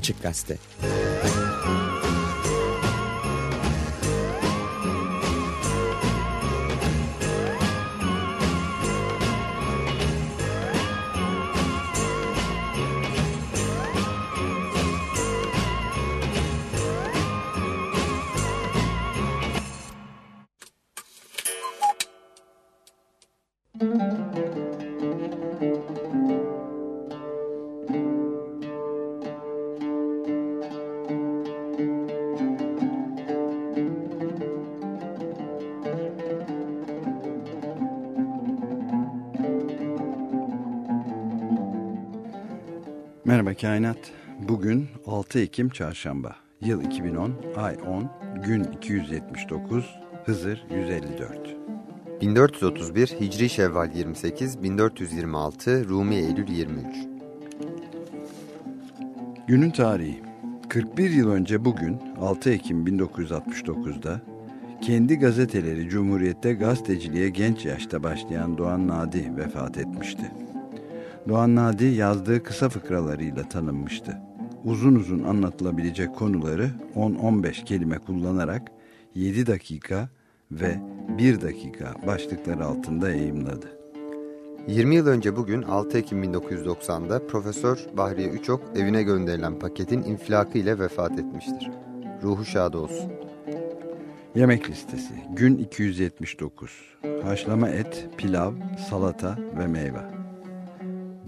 Açık Gazete. Kainat. Bugün 6 Ekim Çarşamba. Yıl 2010, ay 10, gün 279, Hızır 154. 1431 Hicri Şevval 28, 1426 Rumi Eylül 23. Günün tarihi. 41 yıl önce bugün 6 Ekim 1969'da kendi gazeteleri Cumhuriyet'te gazeteciliğe genç yaşta başlayan Doğan Nadi vefat etmişti. Doğan Nadi yazdığı kısa fıkralarıyla tanınmıştı. Uzun uzun anlatılabilecek konuları 10-15 kelime kullanarak 7 dakika ve 1 dakika başlıkları altında yayımladı. 20 yıl önce bugün 6 Ekim 1990'da Profesör Bahriye Üçok evine gönderilen paketin infilakı ile vefat etmiştir. Ruhu şad olsun. Yemek listesi gün 279 haşlama et, pilav, salata ve meyve.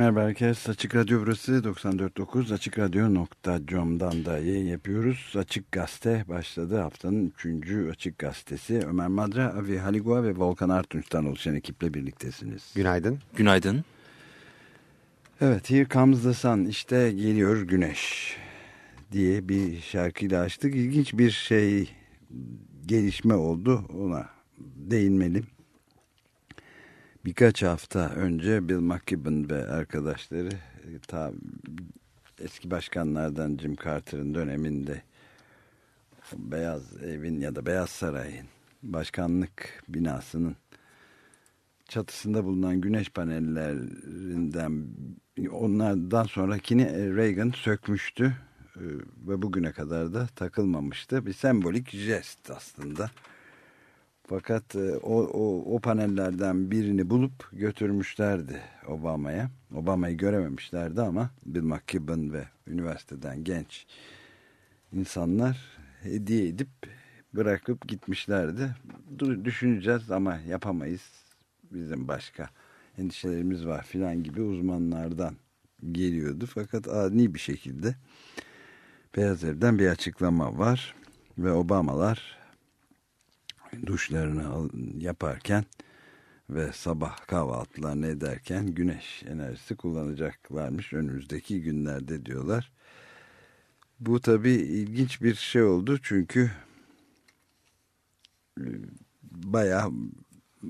Merhaba herkes. Açık Radyo burası 94.9 AçıkRadyo.com'dan da yayın yapıyoruz. Açık Gazete başladı. Haftanın 3. Açık Gazetesi. Ömer Madra, Avi Haligua ve Volkan Artunç'tan oluşan ekiple birliktesiniz. Günaydın. Günaydın. Evet, Here Comes the Sun. İşte geliyor güneş diye bir şarkıyla açtık. İlginç bir şey gelişme oldu. Ona değinmeliyim. Birkaç hafta önce Bill McKibben ve arkadaşları e, ta eski başkanlardan Jim Carter'ın döneminde Beyaz Evin ya da Beyaz Saray'ın başkanlık binasının çatısında bulunan güneş panellerinden onlardan sonrakini Reagan sökmüştü E, ve bugüne kadar da takılmamıştı. Bir sembolik jest aslında. Fakat e, o, o, o panellerden birini bulup götürmüşlerdi Obama'ya. Obama'yı görememişlerdi ama Bill McKibben ve üniversiteden genç insanlar hediye edip bırakıp gitmişlerdi. Düşüneceğiz ama yapamayız. Bizim başka endişelerimiz var filan gibi uzmanlardan geliyordu. Fakat ani bir şekilde Beyaz Ev'den bir açıklama var ve Obamalar duşlarını yaparken ve sabah kahvaltılarını ederken güneş enerjisi kullanacaklarmış önümüzdeki günlerde diyorlar. Bu tabi ilginç bir şey oldu çünkü e, bayağı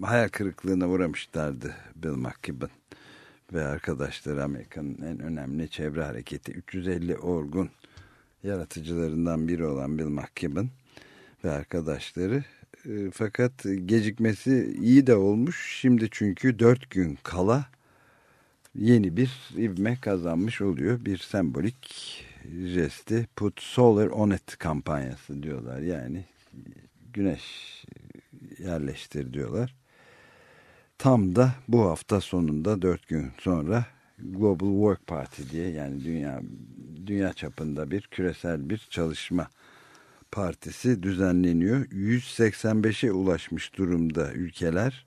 hayal kırıklığına uğramışlardı Bill McKibben ve arkadaşları Amerika'nın en önemli çevre hareketi 350 orgun yaratıcılarından biri olan Bill McKibben ve arkadaşları e, fakat gecikmesi iyi de olmuş. Şimdi çünkü dört gün kala yeni bir ivme kazanmış oluyor. Bir sembolik jesti Put Solar On It kampanyası diyorlar. Yani güneş yerleştir diyorlar. Tam da bu hafta sonunda dört gün sonra Global Work Party diye yani dünya dünya çapında bir küresel bir çalışma partisi düzenleniyor. 185'e ulaşmış durumda ülkeler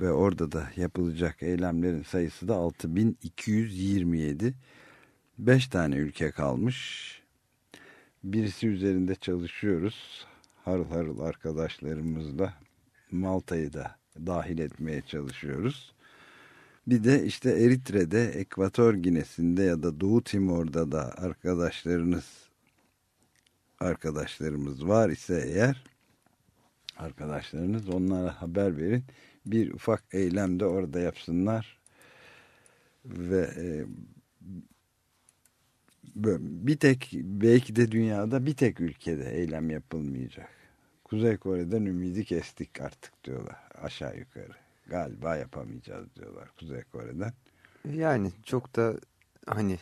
ve orada da yapılacak eylemlerin sayısı da 6227. 5 tane ülke kalmış. Birisi üzerinde çalışıyoruz. Harıl harıl arkadaşlarımızla Malta'yı da dahil etmeye çalışıyoruz. Bir de işte Eritre'de, Ekvator Ginesi'nde ya da Doğu Timor'da da arkadaşlarınız arkadaşlarımız var ise eğer arkadaşlarınız onlara haber verin. Bir ufak eylem de orada yapsınlar. Ve e, bir tek belki de dünyada bir tek ülkede eylem yapılmayacak. Kuzey Kore'den ümidi kestik artık diyorlar aşağı yukarı. Galiba yapamayacağız diyorlar Kuzey Kore'den. Yani çok da hani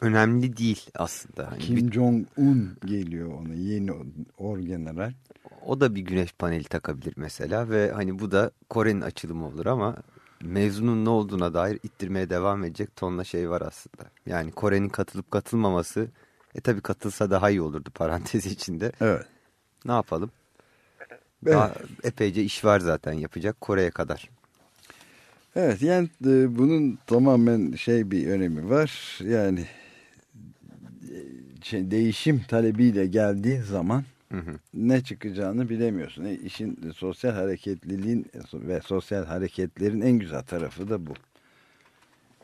önemli değil aslında. Hani Kim bir- Jong-un geliyor ona yeni orgeneral. o da bir güneş paneli takabilir mesela ve hani bu da Kore'nin açılımı olur ama mevzunun ne olduğuna dair ittirmeye devam edecek tonla şey var aslında. Yani Kore'nin katılıp katılmaması e tabi katılsa daha iyi olurdu parantez içinde. Evet. Ne yapalım? Evet. Daha epeyce iş var zaten yapacak Kore'ye kadar. Evet yani e, bunun tamamen şey bir önemi var. Yani şey, değişim talebiyle geldiği zaman Hı hı. ne çıkacağını bilemiyorsun. E, işin sosyal hareketliliğin ve sosyal hareketlerin en güzel tarafı da bu.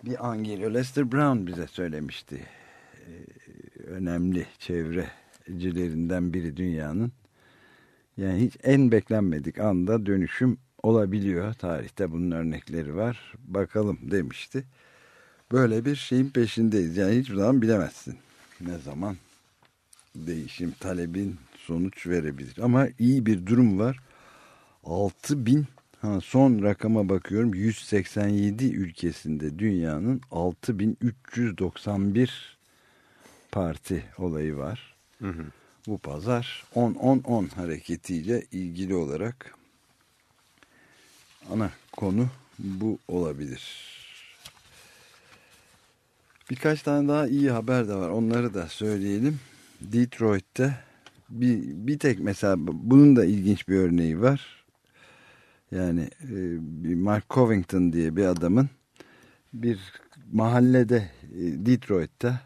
Bir an geliyor. Lester Brown bize söylemişti. E, önemli çevrecilerinden biri dünyanın. Yani hiç en beklenmedik anda dönüşüm olabiliyor. Tarihte bunun örnekleri var. Bakalım demişti. Böyle bir şeyin peşindeyiz. Yani hiçbir zaman bilemezsin. Ne zaman değişim talebin sonuç verebilir. Ama iyi bir durum var. 6000 ha son rakama bakıyorum 187 ülkesinde dünyanın 6391 parti olayı var. Hı hı. Bu pazar 10-10-10 hareketiyle ilgili olarak ana konu bu olabilir. Birkaç tane daha iyi haber de var. Onları da söyleyelim. Detroit'te bir, bir tek mesela bunun da ilginç bir örneği var. Yani e, bir Mark Covington diye bir adamın bir mahallede e, Detroit'te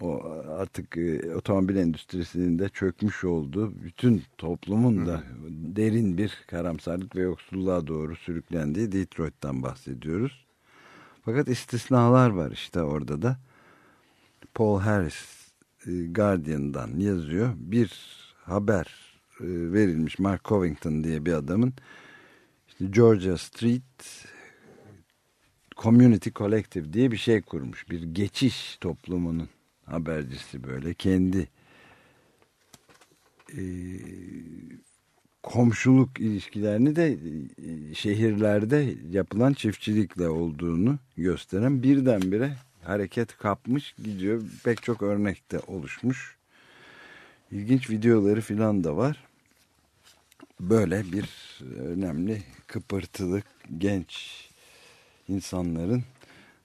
o artık e, otomobil endüstrisinin de çökmüş olduğu bütün toplumun da derin bir karamsarlık ve yoksulluğa doğru sürüklendiği Detroit'ten bahsediyoruz. Fakat istisnalar var işte orada da. Paul Harris e, Guardian'dan yazıyor. Bir haber e, verilmiş Mark Covington diye bir adamın işte Georgia Street Community Collective diye bir şey kurmuş. Bir geçiş toplumunun habercisi böyle kendi e, komşuluk ilişkilerini de e, şehirlerde yapılan çiftçilikle olduğunu gösteren birdenbire hareket kapmış gidiyor. Pek çok örnekte oluşmuş. İlginç videoları filan da var. Böyle bir önemli kıpırtılık genç insanların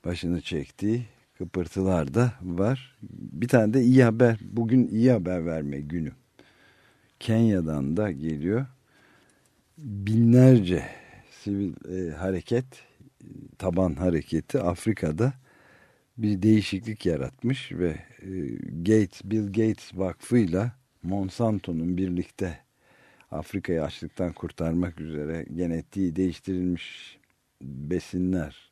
başını çektiği kıpırtılar da var. Bir tane de iyi haber. Bugün iyi haber verme günü. Kenya'dan da geliyor. Binlerce sivil e, hareket, taban hareketi Afrika'da bir değişiklik yaratmış ve e, Gates, Bill Gates Vakfı'yla Monsanto'nun birlikte Afrika'yı açlıktan kurtarmak üzere genetiği değiştirilmiş besinler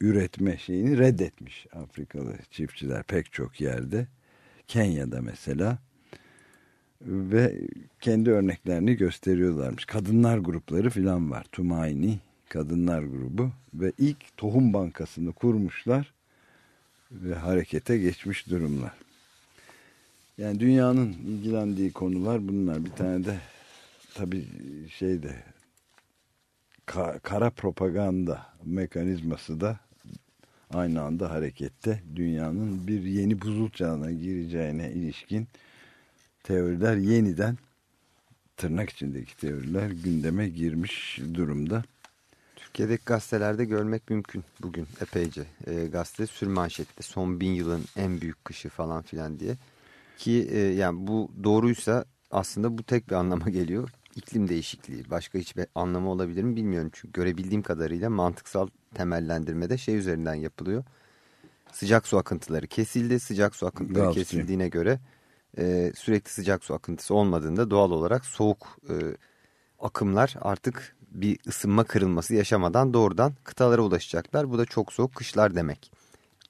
üretme şeyini reddetmiş Afrikalı çiftçiler pek çok yerde. Kenya'da mesela ve kendi örneklerini gösteriyorlarmış. Kadınlar grupları filan var. Tumaini Kadınlar Grubu ve ilk tohum bankasını kurmuşlar ve harekete geçmiş durumlar. Yani dünyanın ilgilendiği konular bunlar. Bir tane de tabii şeyde ka- kara propaganda mekanizması da aynı anda harekette dünyanın bir yeni buzul çağına gireceğine ilişkin teoriler yeniden tırnak içindeki teoriler gündeme girmiş durumda. Türkiye'deki gazetelerde görmek mümkün bugün epeyce. E, gazete sürmanşette son bin yılın en büyük kışı falan filan diye. Ki e, yani bu doğruysa aslında bu tek bir anlama geliyor. İklim değişikliği. Başka hiçbir anlamı olabilir mi bilmiyorum. Çünkü görebildiğim kadarıyla mantıksal temellendirmede şey üzerinden yapılıyor. Sıcak su akıntıları kesildi. Sıcak su akıntıları kesildiğine göre e, sürekli sıcak su akıntısı olmadığında doğal olarak soğuk e, akımlar artık bir ısınma kırılması yaşamadan doğrudan kıtalara ulaşacaklar. Bu da çok soğuk kışlar demek.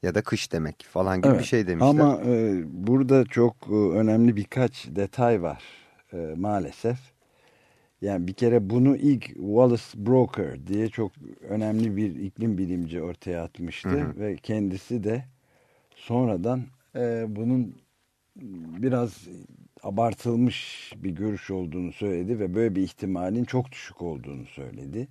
Ya da kış demek falan gibi Evet, bir şey demişler. Ama e, burada çok e, önemli birkaç detay var e, maalesef. Yani bir kere bunu ilk Wallace Broker diye çok önemli bir iklim bilimci ortaya atmıştı. Hı hı. Ve kendisi de sonradan e, bunun biraz abartılmış bir görüş olduğunu söyledi ve böyle bir ihtimalin çok düşük olduğunu söyledi.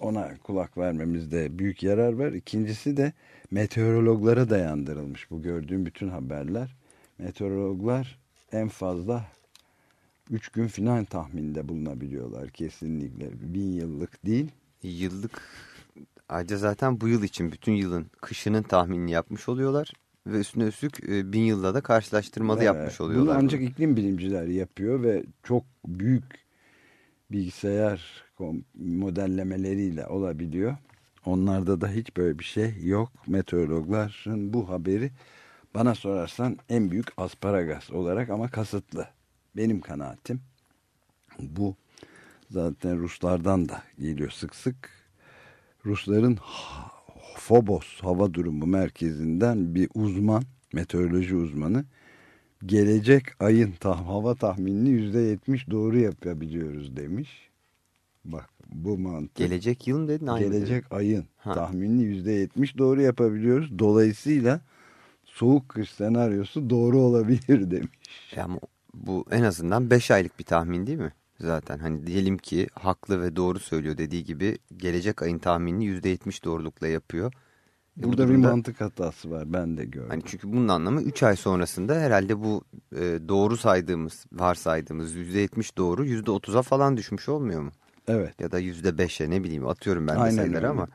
Ona kulak vermemizde büyük yarar var. İkincisi de meteorologlara dayandırılmış bu gördüğüm bütün haberler. Meteorologlar en fazla 3 gün filan tahminde bulunabiliyorlar kesinlikle. Bin yıllık değil. Yıllık ayrıca zaten bu yıl için bütün yılın kışının tahminini yapmış oluyorlar. Ve üstüne üstlük e, bin yılda da karşılaştırmalı Evet, yapmış oluyorlar. Bunu ancak bunu. iklim bilimciler yapıyor ve çok büyük bilgisayar modellemeleriyle olabiliyor. Onlarda da hiç böyle bir şey yok. Meteorologların bu haberi bana sorarsan en büyük asparagas olarak ama kasıtlı. Benim kanaatim bu zaten Ruslardan da geliyor sık sık. Rusların Phobos hava durumu merkezinden bir uzman, meteoroloji uzmanı gelecek ayın tah hava tahminini yüzde yetmiş doğru yapabiliyoruz demiş. Bak bu mantık. Gelecek yıl mı dedin? Aynı Gelecek ayın Ha. tahminini yüzde yetmiş doğru yapabiliyoruz. Dolayısıyla soğuk kış senaryosu doğru olabilir demiş. Ama bu en azından 5 aylık bir tahmin değil mi? Zaten hani diyelim ki haklı ve doğru söylüyor dediği gibi gelecek ayın tahminini %70 doğrulukla yapıyor. E bu Burada bir durumda- mantık hatası var ben de gördüm. Hani çünkü bunun anlamı 3 ay sonrasında herhalde bu e, doğru saydığımız, varsaydığımız %70 doğru %30'a falan düşmüş olmuyor mu? Evet Ya da %5'e ne bileyim atıyorum ben de Aynen sayıları öyle. ama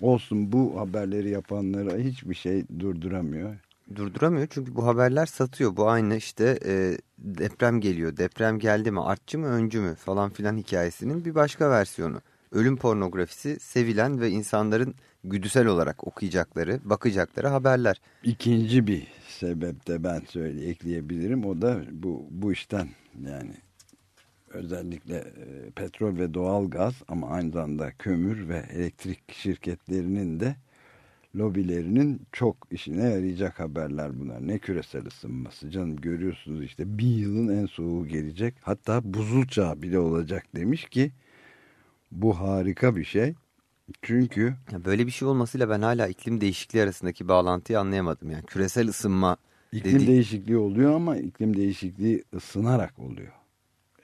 olsun bu haberleri yapanlara hiçbir şey durduramıyor. Durduramıyor. Çünkü bu haberler satıyor. Bu aynı işte e, deprem geliyor. Deprem geldi mi artçı mı öncü mü falan filan hikayesinin bir başka versiyonu. ölüm pornografisi sevilen ve insanların güdüsel olarak okuyacakları, bakacakları haberler. İkinci bir sebep de ben söyle ekleyebilirim. O da bu bu işten yani özellikle e, petrol ve doğal gaz ama aynı zamanda kömür ve elektrik şirketlerinin de lobilerinin çok işine yarayacak haberler bunlar. Ne küresel ısınması canım görüyorsunuz işte bin yılın en soğuğu gelecek. Hatta buzul çağı bile olacak demiş ki bu harika bir şey. Çünkü Ya böyle bir şey olmasıyla ben hala iklim değişikliği arasındaki bağlantıyı anlayamadım. Yani küresel ısınma iklim dedi- değişikliği oluyor ama iklim değişikliği ısınarak oluyor.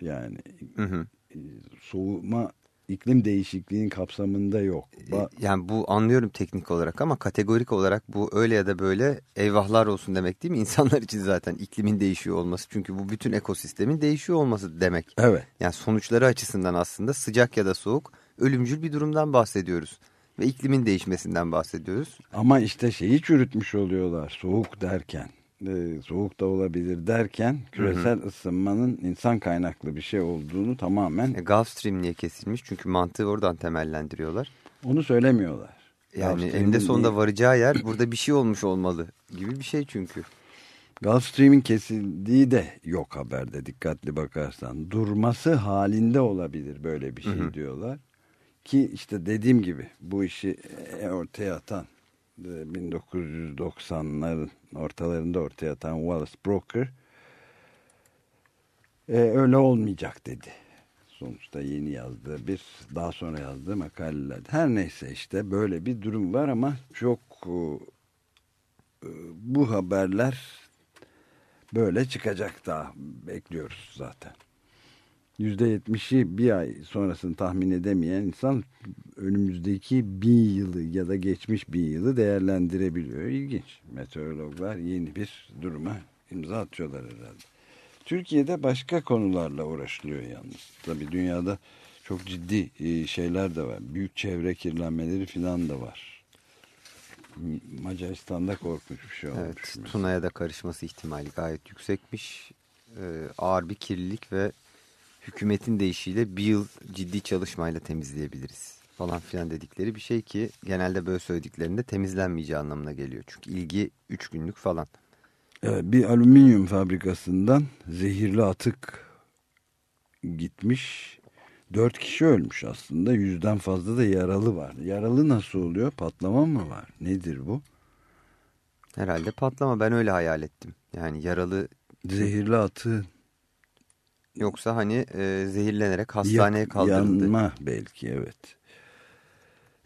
Yani Hı hı. e, soğuma iklim değişikliğinin kapsamında yok. Ba- Yani bu anlıyorum teknik olarak ama kategorik olarak bu öyle ya da böyle eyvahlar olsun demek değil mi? İnsanlar için zaten iklimin değişiyor olması. Çünkü bu bütün ekosistemin değişiyor olması demek. evet. Yani sonuçları açısından aslında sıcak ya da soğuk ölümcül bir durumdan bahsediyoruz. Ve iklimin değişmesinden bahsediyoruz. Ama işte şeyi çürütmüş oluyorlar soğuk derken. E, soğuk da olabilir derken küresel ısınmanın insan kaynaklı bir şey olduğunu tamamen E, Gulf Stream niye kesilmiş? Çünkü mantığı oradan temellendiriyorlar. onu söylemiyorlar. Yani eninde sonunda değil- varacağı yer burada bir şey olmuş olmalı gibi bir şey çünkü. Gulf Stream'in kesildiği de yok haberde dikkatli bakarsan. Durması halinde olabilir böyle bir şey Hı hı. diyorlar. Ki işte dediğim gibi bu işi ortaya atan 1990'ların ortalarında ortaya atan Wallace Broker e, öyle olmayacak dedi. Sonuçta yeni yazdığı bir daha sonra yazdığı makaleler. Her neyse işte böyle bir durum var ama çok e, e, bu haberler böyle çıkacak daha bekliyoruz zaten. %70'i bir ay sonrasını tahmin edemeyen insan önümüzdeki bin yılı ya da geçmiş bin yılı değerlendirebiliyor. İlginç. Meteorologlar yeni bir duruma imza atıyorlar herhalde. Türkiye'de başka konularla uğraşılıyor yalnız. Tabii dünyada çok ciddi e, şeyler de var. Büyük çevre kirlenmeleri falan da var. Macaristan'da korkunç bir şey olmuş. Evet. Tuna'ya da karışması ihtimali gayet yüksekmiş. Ee, ağır bir kirlilik ve hükümetin deyişiyle bir yıl ciddi çalışmayla temizleyebiliriz falan filan dedikleri bir şey ki genelde böyle söylediklerinde temizlenmeyeceği anlamına geliyor. Çünkü ilgi 3 günlük falan. Evet, bir alüminyum fabrikasından zehirli atık gitmiş. Dört kişi ölmüş aslında. Yüzden fazla da yaralı var. Yaralı nasıl oluyor? Patlama mı var? Nedir bu? Herhalde patlama ben öyle hayal ettim. Yani yaralı Zehirli atığı yoksa hani e, zehirlenerek hastaneye yak- kaldırıldı. yanma belki evet.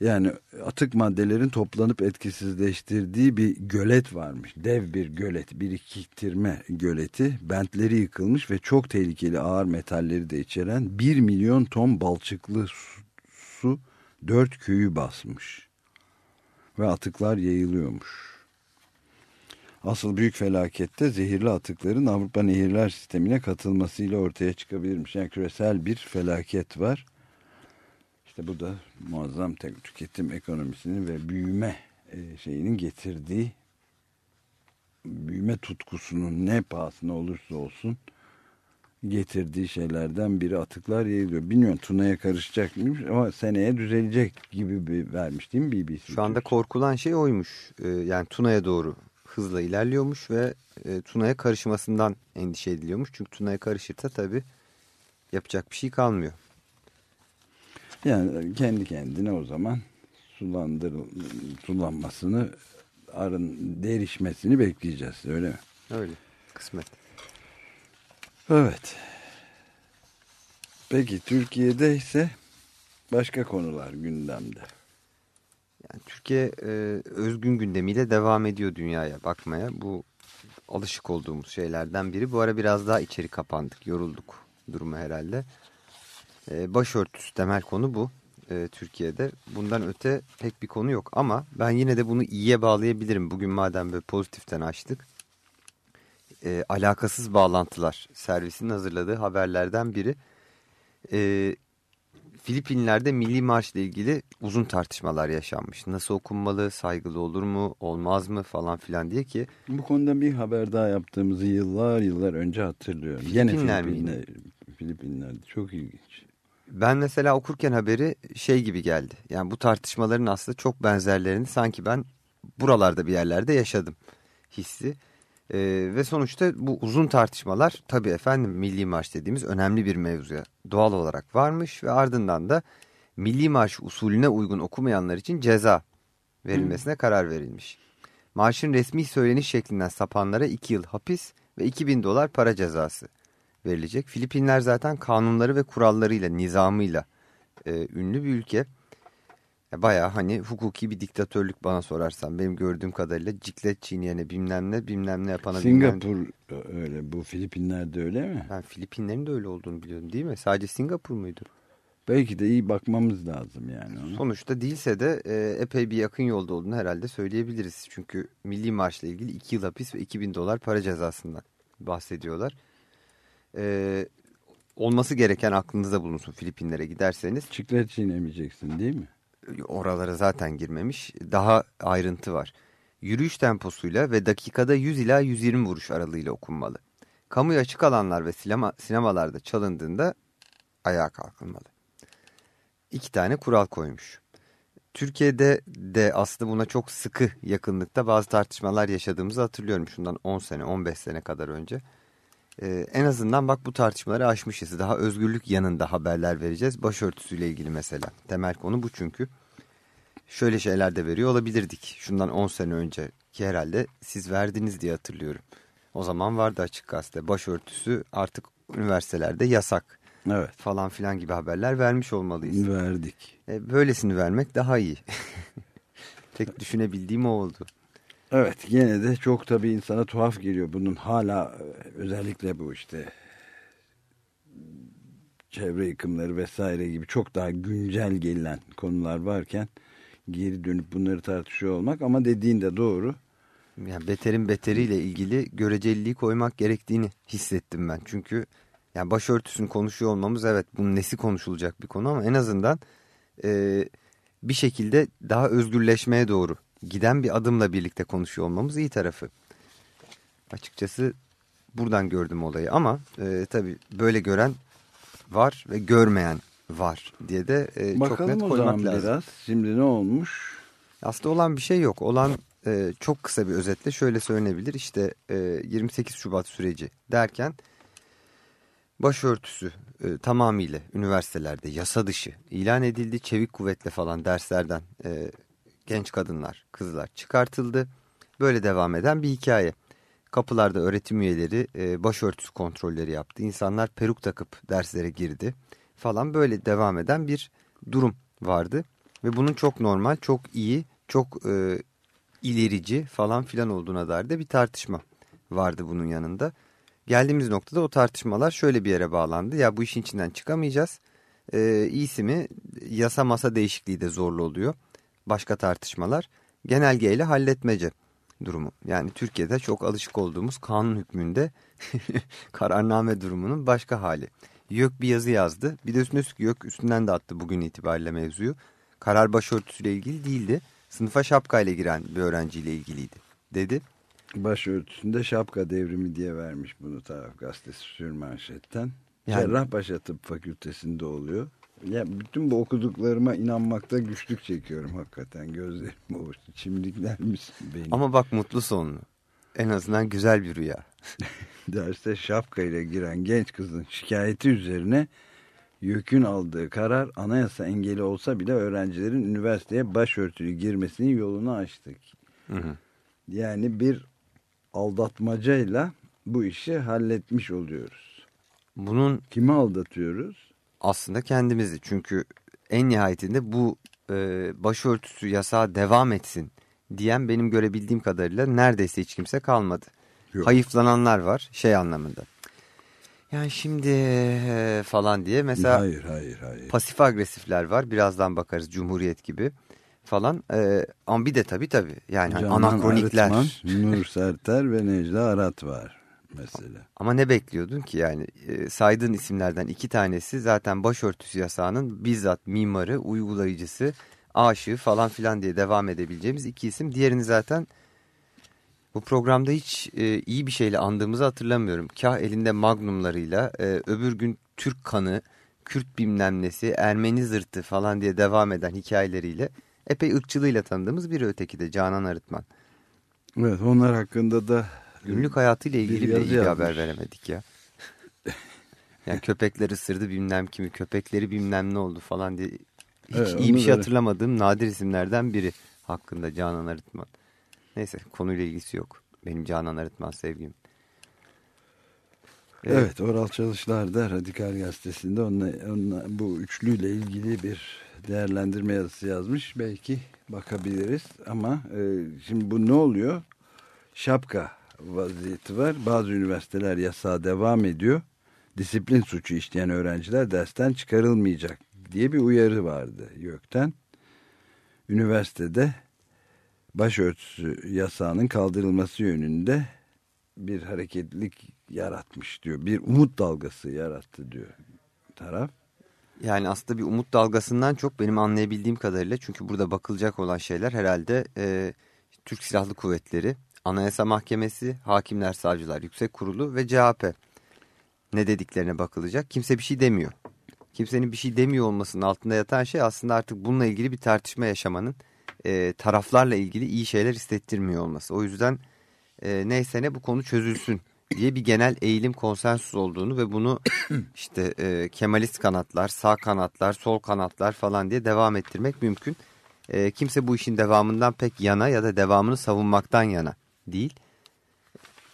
Yani atık maddelerin toplanıp etkisizleştirdiği bir gölet varmış. Dev bir gölet, biriktirme göleti. Bentleri yıkılmış ve çok tehlikeli ağır metalleri de içeren 1 milyon ton balçıklı su, su 4 köyü basmış. Ve atıklar yayılıyormuş. Asıl büyük felakette zehirli atıkların Avrupa Nehirler Sistemi'ne katılmasıyla ortaya çıkabilirmiş. Yani küresel bir felaket var. İşte bu da muazzam tüketim ekonomisinin ve büyüme e, şeyinin getirdiği büyüme tutkusunun ne pahasına olursa olsun getirdiği şeylerden biri atıklar yayılıyor. Bilmiyorum Tuna'ya karışacak mıymış ama seneye düzelecek gibi bir vermiş değil mi BBC? Şu anda korkulan şey oymuş. Ee, yani Tuna'ya doğru hızla ilerliyormuş ve e, Tuna'ya karışmasından endişe ediliyormuş. Çünkü Tuna'ya karışırsa tabii yapacak bir şey kalmıyor. Yani kendi kendine o zaman sulandır sulanmasını arın derişmesini bekleyeceğiz öyle mi? Öyle kısmet. Evet. Peki Türkiye'de ise başka konular gündemde. Türkiye e, özgün gündemiyle devam ediyor dünyaya bakmaya. Bu alışık olduğumuz şeylerden biri. Bu ara biraz daha içeri kapandık, yorulduk durumu herhalde. E, başörtüsü temel konu bu e, Türkiye'de. Bundan öte pek bir konu yok ama ben yine de bunu iyiye bağlayabilirim. Bugün madem böyle pozitiften açtık. E, alakasız bağlantılar servisinin hazırladığı haberlerden biri. E, Filipinler'de milli marşla ilgili uzun tartışmalar yaşanmış. Nasıl okunmalı, saygılı olur mu, olmaz mı falan filan diye ki Bu konuda bir haber daha yaptığımızı yıllar yıllar önce hatırlıyorum. Filipinler Filipinler, Filipinler'de çok ilginç. Ben mesela okurken haberi şey gibi geldi. Yani bu tartışmaların aslında çok benzerlerini sanki ben buralarda bir yerlerde yaşadım hissi. Ee, ve sonuçta bu uzun tartışmalar tabii efendim Milli Marş dediğimiz önemli bir mevzuya doğal olarak varmış ve ardından da Milli Marş usulüne uygun okumayanlar için ceza verilmesine karar verilmiş. Marşın resmi söyleniş şeklinden sapanlara 2 yıl hapis ve 2000 dolar para cezası verilecek. Filipinler zaten kanunları ve kurallarıyla, nizamıyla e, ünlü bir ülke. Bayağı hani hukuki bir diktatörlük bana sorarsan. Benim gördüğüm kadarıyla ciklet çiğneyene bilmem ne bilmem ne yapana bilmem ne. Singapur öyle bu Filipinler'de öyle mi? Ben Filipinlerin de öyle olduğunu biliyorum değil mi? Sadece Singapur muydu? Belki de iyi bakmamız lazım yani ona. Sonuçta değilse de e, epey bir yakın yolda olduğunu herhalde söyleyebiliriz. Çünkü Milli Marş'la ilgili 2 yıl hapis ve 2000 dolar para cezasından bahsediyorlar. E, olması gereken aklınızda bulunsun Filipinlere giderseniz. Çiklet çiğnemeyeceksin değil mi? Oralara zaten girmemiş. Daha ayrıntı var. Yürüyüş temposuyla ve dakikada 100 ila 120 vuruş aralığıyla okunmalı. Kamuya açık alanlar ve sinema, sinemalarda çalındığında ayağa kalkılmalı. İki tane kural koymuş. Türkiye'de de aslında buna çok sıkı yakınlıkta bazı tartışmalar yaşadığımızı hatırlıyorum. Şundan 10 sene 15 sene kadar önce. Ee, en azından bak bu tartışmaları aşmışız. Daha özgürlük yanında haberler vereceğiz. Başörtüsüyle ilgili mesela. Temel konu bu çünkü. Şöyle şeyler de veriyor olabilirdik. Şundan 10 sene önce ki herhalde siz verdiniz diye hatırlıyorum. O zaman vardı açık gazete. Başörtüsü artık üniversitelerde yasak Evet. falan filan gibi haberler vermiş olmalıyız. Verdik. E, böylesini vermek daha iyi. Tek düşünebildiğim o oldu. Evet gene de çok tabii insana tuhaf geliyor. Bunun hala e, özellikle bu işte çevre yıkımları vesaire gibi çok daha güncel gelen konular varken geri dönüp bunları tartışıyor olmak ama dediğin de doğru. Yani beterin beteriyle ilgili göreceliliği koymak gerektiğini hissettim ben. Çünkü yani başörtüsünü konuşuyor olmamız evet bunun nesi konuşulacak bir konu ama en azından e, bir şekilde daha özgürleşmeye doğru giden bir adımla birlikte konuşuyor olmamız iyi tarafı. Açıkçası buradan gördüm olayı ama e, tabii böyle gören var ve görmeyen var diye de e, çok net o koymak zaman lazım. biraz. Şimdi ne olmuş? Aslında olan bir şey yok. Olan e, çok kısa bir özetle şöyle söylenebilir. İşte e, 28 Şubat süreci derken başörtüsü e, tamamıyla üniversitelerde yasa dışı ilan edildi. Çevik kuvvetle falan derslerden e, genç kadınlar, kızlar çıkartıldı. Böyle devam eden bir hikaye. Kapılarda öğretim üyeleri e, başörtüsü kontrolleri yaptı. İnsanlar peruk takıp derslere girdi falan böyle devam eden bir durum vardı. Ve bunun çok normal, çok iyi, çok e, ilerici falan filan olduğuna dair de bir tartışma vardı bunun yanında. Geldiğimiz noktada o tartışmalar şöyle bir yere bağlandı. Ya bu işin içinden çıkamayacağız. E, iyisi mi yasa masa değişikliği de zorlu oluyor. Başka tartışmalar genelgeyle halletmece durumu. Yani Türkiye'de çok alışık olduğumuz kanun hükmünde kararname durumunun başka hali. YÖK bir yazı yazdı. Bir de üstüne üstlük YÖK üstünden de attı bugün itibariyle mevzuyu. Karar başörtüsüyle ilgili değildi. Sınıfa şapkayla giren bir öğrenciyle ilgiliydi dedi. Başörtüsünde şapka devrimi diye vermiş bunu taraf gazetesi sürmanşetten. Yani- Cerrahpaşa Tıp Fakültesinde oluyor. Ya bütün bu okuduklarıma inanmakta güçlük çekiyorum hakikaten. Gözlerim boğuştu. Çimdikler misin benim? Ama bak mutlu sonlu. En azından güzel bir rüya. Derste şapkayla giren genç kızın şikayeti üzerine YÖK'ün aldığı karar anayasa engeli olsa bile öğrencilerin üniversiteye başörtülü girmesinin yolunu açtık. Hı hı. Yani bir aldatmacayla bu işi halletmiş oluyoruz. Bunun Kimi aldatıyoruz? Aslında kendimizi. Çünkü en nihayetinde bu e, başörtüsü yasağı devam etsin diyen benim görebildiğim kadarıyla neredeyse hiç kimse kalmadı. Yok. Hayıflananlar var şey anlamında. Yani şimdi e, falan diye mesela hayır hayır hayır. pasif agresifler var. Birazdan bakarız Cumhuriyet gibi falan. E, ama bir de tabii tabii yani hani Canan anakronikler. Arıtman, Nur Serter ve Necla Arat var mesela. Ama ne bekliyordun ki yani e, saydığın isimlerden iki tanesi zaten başörtüsü yasağının bizzat mimarı, uygulayıcısı, aşığı falan filan diye devam edebileceğimiz iki isim. Diğerini zaten bu programda hiç e, iyi bir şeyle andığımızı hatırlamıyorum. Kah elinde magnumlarıyla e, öbür gün Türk kanı, Kürt bilmem nesi, Ermeni zırtı falan diye devam eden hikayeleriyle epey ırkçılığıyla tanıdığımız biri öteki de Canan Arıtman. Evet onlar hakkında da Günlük hayatıyla ilgili bir iyi haber veremedik ya. yani köpekler ısırdı bilmem kimi, köpekleri bilmem ne oldu falan diye. Hiç Evet, iyi bir şey da- hatırlamadığım nadir isimlerden biri hakkında Canan Arıtman. Neyse konuyla ilgisi yok. Benim Canan Arıtman sevgim. Evet, Oral Çalışlar'da Radikal Gazetesi'nde onunla, onunla, bu üçlüyle ilgili bir değerlendirme yazısı yazmış. Belki bakabiliriz ama e, şimdi bu ne oluyor? Şapka vaziyeti var. Bazı üniversiteler yasağa devam ediyor. Disiplin suçu işleyen öğrenciler dersten çıkarılmayacak diye bir uyarı vardı YÖK'ten. Üniversitede başörtüsü yasağının kaldırılması yönünde bir hareketlilik yaratmış diyor. Bir umut dalgası yarattı diyor taraf. Yani aslında bir umut dalgasından çok benim anlayabildiğim kadarıyla çünkü burada bakılacak olan şeyler herhalde e, Türk Silahlı Kuvvetleri, Anayasa Mahkemesi, Hakimler, Savcılar, Yüksek Kurulu ve CHP ne dediklerine bakılacak. Kimse bir şey demiyor. Kimsenin bir şey demiyor olmasının altında yatan şey aslında artık bununla ilgili bir tartışma yaşamanın e, taraflarla ilgili iyi şeyler hissettirmiyor olması. O yüzden e, neyse ne bu konu çözülsün diye bir genel eğilim konsensus olduğunu ve bunu işte e, Kemalist kanatlar, sağ kanatlar, sol kanatlar falan diye devam ettirmek mümkün. E, kimse bu işin devamından pek yana ya da devamını savunmaktan yana değil.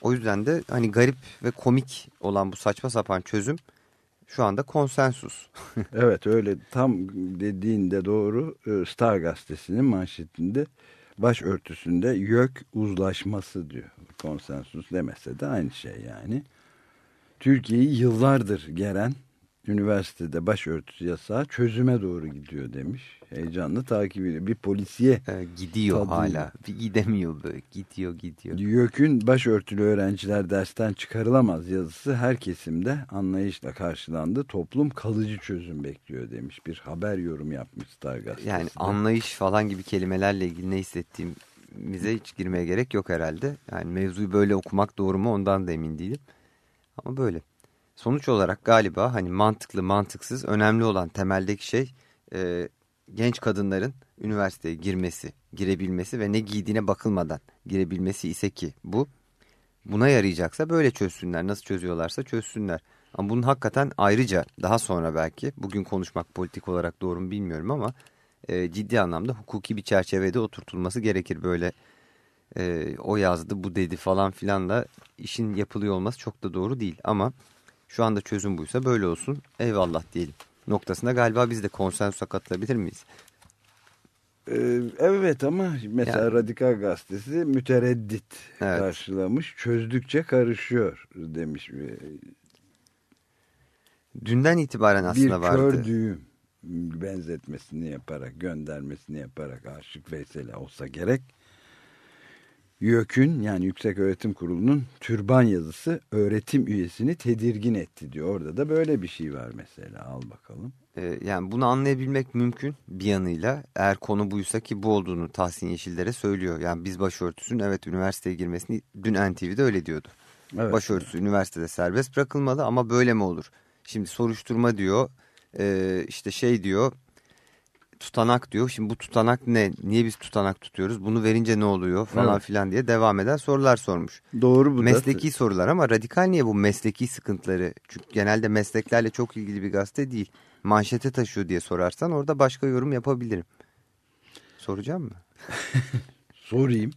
O yüzden de hani garip ve komik olan bu saçma sapan çözüm şu anda konsensus. Evet öyle tam dediğinde doğru e, Star gazetesinin manşetinde başörtüsünde YÖK uzlaşması diyor. Konsensus demese de aynı şey yani. Türkiye'yi yıllardır geren üniversitede başörtüsü yasağı çözüme doğru gidiyor demiş. Heyecanlı takip ediyor. Bir polisiye E, gidiyor Tabii. hala. Bir gidemiyor böyle. Gidiyor gidiyor. YÖK'ün başörtülü öğrenciler dersten çıkarılamaz yazısı her kesimde anlayışla karşılandı. Toplum kalıcı çözüm bekliyor demiş. Bir haber yorum yapmış Star Gazetesi. Yani anlayış falan gibi kelimelerle ilgili ne hissettiğimize hiç girmeye gerek yok herhalde. Yani mevzuyu böyle okumak doğru mu ondan da emin değilim. Ama böyle. Sonuç olarak galiba hani mantıklı mantıksız önemli olan temeldeki şey e, genç kadınların üniversiteye girmesi, girebilmesi ve ne giydiğine bakılmadan girebilmesi ise ki bu. Buna yarayacaksa böyle çözsünler. Nasıl çözüyorlarsa çözsünler. Ama bunun hakikaten ayrıca daha sonra belki bugün konuşmak politik olarak doğru mu bilmiyorum ama e, ciddi anlamda hukuki bir çerçevede oturtulması gerekir. Böyle e, o yazdı bu dedi falan filan da işin yapılıyor olması çok da doğru değil. Ama şu anda çözüm buysa böyle olsun eyvallah diyelim. Noktasında galiba biz de konsensusa katılabilir miyiz? Ee, evet ama mesela Yani- Radikal Gazetesi mütereddit Evet. karşılamış. Çözdükçe karışıyor demiş. Bir, Dünden itibaren bir aslında vardı. kör düğüm benzetmesini yaparak, göndermesini yaparak Aşık Veysel'e olsa gerek. YÖK'ün yani Yüksek Öğretim Kurulu'nun türban yazısı öğretim üyesini tedirgin etti diyor. Orada da böyle bir şey var mesela al bakalım. Ee, yani bunu anlayabilmek mümkün bir yanıyla. Eğer konu buysa ki bu olduğunu Tahsin Yeşillere söylüyor. Yani biz başörtüsün evet üniversiteye girmesini dün NTV'de öyle diyordu. Evet. Başörtüsü üniversitede serbest bırakılmalı ama böyle mi olur? Şimdi soruşturma diyor ee, işte şey diyor tutanak diyor. Şimdi bu tutanak ne? Niye biz tutanak tutuyoruz? Bunu verince ne oluyor falan Evet. filan diye devam eden sorular sormuş. Doğru bu da. Mesleki sorular ama radikal niye bu mesleki sıkıntıları? Çünkü genelde mesleklerle çok ilgili bir gazete değil. Manşete taşıyor diye sorarsan orada başka yorum yapabilirim. Soracağım mı? Sorayım.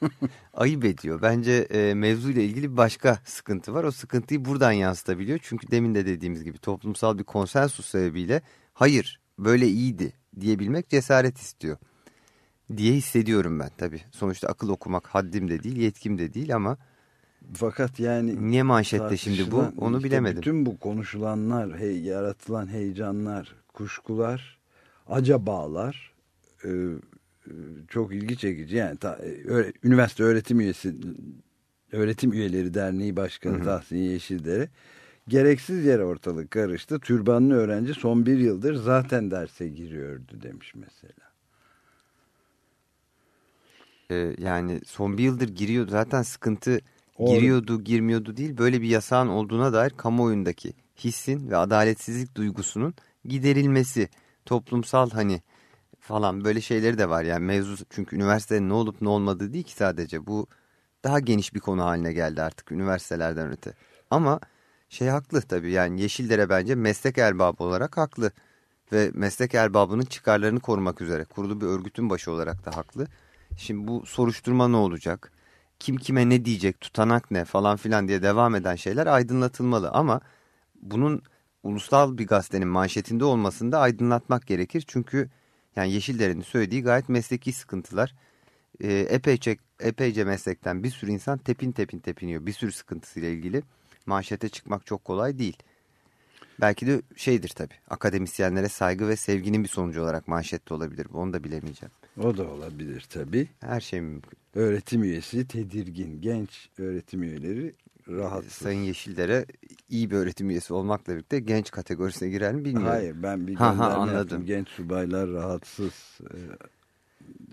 Ayıp ediyor. Bence e, mevzuyla ilgili bir başka sıkıntı var. O sıkıntıyı buradan yansıtabiliyor. Çünkü demin de dediğimiz gibi toplumsal bir konsensus sebebiyle hayır böyle iyiydi diyebilmek cesaret istiyor. Diye hissediyorum ben tabii. Sonuçta akıl okumak haddim de değil, yetkim de değil ama Fakat yani niye manşette şimdi bu onu işte bilemedim. Bütün bu konuşulanlar, hey, yaratılan heyecanlar, kuşkular, acabalar e, e, çok ilgi çekici. Yani ta, e, öğre- üniversite öğretim üyesi öğretim üyeleri derneği başkanı Tahsin Yeşildere gereksiz yere ortalık karıştı. Türbanlı öğrenci son bir yıldır zaten derse giriyordu demiş mesela. Ee, yani son bir yıldır giriyordu. Zaten sıkıntı giriyordu, girmiyordu değil. Böyle bir yasağın olduğuna dair kamuoyundaki hissin ve adaletsizlik duygusunun giderilmesi toplumsal hani falan böyle şeyleri de var yani mevzu çünkü üniversitenin ne olup ne olmadığı değil ki sadece bu daha geniş bir konu haline geldi artık üniversitelerden öte. Ama şey haklı tabii yani Yeşildere bence meslek erbabı olarak haklı ve meslek erbabının çıkarlarını korumak üzere kurulu bir örgütün başı olarak da haklı. Şimdi bu soruşturma ne olacak? Kim kime ne diyecek, tutanak ne falan filan diye devam eden şeyler aydınlatılmalı ama bunun ulusal bir gazetenin manşetinde olmasını da aydınlatmak gerekir. Çünkü yani Yeşildere'nin söylediği gayet mesleki sıkıntılar. Ee, epeyce, epeyce meslekten bir sürü insan tepin tepin tepiniyor. Bir sürü sıkıntısıyla ilgili manşete çıkmak çok kolay değil. Belki de şeydir tabii akademisyenlere saygı ve sevginin bir sonucu olarak manşette olabilir. Onu da bilemeyeceğim. O da olabilir tabii. Her şey mümkün. Öğretim üyesi tedirgin. Genç öğretim üyeleri rahatsız. Sayın Yeşildere iyi bir öğretim üyesi olmakla birlikte genç kategorisine girer mi bilmiyorum. Hayır ben bir Ha, ha, anladım. yaptım. Genç subaylar rahatsız e,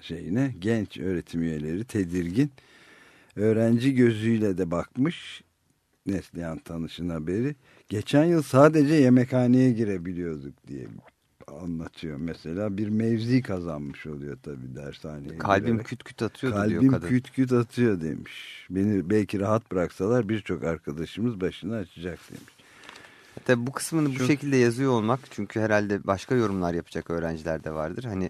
şeyine. Genç öğretim üyeleri tedirgin. Öğrenci gözüyle de bakmış. Neslihan Tanış'ın haberi. Geçen yıl sadece yemekhaneye girebiliyorduk diye anlatıyor mesela. Bir mevzi kazanmış oluyor tabii dershaneye Kalbim girerek. küt küt atıyordu diyor Kalbim kadın. küt küt atıyor demiş. Beni belki rahat bıraksalar birçok arkadaşımız başını açacak demiş. Tabii bu kısmını bu Çok- şekilde yazıyor olmak çünkü herhalde başka yorumlar yapacak öğrenciler de vardır. Hani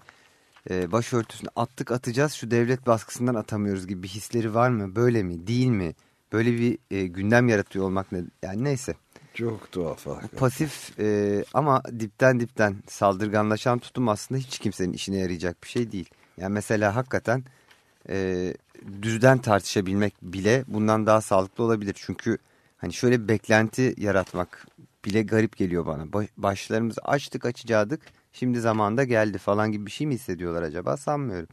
e, başörtüsünü attık atacağız şu devlet baskısından atamıyoruz gibi hisleri var mı? Böyle mi? Değil mi? Böyle bir e, gündem yaratıyor olmak ne? Yani neyse. Çok tuhaf hakikaten. Pasif e, ama dipten dipten saldırganlaşan tutum aslında hiç kimsenin işine yarayacak bir şey değil. Yani mesela hakikaten e, düzden tartışabilmek bile bundan daha sağlıklı olabilir. Çünkü hani şöyle bir beklenti yaratmak bile garip geliyor bana. Ba- Başlarımızı açtık açacaktık şimdi zamanda geldi falan gibi bir şey mi hissediyorlar acaba sanmıyorum.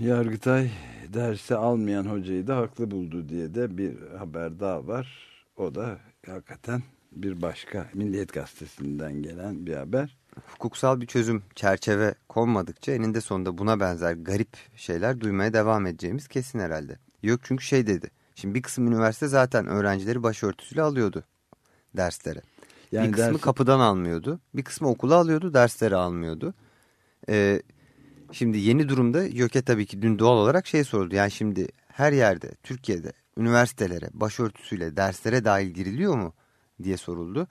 Yargıtay dersi almayan hocayı da haklı buldu diye de bir haber daha var. O da hakikaten bir başka Milliyet Gazetesi'nden gelen bir haber. Hukuksal bir çözüm çerçeve konmadıkça eninde sonunda buna benzer garip şeyler duymaya devam edeceğimiz kesin herhalde. Yok çünkü şey dedi. Şimdi bir kısım üniversite zaten öğrencileri başörtüsüyle alıyordu derslere. Yani bir kısmı ders- kapıdan almıyordu. Bir kısmı okula alıyordu, dersleri almıyordu. Ee, şimdi yeni durumda YÖK'e tabii ki dün doğal olarak şey soruldu. Yani şimdi her yerde Türkiye'de üniversitelere başörtüsüyle derslere dahil giriliyor mu diye soruldu.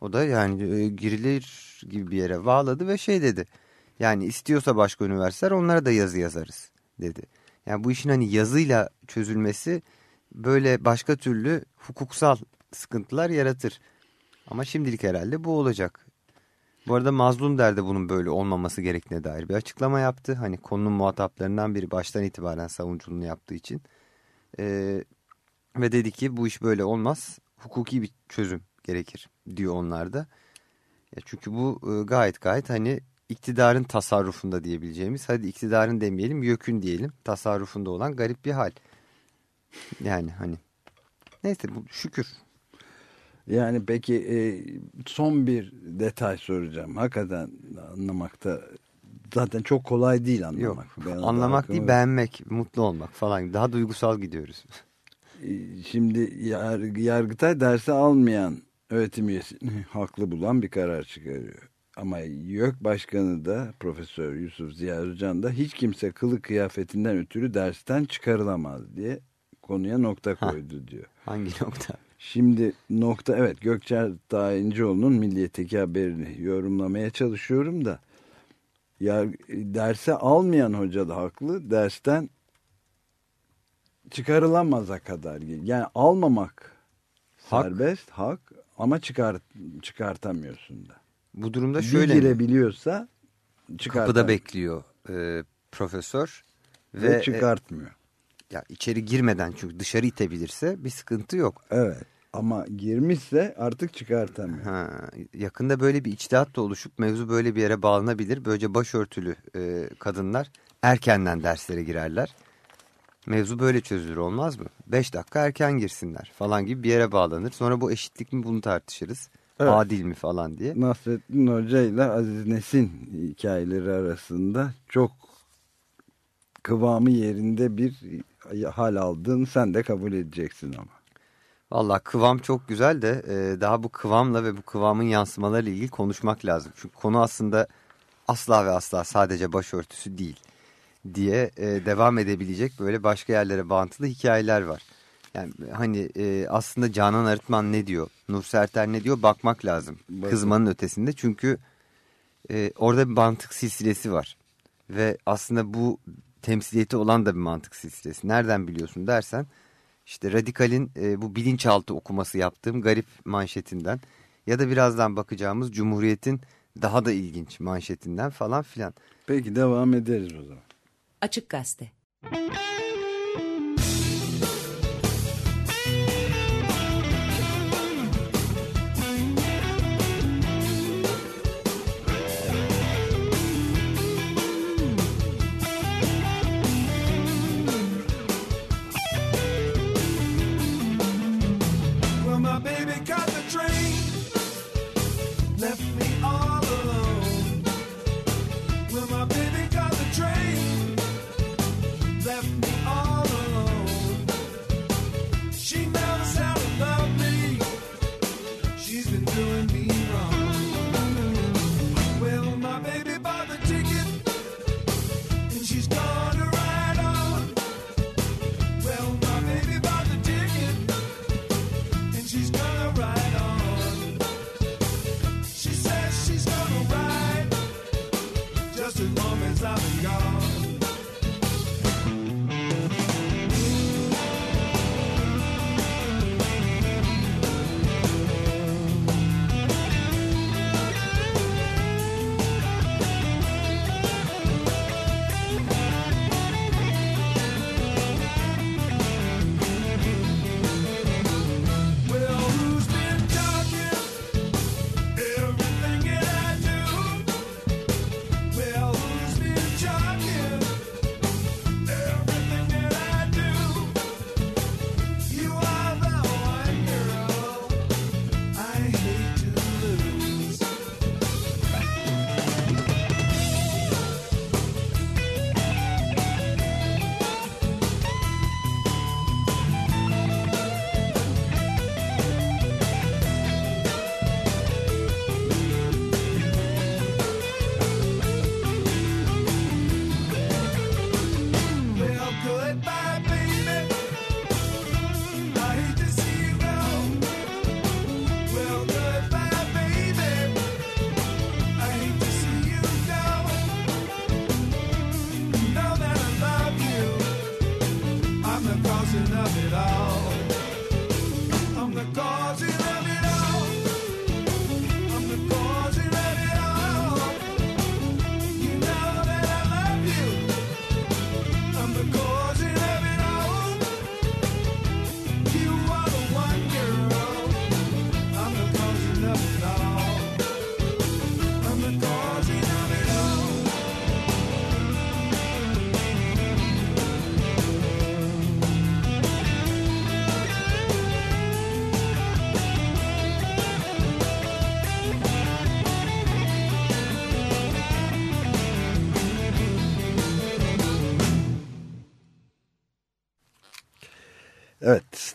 O da yani e, girilir gibi bir yere bağladı ve şey dedi. Yani istiyorsa başka üniversiteler onlara da yazı yazarız dedi. Yani bu işin hani yazıyla çözülmesi böyle başka türlü hukuksal sıkıntılar yaratır. Ama şimdilik herhalde bu olacak. Bu arada Mazlum der de bunun böyle olmaması gerektiğine dair bir açıklama yaptı. Hani konunun muhataplarından biri baştan itibaren savunuculuğunu yaptığı için. Ee, ve dedi ki bu iş böyle olmaz. Hukuki bir çözüm gerekir diyor onlar da. Ya çünkü bu e, gayet gayet hani iktidarın tasarrufunda diyebileceğimiz hadi iktidarın demeyelim YÖK'ün diyelim tasarrufunda olan garip bir hal. Yani hani neyse bu şükür Yani peki e, son bir detay soracağım. Hakikaten anlamakta zaten çok kolay değil Yok anlamak. Ben de anlamak değil beğenmek, mutlu olmak falan daha duygusal gidiyoruz. E, Şimdi yar, Yargıtay dersi almayan öğretim üyesini haklı bulan bir karar çıkarıyor. Ama YÖK Başkanı da Profesör Yusuf Ziya Özcan da hiç kimse kılık kıyafetinden ötürü dersten çıkarılamaz diye konuya nokta Ha. koydu diyor. Hangi nokta? Şimdi nokta evet Gökçer Tayincioğlu'nun Milliyet'teki haberini yorumlamaya çalışıyorum da ya, derse almayan hoca da haklı dersten çıkarılamaza kadar yani almamak Hak. serbest hak ama çıkart çıkartamıyorsun da. Bu durumda şöyle girebiliyorsa çıkartamıyor. kapıda bekliyor e, profesör ve, ve, e, çıkartmıyor. ya içeri girmeden çünkü dışarı itebilirse bir sıkıntı yok. Evet ama girmişse artık çıkartamıyor. Ha, yakında böyle bir içtihat da oluşup mevzu böyle bir yere bağlanabilir. Böylece başörtülü e, kadınlar erkenden derslere girerler. Mevzu böyle çözülür olmaz mı? 5 dakika erken girsinler falan gibi bir yere bağlanır. Sonra bu eşitlik mi bunu tartışırız. Evet. Adil mi falan diye. Nasrettin Hoca ile Aziz Nesin hikayeleri arasında çok kıvamı yerinde bir hal aldığını sen de kabul edeceksin ama. Valla kıvam çok güzel de e, daha bu kıvamla ve bu kıvamın yansımalarıyla ilgili konuşmak lazım. Çünkü konu aslında asla ve asla sadece başörtüsü değil diye e, devam edebilecek böyle başka yerlere bağıntılı hikayeler var. Yani hani e, aslında Canan Arıtman ne diyor, Nur Serter ne diyor bakmak lazım. Bakın. Kızmanın ötesinde çünkü e, orada bir mantık silsilesi var. Ve aslında bu temsiliyeti olan da bir mantık silsilesi. Nereden biliyorsun dersen işte Radikal'in e, bu bilinçaltı okuması yaptığım garip manşetinden ya da birazdan bakacağımız Cumhuriyet'in daha da ilginç manşetinden falan filan. Peki devam ederiz o zaman. Açık Gazete. Well,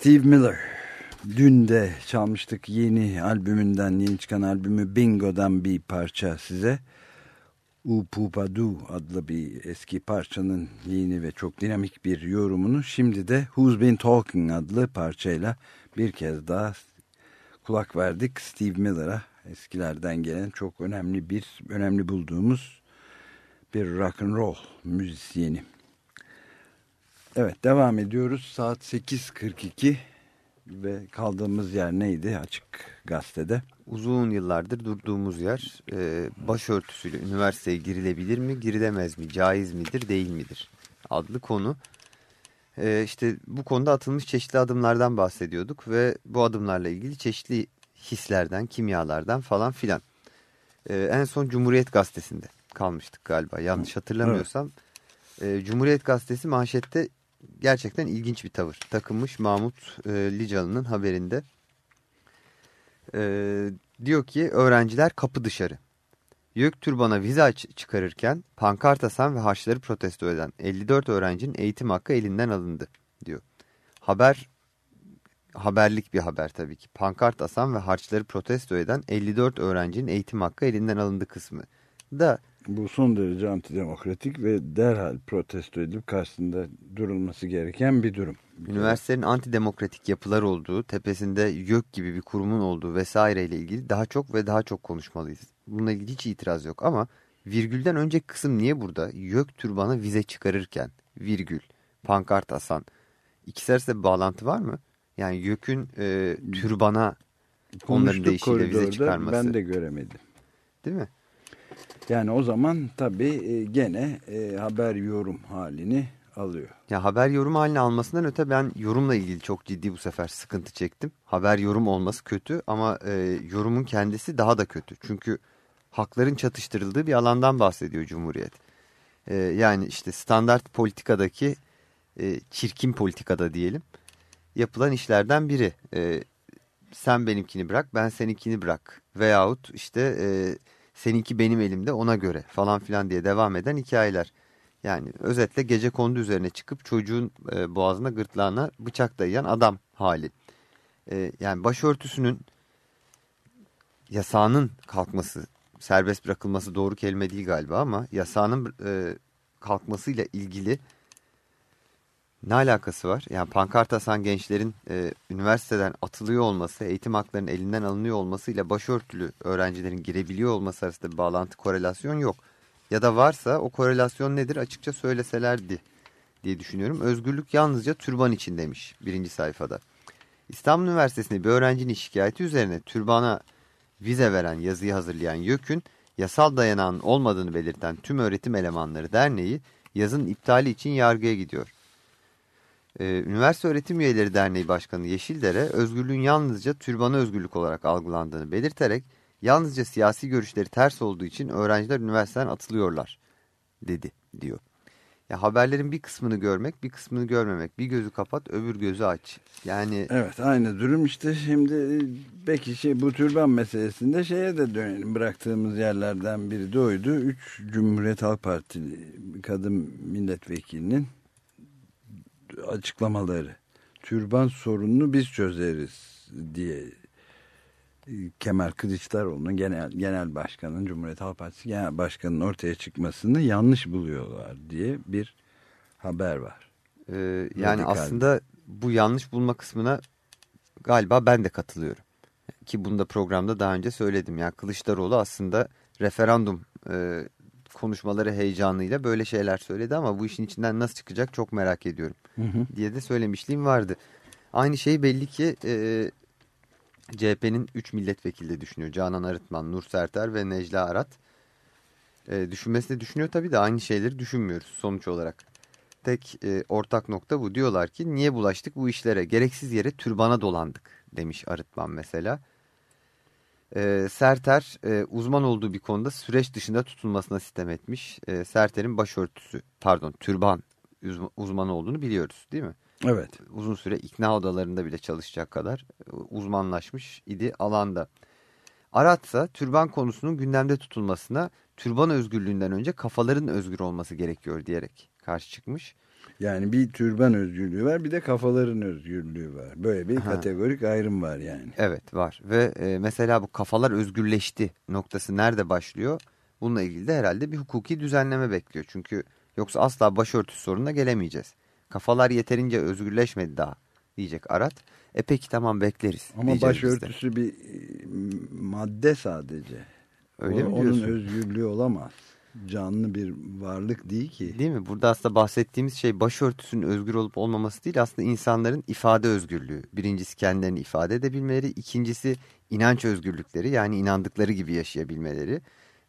Steve Miller. Dün de çalmıştık yeni albümünden, yeni çıkan albümü Bingo'dan bir parça size. Upupadu adlı bir eski parçanın yeni ve çok dinamik bir yorumunu. Şimdi de Who's Been Talking adlı parçayla bir kez daha kulak verdik Steve Miller'a. Eskilerden gelen çok önemli bir, önemli bulduğumuz bir rock and roll müzisyeni. Evet devam ediyoruz. Saat 8.42 ve kaldığımız yer neydi açık gazetede? Uzun yıllardır durduğumuz yer e, başörtüsüyle üniversiteye girilebilir mi, girilemez mi, caiz midir, değil midir adlı konu. E, işte bu konuda atılmış çeşitli adımlardan bahsediyorduk ve bu adımlarla ilgili çeşitli hislerden, kimyalardan falan filan. E, en son Cumhuriyet Gazetesi'nde kalmıştık galiba yanlış hatırlamıyorsam. E, Cumhuriyet Gazetesi manşette gerçekten ilginç bir tavır takınmış Mahmut e, Licalı'nın haberinde. E, diyor ki öğrenciler kapı dışarı. Göktürk'bana vize ç- çıkarırken pankart asan ve harçları protesto eden 54 öğrencinin eğitim hakkı elinden alındı diyor. Haber haberlik bir haber tabii ki. Pankart asan ve harçları protesto eden 54 öğrencinin eğitim hakkı elinden alındı kısmı. Da Bu son derece antidemokratik ve derhal protesto edilip karşısında durulması gereken bir durum. üniversitenin antidemokratik yapılar olduğu, tepesinde YÖK gibi bir kurumun olduğu vesaireyle ilgili daha çok ve daha çok konuşmalıyız. Bununla ilgili hiç itiraz yok ama virgülden önceki kısım niye burada? YÖK türbana vize çıkarırken virgül, pankart asan. İkisi arasında bir bağlantı var mı? Yani YÖK'ün e, türbana onların Konuştuk deyişiyle vize koridorda, çıkarması. Ben de göremedim. Değil mi? Yani o zaman tabii e, gene e, haber yorum halini alıyor. Ya haber yorum haline almasından öte ben yorumla ilgili çok ciddi bu sefer sıkıntı çektim. Haber yorum olması kötü ama e, yorumun kendisi daha da kötü. Çünkü hakların çatıştırıldığı bir alandan bahsediyor Cumhuriyet. Yani işte standart politikadaki çirkin politikada diyelim yapılan işlerden biri. Sen benimkini bırak ben seninkini bırak veyahut işte seninki benim elimde ona göre falan filan diye devam eden hikayeler. Yani özetle gece kondu üzerine çıkıp çocuğun e, boğazına gırtlağına bıçak dayayan adam hali. E, yani başörtüsünün yasağının kalkması, serbest bırakılması doğru kelime değil galiba ama yasağının e, kalkmasıyla ilgili ne alakası var? Yani pankart asan gençlerin e, üniversiteden atılıyor olması, eğitim haklarının elinden alınıyor olmasıyla başörtülü öğrencilerin girebiliyor olması arasında bir bağlantı, korelasyon yok. Ya da varsa o korelasyon nedir açıkça söyleselerdi diye düşünüyorum. Özgürlük yalnızca türban için demiş birinci sayfada. İstanbul Üniversitesi'nde bir öğrencinin şikayeti üzerine türbana vize veren yazıyı hazırlayan YÖK'ün yasal dayanağın olmadığını belirten Tüm Öğretim Elemanları Derneği yazın iptali için yargıya gidiyor. Ee, Üniversite Öğretim Üyeleri Derneği Başkanı Yeşildere özgürlüğün yalnızca türbana özgürlük olarak algılandığını belirterek yalnızca siyasi görüşleri ters olduğu için öğrenciler üniversiteden atılıyorlar dedi diyor. Ya haberlerin bir kısmını görmek, bir kısmını görmemek. Bir gözü kapat, öbür gözü aç. Yani Evet aynı durum işte şimdi e, peki şey bu türban meselesinde şeye de dönelim bıraktığımız yerlerden biri de. Üç Cumhuriyet Halk Partili kadın milletvekilinin açıklamaları. Türban sorununu biz çözeriz diye e, Kemal Kılıçdaroğlu'nun genel, genel başkanın Cumhuriyet Halk Partisi genel başkanının ortaya çıkmasını yanlış buluyorlar diye bir haber var. e, yani Radikal. aslında bu yanlış bulma kısmına galiba ben de katılıyorum. Ki bunu da programda daha önce söyledim. Yani Kılıçdaroğlu aslında referandum e, konuşmaları heyecanıyla böyle şeyler söyledi ama bu işin içinden nasıl çıkacak çok merak ediyorum diye de söylemişliğim vardı. Aynı şeyi belli ki e, CHP'nin 3 milletvekili de düşünüyor. Canan Arıtman, Nur Serter ve Necla Arat. E, düşünmesi de düşünüyor tabii de aynı şeyleri düşünmüyoruz sonuç olarak. Tek e, ortak nokta bu. Diyorlar ki niye bulaştık bu işlere? Gereksiz yere türbana dolandık demiş Arıtman mesela. E, Serter e, uzman olduğu bir konuda süreç dışında tutulmasına sitem etmiş. E, Serter'in başörtüsü pardon türban uzma- uzmanı olduğunu biliyoruz değil mi? Evet. uzun süre ikna odalarında bile çalışacak kadar e, uzmanlaşmış idi alanda. Aratsa türban konusunun gündemde tutulmasına türban özgürlüğünden önce kafaların özgür olması gerekiyor diyerek karşı çıkmış. Yani bir türban özgürlüğü var bir de kafaların özgürlüğü var. Böyle bir Ha. kategorik ayrım var yani. Evet var ve e, mesela bu kafalar özgürleşti noktası nerede başlıyor? Bununla ilgili de herhalde bir hukuki düzenleme bekliyor. Çünkü yoksa asla başörtüsü sorununa gelemeyeceğiz. Kafalar yeterince özgürleşmedi daha diyecek Arat. E peki tamam bekleriz. Ama başörtüsü bir e, madde sadece. Öyle O- mi Onun diyorsun? özgürlüğü olamaz. Canlı bir varlık değil ki. Değil mi? Burada aslında bahsettiğimiz şey başörtüsünün özgür olup olmaması değil aslında insanların ifade özgürlüğü. Birincisi kendilerini ifade edebilmeleri, ikincisi inanç özgürlükleri yani inandıkları gibi yaşayabilmeleri.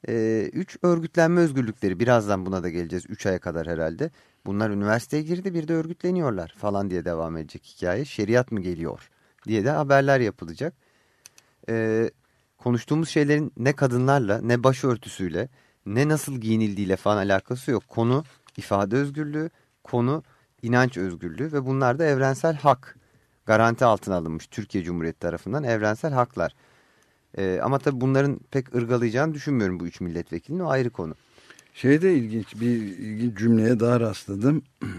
Ee, üç örgütlenme özgürlükleri birazdan buna da geleceğiz üç aya kadar herhalde. Bunlar üniversiteye girdi bir de örgütleniyorlar falan diye devam edecek hikaye. Şeriat mı geliyor diye de haberler yapılacak. Ee, konuştuğumuz şeylerin ne kadınlarla ne başörtüsüyle ne nasıl giyinildiğiyle falan alakası yok. Konu ifade özgürlüğü, konu inanç özgürlüğü ve bunlar da evrensel hak. Garanti altına alınmış Türkiye Cumhuriyeti tarafından evrensel haklar. Ee, ama tabii bunların pek ırgalayacağını düşünmüyorum bu üç milletvekilinin o ayrı konu. Şeyde ilginç bir ilginç cümleye daha rastladım.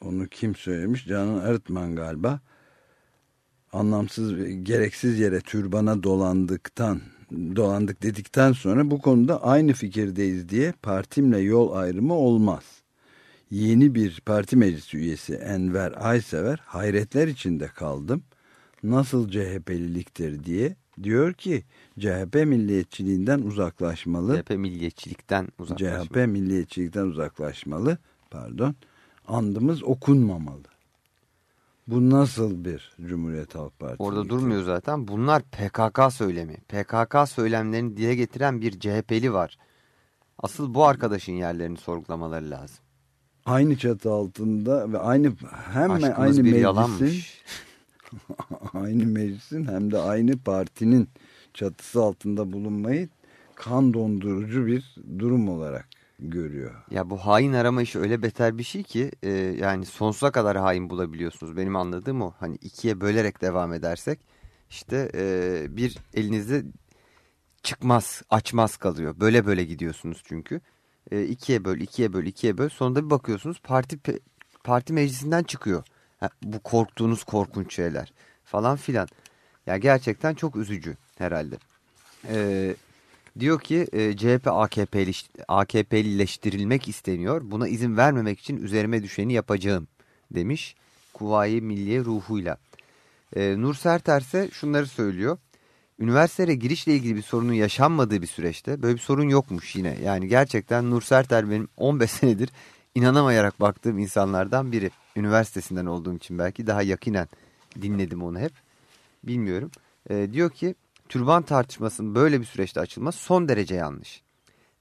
Onu kim söylemiş? Canan Arıtman galiba. anlamsız ve gereksiz yere türbana dolandıktan dolandık dedikten sonra bu konuda aynı fikirdeyiz diye partimle yol ayrımı olmaz. Yeni bir parti meclisi üyesi Enver Aysever hayretler içinde kaldım. Nasıl CHP'liliktir diye diyor ki CHP milliyetçiliğinden uzaklaşmalı. CHP milliyetçilikten uzaklaşma. CHP milliyetçilikten uzaklaşmalı. Pardon. Andımız okunmamalı. Bu nasıl bir Cumhuriyet Halk Partisi? Orada durmuyor zaten. Bunlar PKK söylemi. PKK söylemlerini dile getiren bir CHP'li var. Asıl bu arkadaşın yerlerini sorgulamaları lazım. Aynı çatı altında ve aynı hem Aşkımız aynı meclisin yalanmış. aynı meclisin hem de aynı partinin çatısı altında bulunmayı kan dondurucu bir durum olarak görüyor. Ya bu hain arama işi öyle beter bir şey ki e, yani sonsuza kadar hain bulabiliyorsunuz. Benim anladığım o. Hani ikiye bölerek devam edersek işte e, bir elinizde çıkmaz, açmaz kalıyor. Böyle böyle gidiyorsunuz çünkü. E, ikiye böl, ikiye böl, ikiye böl. Sonunda bir bakıyorsunuz parti parti meclisinden çıkıyor. Ha, bu korktuğunuz korkunç şeyler falan filan. Ya gerçekten çok üzücü herhalde. Eee Diyor ki e, CHP AKP'li, AKP'lileştirilmek isteniyor. Buna izin vermemek için üzerime düşeni yapacağım demiş. Kuvayi Milliye ruhuyla. E, Nur Serter ise şunları söylüyor. Üniversitelere girişle ilgili bir sorunun yaşanmadığı bir süreçte böyle bir sorun yokmuş yine. Yani gerçekten Nur Serter benim 15 senedir inanamayarak baktığım insanlardan biri. Üniversitesinden olduğum için belki daha yakinen dinledim onu hep. Bilmiyorum. E, diyor ki türban tartışmasının böyle bir süreçte açılması son derece yanlış.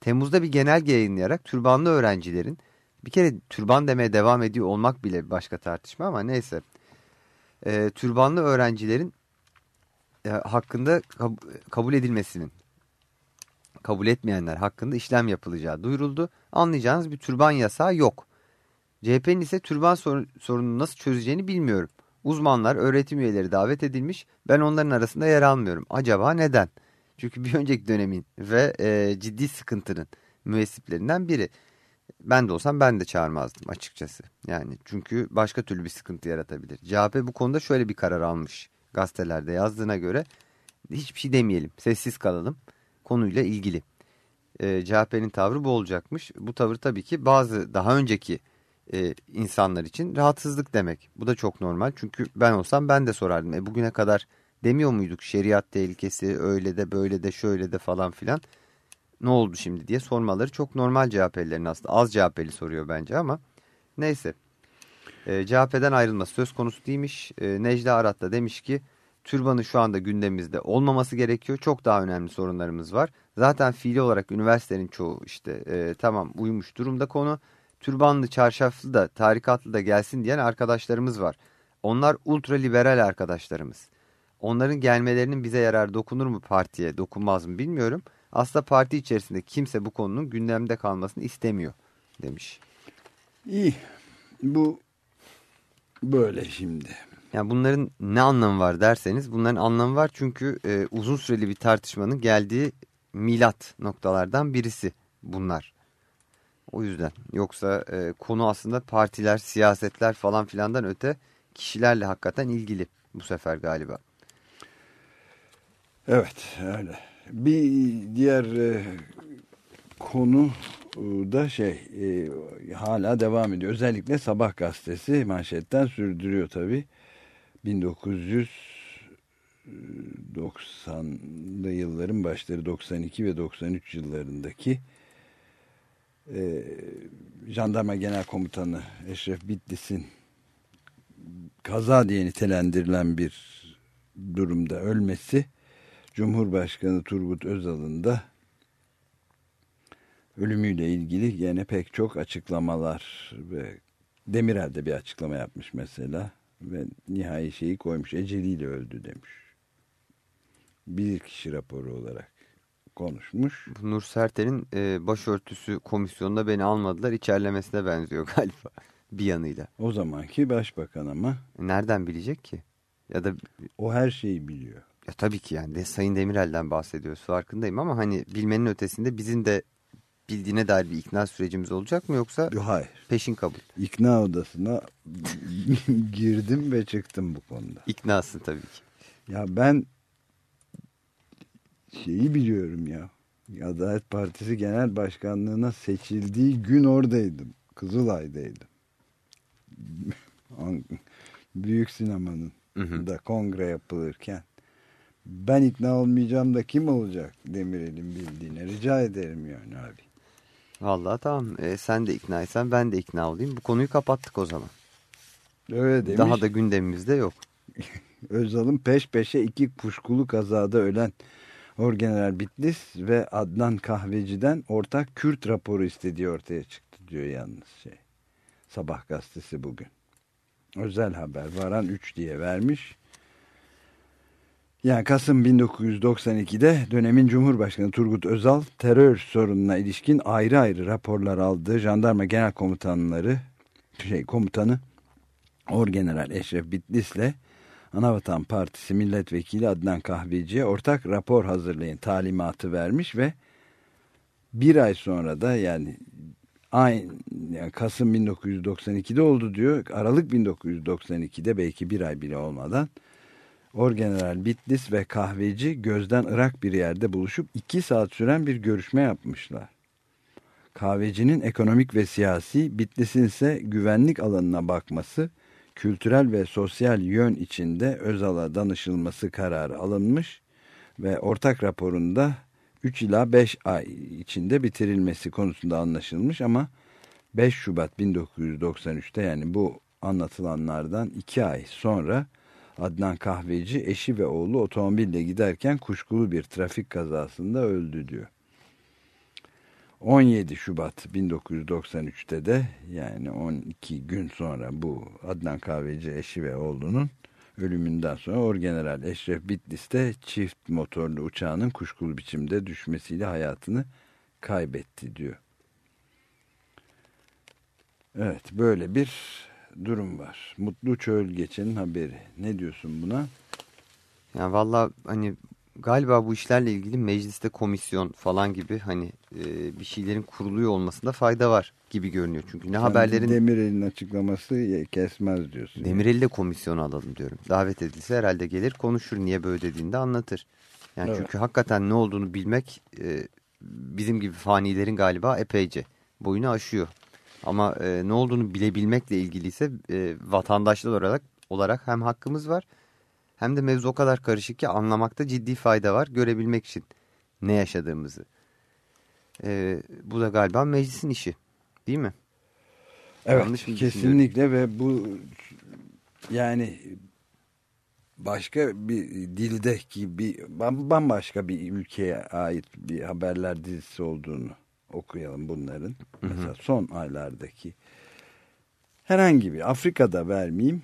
Temmuz'da bir genelge yayınlayarak türbanlı öğrencilerin bir kere türban demeye devam ediyor olmak bile başka tartışma ama neyse. E, türbanlı öğrencilerin e, hakkında kab kabul edilmesinin kabul etmeyenler hakkında işlem yapılacağı duyuruldu. Anlayacağınız bir türban yasağı yok. CHP'nin ise türban sorun, sorununu nasıl çözeceğini bilmiyorum. Uzmanlar, öğretim üyeleri davet edilmiş. Ben onların arasında yer almıyorum. Acaba neden? Çünkü bir önceki dönemin ve e, ciddi sıkıntının müessiplerinden biri. Ben de olsam ben de çağırmazdım açıkçası. Yani çünkü başka türlü bir sıkıntı yaratabilir. CHP bu konuda şöyle bir karar almış. Gazetelerde yazdığına göre hiçbir şey demeyelim. Sessiz kalalım konuyla ilgili. E, CHP'nin tavrı bu olacakmış. Bu tavır tabii ki bazı daha önceki e, insanlar için rahatsızlık demek. Bu da çok normal. Çünkü ben olsam ben de sorardım. E, bugüne kadar demiyor muyduk şeriat tehlikesi öyle de böyle de şöyle de falan filan. Ne oldu şimdi diye sormaları çok normal CHP'lilerin aslında. Az CHP'li soruyor bence ama neyse. E, CHP'den ayrılması söz konusu değilmiş. E, Necla Arat da demiş ki türbanın şu anda gündemimizde olmaması gerekiyor. Çok daha önemli sorunlarımız var. Zaten fiili olarak üniversitenin çoğu işte e, tamam uymuş durumda konu türbanlı, çarşaflı da, tarikatlı da gelsin diyen arkadaşlarımız var. Onlar ultra liberal arkadaşlarımız. Onların gelmelerinin bize yarar dokunur mu partiye, dokunmaz mı bilmiyorum. Aslında parti içerisinde kimse bu konunun gündemde kalmasını istemiyor demiş. İyi. Bu böyle şimdi. Yani bunların ne anlamı var derseniz bunların anlamı var çünkü e, uzun süreli bir tartışmanın geldiği milat noktalardan birisi bunlar. O yüzden yoksa e, konu aslında partiler, siyasetler falan filandan öte kişilerle hakikaten ilgili bu sefer galiba. Evet öyle. Bir diğer e, konu e, da şey e, hala devam ediyor. Özellikle Sabah gazetesi manşetten sürdürüyor tabii. 1990'lı yılların başları 92 ve 93 yıllarındaki e, Jandarma Genel Komutanı Eşref Bitlis'in kaza diye nitelendirilen bir durumda ölmesi Cumhurbaşkanı Turgut Özal'ın da ölümüyle ilgili yine pek çok açıklamalar ve Demirel de bir açıklama yapmış mesela ve nihai şeyi koymuş eceliyle öldü demiş. Bir kişi raporu olarak konuşmuş. Nur Sertel'in e, başörtüsü komisyonunda beni almadılar içerlemesine benziyor galiba bir yanıyla. O zamanki başbakan ama Nereden bilecek ki? Ya da o her şeyi biliyor. ya tabii ki yani de Sayın Demirel'den bahsediyoruz farkındayım ama hani bilmenin ötesinde bizim de bildiğine dair bir ikna sürecimiz olacak mı yoksa Hayır. peşin kabul? İkna odasına girdim ve çıktım bu konuda. İknasın tabii ki. Ya ben şeyi biliyorum ya. Adalet Partisi Genel Başkanlığı'na seçildiği gün oradaydım. Kızılay'daydım. Büyük sinemanın Hı hı. da kongre yapılırken. Ben ikna olmayacağım da kim olacak Demirel'in bildiğine rica ederim yani abi. Vallahi tamam. E, sen de iknaysan ben de ikna olayım. Bu konuyu kapattık o zaman. Öyle demiş. Daha da gündemimizde yok. Özal'ın peş peşe iki kuşkulu kazada ölen Orgeneral Bitlis ve Adnan Kahveci'den ortak Kürt raporu istediği ortaya çıktı diyor yalnız şey. Sabah gazetesi bugün. Özel haber varan 3 diye vermiş. Yani Kasım 1992'de dönemin Cumhurbaşkanı Turgut Özal terör sorununa ilişkin ayrı ayrı raporlar aldığı jandarma genel komutanları şey komutanı Orgeneral Eşref Bitlis'le Anavatan Partisi milletvekili Adnan Kahveci'ye ortak rapor hazırlayın talimatı vermiş ve bir ay sonra da yani aynı yani Kasım 1992'de oldu diyor. Aralık 1992'de belki bir ay bile olmadan Orgeneral Bitlis ve kahveci gözden ırak bir yerde buluşup iki saat süren bir görüşme yapmışlar. Kahvecinin ekonomik ve siyasi, Bitlis'in ise güvenlik alanına bakması, kültürel ve sosyal yön içinde Özal'a danışılması kararı alınmış ve ortak raporunda 3 ila 5 ay içinde bitirilmesi konusunda anlaşılmış ama 5 Şubat 1993'te yani bu anlatılanlardan 2 ay sonra Adnan Kahveci eşi ve oğlu otomobille giderken kuşkulu bir trafik kazasında öldü diyor. 17 Şubat 1993'te de yani 12 gün sonra bu Adnan Kahveci eşi ve oğlunun ölümünden sonra Orgeneral Eşref Bitlis'te çift motorlu uçağının kuşkulu biçimde düşmesiyle hayatını kaybetti diyor. Evet böyle bir durum var. Mutlu Çöl Geçen'in haberi. Ne diyorsun buna? Yani valla hani galiba bu işlerle ilgili mecliste komisyon falan gibi hani e, bir şeylerin kuruluyor olmasında fayda var gibi görünüyor. Çünkü ne Sen haberlerin Demirel'in açıklaması kesmez diyorsun. Demirel'i de komisyona alalım diyorum. Davet edilse herhalde gelir konuşur niye böyle dediğini de anlatır. Yani Evet. çünkü hakikaten ne olduğunu bilmek e, bizim gibi fanilerin galiba epeyce boyunu aşıyor. Ama e, ne olduğunu bilebilmekle ilgili ise e, vatandaşlar olarak, olarak hem hakkımız var hem de mevzu o kadar karışık ki anlamakta ciddi fayda var görebilmek için ne yaşadığımızı. E, bu da galiba meclisin işi değil mi? Evet Yanlış kesinlikle ve bu yani başka bir dildeki bir bam- bambaşka bir ülkeye ait bir haberler dizisi olduğunu okuyalım bunların. Mesela son aylardaki herhangi bir Afrika'da vermeyeyim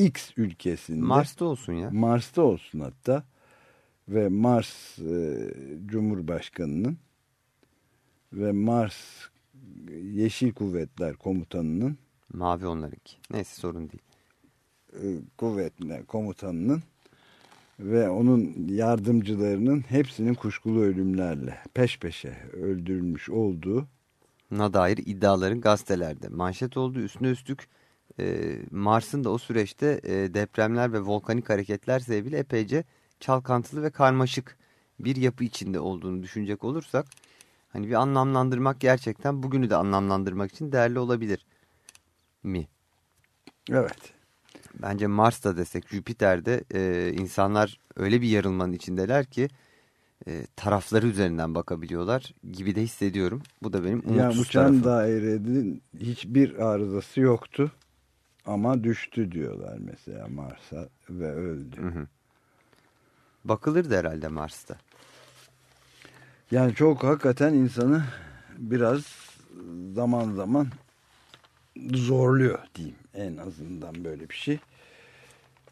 X ülkesinde Mars'ta olsun ya. Mars'ta olsun hatta ve Mars e, Cumhurbaşkanı'nın ve Mars Yeşil Kuvvetler Komutanı'nın Mavi onlarınki. Neyse sorun değil. e, kuvvetler komutanının ve onun yardımcılarının hepsinin kuşkulu ölümlerle peş peşe öldürülmüş olduğu na dair iddiaların gazetelerde manşet oldu. Üstüne üstlük e, Mars'ın da o süreçte e, depremler ve volkanik hareketler sebebiyle epeyce çalkantılı ve karmaşık bir yapı içinde olduğunu düşünecek olursak hani bir anlamlandırmak gerçekten bugünü de anlamlandırmak için değerli olabilir mi? evet Bence Mars'ta desek Jüpiter'de e, insanlar öyle bir yarılmanın içindeler ki e, tarafları üzerinden bakabiliyorlar gibi de hissediyorum. Bu da benim umutsuz yani uçan tarafım. dairenin hiçbir arızası yoktu ama düştü diyorlar mesela Mars'a ve öldü. Hı hı. Bakılırdı herhalde Mars'ta. Yani çok hakikaten insanı biraz zaman zaman zorluyor diyeyim en azından böyle bir şey.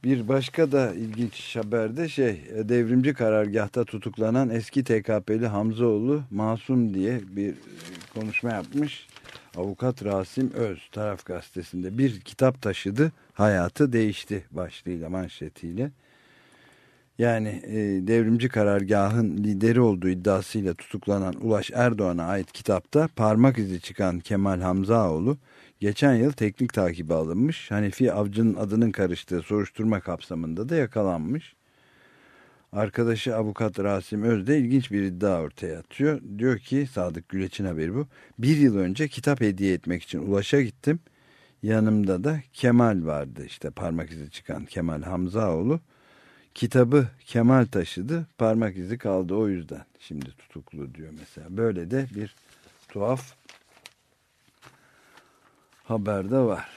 Bir başka da ilginç haberde şey devrimci karargahta tutuklanan eski TKP'li Hamzoğlu Masum diye bir konuşma yapmış. Avukat Rasim Öz taraf gazetesinde bir kitap taşıdı hayatı değişti başlığıyla manşetiyle. Yani e, devrimci karargahın lideri olduğu iddiasıyla tutuklanan Ulaş Erdoğan'a ait kitapta parmak izi çıkan Kemal Hamzaoğlu geçen yıl teknik takibe alınmış. Hanefi Avcı'nın adının karıştığı soruşturma kapsamında da yakalanmış. Arkadaşı avukat Rasim Özde ilginç bir iddia ortaya atıyor. Diyor ki Sadık Güleç'in haberi bu. Bir yıl önce kitap hediye etmek için Ulaş'a gittim. Yanımda da Kemal vardı işte parmak izi çıkan Kemal Hamzaoğlu. Kitabı Kemal taşıdı parmak izi kaldı o yüzden şimdi tutuklu diyor mesela. Böyle de bir tuhaf haber de var.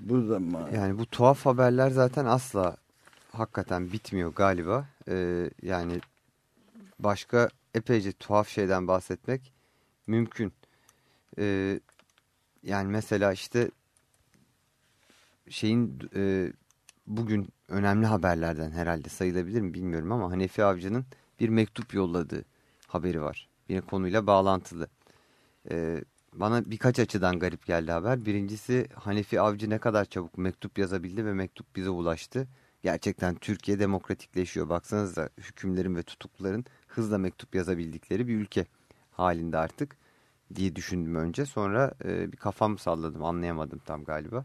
Bu zaman Yani bu tuhaf haberler zaten asla hakikaten bitmiyor galiba. Ee, yani başka epeyce tuhaf şeyden bahsetmek mümkün. Ee, yani mesela işte şeyin e, bugün önemli haberlerden herhalde sayılabilir mi bilmiyorum ama Hanefi Avcı'nın bir mektup yolladığı haberi var. Bir konuyla bağlantılı. Ee, bana birkaç açıdan garip geldi haber. Birincisi Hanefi Avcı ne kadar çabuk mektup yazabildi ve mektup bize ulaştı. Gerçekten Türkiye demokratikleşiyor. Baksanıza hükümlerin ve tutukluların hızla mektup yazabildikleri bir ülke halinde artık diye düşündüm önce. Sonra e, bir kafam salladım anlayamadım tam galiba.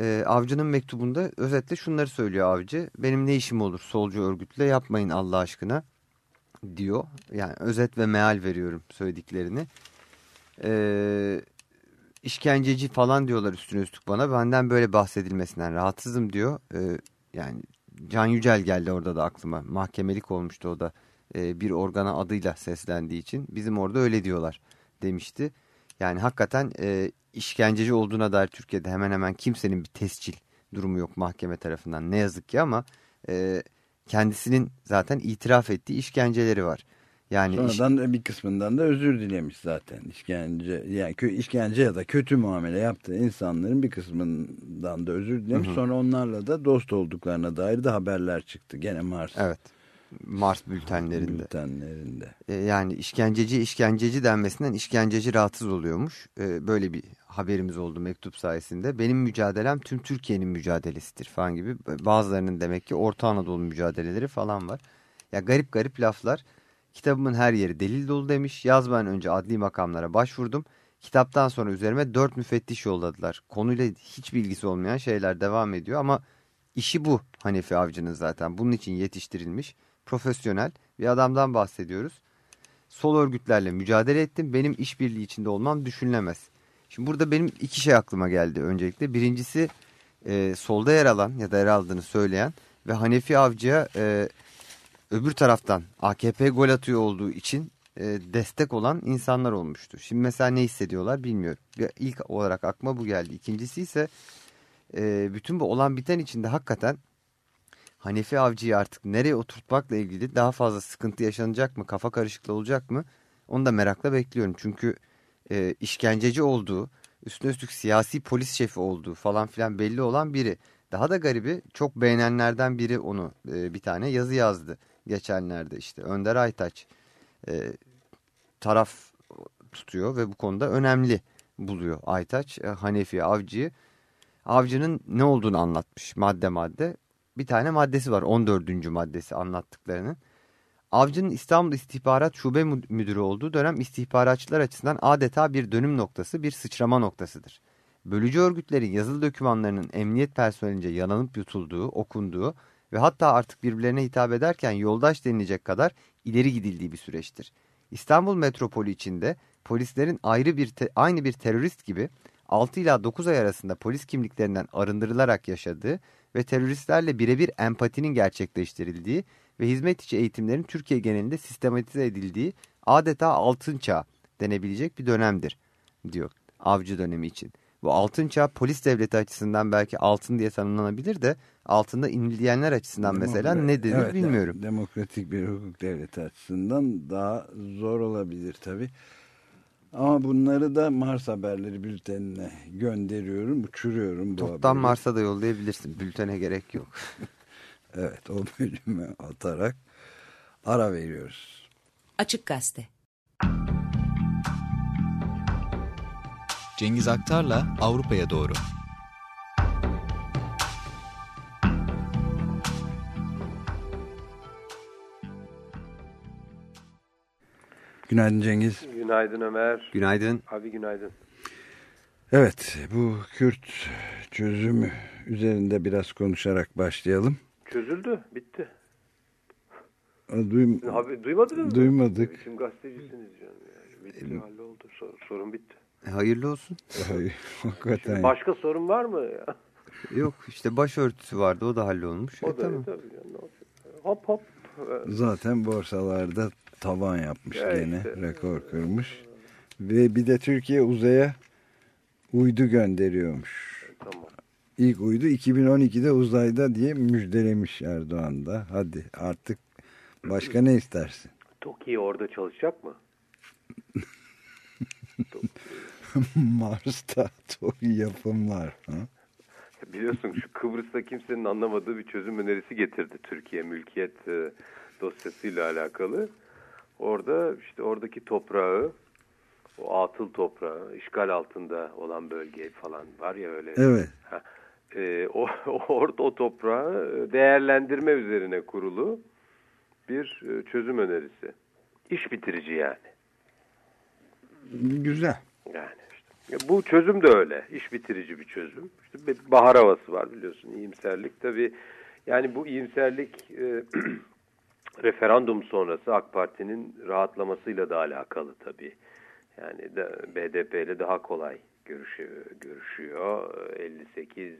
E, avcının mektubunda özetle şunları söylüyor avcı. Benim ne işim olur solcu örgütle yapmayın Allah aşkına diyor. Yani özet ve meal veriyorum söylediklerini. E, işkenceci falan diyorlar üstüne üstlük bana. Benden böyle bahsedilmesinden rahatsızım diyor. E, yani Can Yücel geldi orada da aklıma. Mahkemelik olmuştu o da e, bir organa adıyla seslendiği için. Bizim orada öyle diyorlar demişti. Yani hakikaten e, işkenceci olduğuna dair Türkiye'de hemen hemen kimsenin bir tescil durumu yok mahkeme tarafından ne yazık ki ama e, kendisinin zaten itiraf ettiği işkenceleri var. Yani iş- Sonradan da bir kısmından da özür dilemiş zaten. İşkence, yani işkence ya da kötü muamele yaptığı insanların bir kısmından da özür dilemiş. Sonra onlarla da dost olduklarına dair de haberler çıktı. Gene Mars evet Mars bültenlerinde. bültenlerinde. E, yani işkenceci işkenceci denmesinden işkenceci rahatsız oluyormuş. E, böyle bir haberimiz oldu mektup sayesinde. Benim mücadelem tüm Türkiye'nin mücadelesidir falan gibi. Bazılarının demek ki Orta Anadolu mücadeleleri falan var. Ya garip garip laflar. Kitabımın her yeri delil dolu demiş. Yazmadan önce adli makamlara başvurdum. Kitaptan sonra üzerime dört müfettiş yolladılar. Konuyla hiç bilgisi olmayan şeyler devam ediyor ama işi bu Hanefi Avcı'nın zaten. Bunun için yetiştirilmiş profesyonel bir adamdan bahsediyoruz. Sol örgütlerle mücadele ettim. Benim işbirliği içinde olmam düşünülemez. Şimdi burada benim iki şey aklıma geldi öncelikle. Birincisi e, solda yer alan ya da yer aldığını söyleyen ve Hanefi Avcı'ya e, öbür taraftan AKP gol atıyor olduğu için e, destek olan insanlar olmuştu. Şimdi mesela ne hissediyorlar bilmiyorum. İlk olarak aklıma bu geldi. İkincisi ise e, bütün bu olan biten içinde hakikaten Hanefi Avcı'yı artık nereye oturtmakla ilgili daha fazla sıkıntı yaşanacak mı, kafa karışıklığı olacak mı? Onu da merakla bekliyorum. Çünkü e, işkenceci olduğu, üstüne üstlük siyasi polis şefi olduğu falan filan belli olan biri. Daha da garibi çok beğenenlerden biri onu e, bir tane yazı yazdı geçenlerde işte. Önder Aytaç e, taraf tutuyor ve bu konuda önemli buluyor Aytaç e, Hanefi Avcı'yı. Avcı'nın ne olduğunu anlatmış madde madde. Bir tane maddesi var 14. maddesi anlattıklarının. Avcı'nın İstanbul İstihbarat Şube Mü- Müdürü olduğu dönem istihbaratçılar açısından adeta bir dönüm noktası, bir sıçrama noktasıdır. Bölücü örgütlerin yazılı dokümanlarının emniyet personelince yanılıp yutulduğu, okunduğu ve hatta artık birbirlerine hitap ederken yoldaş denilecek kadar ileri gidildiği bir süreçtir. İstanbul metropolü içinde polislerin ayrı bir te- aynı bir terörist gibi 6 ila 9 ay arasında polis kimliklerinden arındırılarak yaşadığı ve teröristlerle birebir empatinin gerçekleştirildiği ve hizmet içi eğitimlerin Türkiye genelinde sistematize edildiği adeta altın çağ denebilecek bir dönemdir diyor avcı dönemi için. Bu altın çağ polis devleti açısından belki altın diye tanımlanabilir de altında inleyenler açısından mesela Demokrat- ne denir evet, bilmiyorum. demokratik bir hukuk devleti açısından daha zor olabilir tabii. Ama bunları da Mars haberleri bültenine gönderiyorum, uçuruyorum bu Toptan haberi. Mars'a da yollayabilirsin. Bültene gerek yok. Evet, o bölümü atarak ara veriyoruz. Açık Gazete. Cengiz Aktar'la Avrupa'ya doğru. Günaydın Cengiz. Günaydın Ömer. Günaydın. Abi günaydın. Evet bu Kürt çözümü üzerinde biraz konuşarak başlayalım. Çözüldü bitti. Duym Abi, duymadınız mı? Duymadık. Bizim gazetecisiniz canım. Yani. Bitti halloldu sorun bitti. E, Hayırlı olsun. Hayır, hakikaten. Başka sorun var mı ya? Yok işte başörtüsü vardı o da hallolmuş. O E, da tamam. tabii. Hop hop. Zaten borsalarda tavan yapmış Ya gene işte. rekor kırmış. Ve bir de Türkiye uzaya uydu gönderiyormuş. Tamam. İlk uydu 2012'de uzayda diye müjdelemiş Erdoğan da. Hadi artık başka ne istersin? TOKİ orada çalışacak mı? Mars'ta TOKİ yapımlar. Ha? Biliyorsun şu Kıbrıs'ta kimsenin anlamadığı bir çözüm önerisi getirdi Türkiye mülkiyet e, dosyasıyla alakalı. Orada işte oradaki toprağı, o atıl toprağı, işgal altında olan bölge falan var ya öyle. Evet. Ha, e, o, orada o toprağı değerlendirme üzerine kurulu bir e, çözüm önerisi. İş bitirici yani. Güzel. Yani Bu çözüm de öyle. İş bitirici bir çözüm. İşte bir bahar havası var biliyorsun. İyimserlik tabii. Yani bu iyimserlik e, referandum sonrası AK Parti'nin rahatlamasıyla da alakalı tabii. Yani de, BDP ile daha kolay görüşüyor. görüşüyor. 58 e,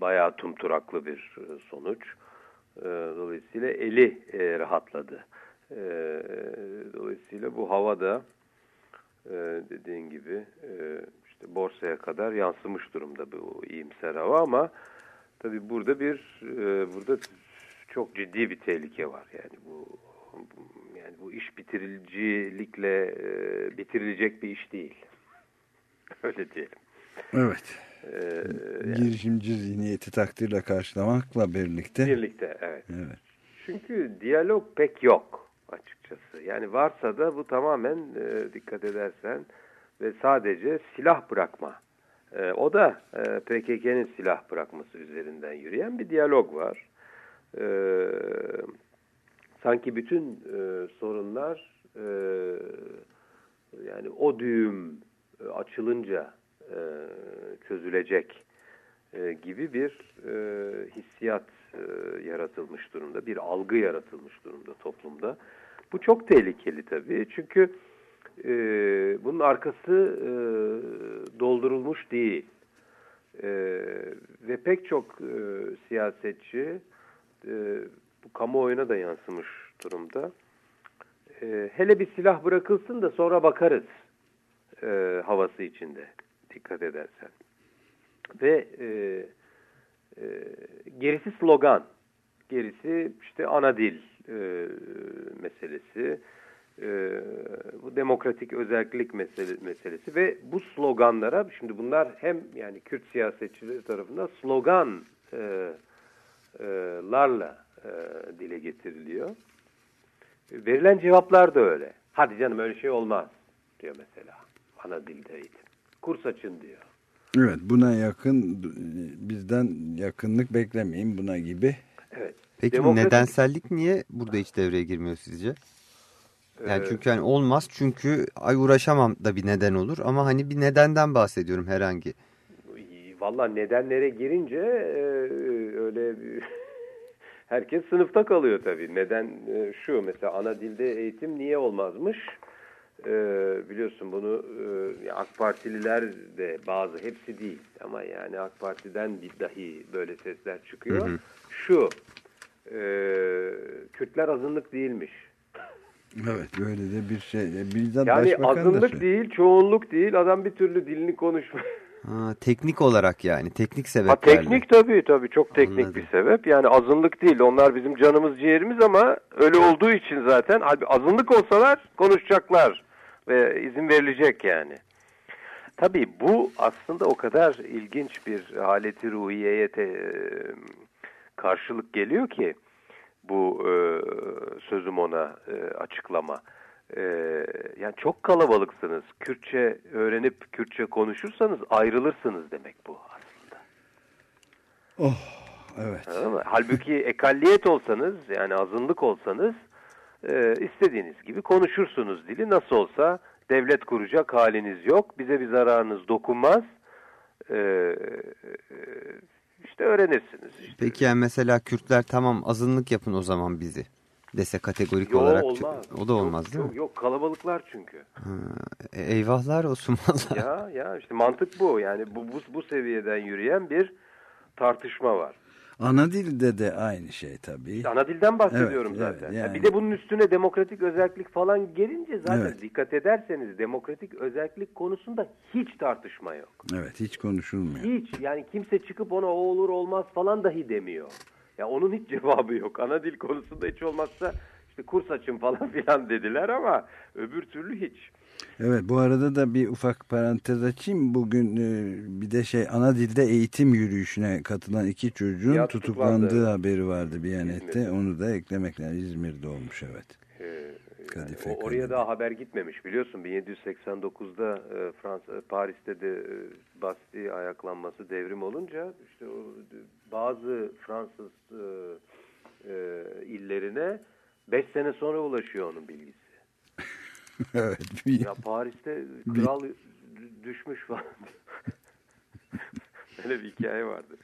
bayağı tumturaklı bir e, sonuç. E, dolayısıyla eli e, rahatladı. E, dolayısıyla bu havada ee, dediğin gibi e, işte borsaya kadar yansımış durumda bu iyimser hava ama tabii burada bir e, burada çok ciddi bir tehlike var yani bu, yani bu iş bitiricilikle e, bitirilecek bir iş değil öyle diyelim. Evet. Ee, Girişimci zihniyeti takdirle karşılamakla birlikte. birlikte evet. Evet. Çünkü diyalog pek yok açıkçası. Yani varsa da bu tamamen e, dikkat edersen ve sadece silah bırakma. E, o da e, PKK'nın silah bırakması üzerinden yürüyen bir diyalog var. E, sanki bütün e, sorunlar e, yani o düğüm e, açılınca e, çözülecek e, gibi bir e, hissiyat e, yaratılmış durumda, bir algı yaratılmış durumda toplumda. Bu çok tehlikeli tabii çünkü e, bunun arkası e, doldurulmuş değil. E, ve pek çok e, siyasetçi e, bu kamuoyuna da yansımış durumda. E, hele bir silah bırakılsın da sonra bakarız e, havası içinde dikkat edersen. Ve e, e, gerisi slogan, gerisi işte ana dil e, meselesi, e, bu demokratik özellik mesele, meselesi ve bu sloganlara şimdi bunlar hem yani Kürt siyasetçileri tarafından slogan e, e, larla e, dile getiriliyor. Verilen cevaplar da öyle. Hadi canım öyle şey olmaz diyor mesela ana dilde eğitim. Kurs açın diyor. Evet buna yakın bizden yakınlık beklemeyin buna gibi. Evet. Peki Demokratik- nedensellik niye burada hiç devreye girmiyor sizce? Yani Ee, çünkü hani olmaz çünkü ay uğraşamam da bir neden olur ama hani bir nedenden bahsediyorum herhangi. Valla nedenlere girince e, öyle herkes sınıfta kalıyor tabii. Neden e, şu mesela ana dilde eğitim niye olmazmış? E, biliyorsun bunu e, AK Partililer de bazı hepsi değil ama yani AK Parti'den bir dahi böyle sesler çıkıyor. Hı hı. Şu e, Kürtler azınlık değilmiş. Evet böyle de bir şey. Bizzat Yani başbakan da azınlık söyledi. değil, çoğunluk değil. Adam bir türlü dilini konuşmuyor. Ha, teknik olarak yani teknik Ha, sebeplerle. teknik tabii tabii çok teknik Anladım. bir sebep. Yani azınlık değil. Onlar bizim canımız ciğerimiz ama öyle olduğu için zaten halbuki azınlık olsalar konuşacaklar ve izin verilecek yani. Tabii bu aslında o kadar ilginç bir haleti ruhiyeye te- karşılık geliyor ki bu e, sözüm ona e, açıklama. E, yani çok kalabalıksınız. Kürtçe öğrenip Kürtçe konuşursanız ayrılırsınız demek bu aslında. Oh evet. Halbuki ekalliyet olsanız yani azınlık olsanız e, istediğiniz gibi konuşursunuz dili. Nasıl olsa devlet kuracak haliniz yok. Bize bir zararınız dokunmaz. E, e, işte öğrenirsiniz. İşte. Peki yani mesela Kürtler tamam azınlık yapın o zaman bizi dese kategorik Yo, olarak olmaz. o da olmaz yok, değil yok, mi? Yok kalabalıklar çünkü. E, eyvahlar olsun valla. ya ya işte mantık bu. Yani bu, bu, bu seviyeden yürüyen bir tartışma var. Ana dilde de aynı şey tabii. Ana dilden bahsediyorum Evet, evet, zaten. yani. Ya Bir de bunun üstüne demokratik özellik falan gelince zaten Evet. dikkat ederseniz demokratik özellik konusunda hiç tartışma yok. Evet hiç konuşulmuyor. Hiç yani kimse çıkıp ona o olur olmaz falan dahi demiyor. Ya onun hiç cevabı yok. Ana dil konusunda hiç olmazsa işte kurs açın falan filan dediler ama öbür türlü hiç. Evet bu arada da bir ufak parantez açayım. Bugün e, bir de şey ana dilde eğitim yürüyüşüne katılan iki çocuğun Ya, tutuklandığı tutuklandı. haberi vardı Biyanet'te. İzmir'de. Onu da eklemek lazım. İzmir'de olmuş evet. Ee, yani o- oraya Kadife. daha haber gitmemiş biliyorsun 1789'da e, Fransa Paris'te de e, Bastille ayaklanması devrim olunca işte o, bazı Fransız e, e, illerine 5 sene sonra ulaşıyor onun bilgisi. evet. Ya Paris'te kral düşmüş falan. Böyle bir hikaye vardı.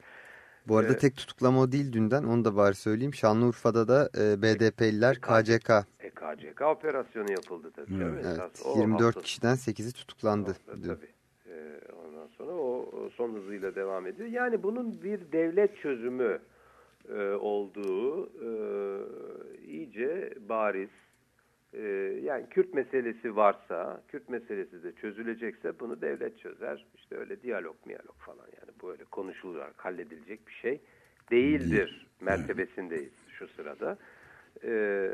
Bu arada Evet. tek tutuklama o değil dünden onu da bari söyleyeyim. Şanlıurfa'da da e, BDP'liler KCK. E, KCK operasyonu yapıldı tabii. Evet. canım. Evet, Esas o 24 hafta- kişiden 8'i tutuklandı. Dün. tabii. Ee, ondan sonra o o son hızıyla devam ediyor. Yani bunun bir devlet çözümü e, olduğu e, iyice bariz. E, yani Kürt meselesi varsa, Kürt meselesi de çözülecekse bunu devlet çözer. İşte öyle diyalog miyalog falan yani böyle konuşularak halledilecek bir şey değildir mertebesindeyiz şu sırada. Ee,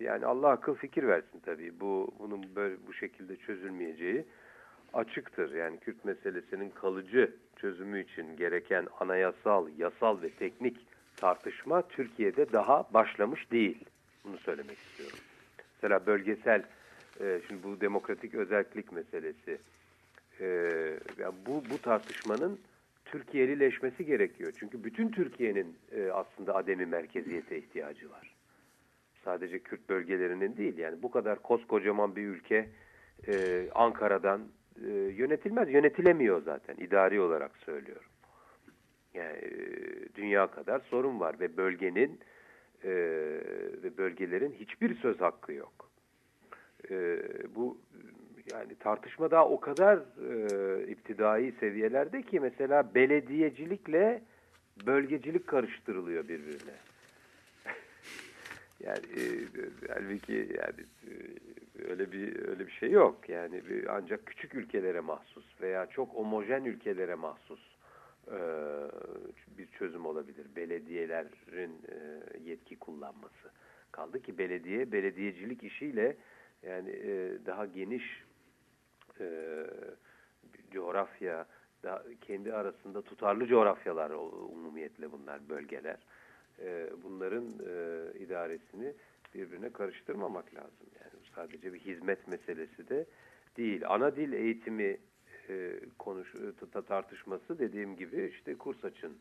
yani Allah akıl fikir versin tabii. Bu bunun böyle bu şekilde çözülmeyeceği açıktır. Yani Kürt meselesinin kalıcı çözümü için gereken anayasal, yasal ve teknik tartışma Türkiye'de daha başlamış değil. Bunu söylemek istiyorum. Mesela bölgesel, e, şimdi bu demokratik özellik meselesi, e, ya bu bu tartışmanın Türkiye'lileşmesi gerekiyor. Çünkü bütün Türkiye'nin e, aslında ademi merkeziyete ihtiyacı var sadece Kürt bölgelerinin değil yani bu kadar koskocaman bir ülke e, Ankara'dan e, yönetilmez yönetilemiyor zaten idari olarak söylüyorum. Yani e, dünya kadar sorun var ve bölgenin e, ve bölgelerin hiçbir söz hakkı yok. E, bu yani tartışma daha o kadar e, iptidai seviyelerde ki mesela belediyecilikle bölgecilik karıştırılıyor birbirine. Yani e, halbuki yani e, öyle bir öyle bir şey yok. Yani bir- ancak küçük ülkelere mahsus veya çok homojen ülkelere mahsus bir çözüm olabilir. Belediyelerin e, yetki kullanması. Kaldı ki belediye belediyecilik işiyle yani e, daha geniş e, coğrafya daha kendi arasında tutarlı coğrafyalar umumiyetle bunlar bölgeler. Bunların idaresini birbirine karıştırmamak lazım. Yani sadece bir hizmet meselesi de değil. Ana dil eğitimi e, konuş ta- tartışması dediğim gibi işte kurs açın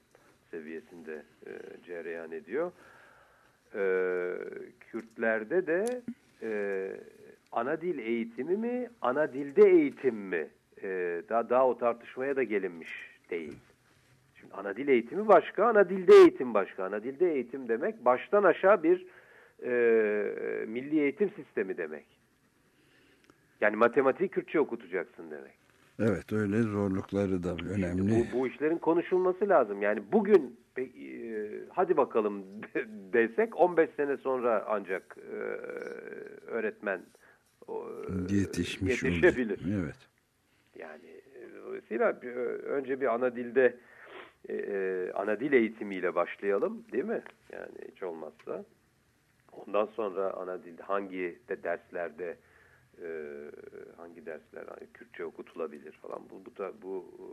seviyesinde e, cereyan ediyor. E, Kürtlerde de e, ana dil eğitimi mi, ana dilde eğitim mi? E, daha daha o tartışmaya da gelinmiş değil. Şimdi ana dil eğitimi başka, ana dilde eğitim başka. Ana dilde eğitim demek baştan aşağı bir e, milli eğitim sistemi demek. Yani matematiği Kürtçe okutacaksın demek. Evet öyle zorlukları da önemli. Bu, bu işlerin konuşulması lazım. Yani bugün e, hadi bakalım desek 15 sene sonra ancak e, öğretmen e, Yetişmiş yetişebilir. olacak. Evet. Yani e, dolayısıyla bir- önce bir ana dilde e, e, ana dil eğitimiyle başlayalım değil mi? Yani hiç olmazsa. Ondan sonra ana dilde hangi de derslerde e, hangi dersler hani Kürtçe okutulabilir falan bu bu, ta- bu e,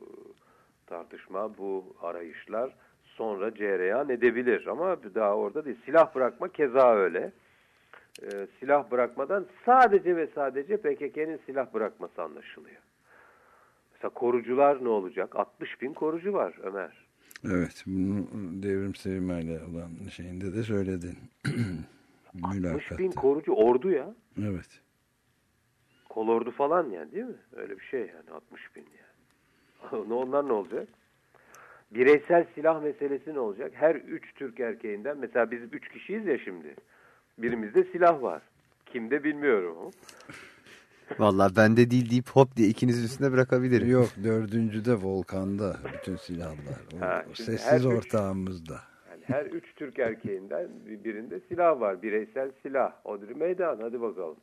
tartışma bu arayışlar sonra cereyan edebilir ama daha orada değil. Silah bırakma keza öyle. E, silah bırakmadan sadece ve sadece PKK'nın silah bırakması anlaşılıyor. Mesela korucular ne olacak? 60 bin korucu var Evet bunu devrim sevmeyle olan şeyinde de söyledin. 60 bin korucu ordu ya. Evet. Kolordu falan yani değil mi? Öyle bir şey yani 60 bin yani. Ne Onlar ne olacak? Bireysel silah meselesi ne olacak? Her üç Türk erkeğinden mesela biz üç kişiyiz ya şimdi. Birimizde silah var. Kimde bilmiyorum. Vallahi bende değil deyip hop diye ikinizin üstüne bırakabilirim. Yok dördüncüde Volkan'da bütün silahlar. O, Ha, sessiz her üç- ortağımızda. Yani her üç Türk erkeğinden birinde silah var. Bireysel silah. Odri meydan hadi bakalım.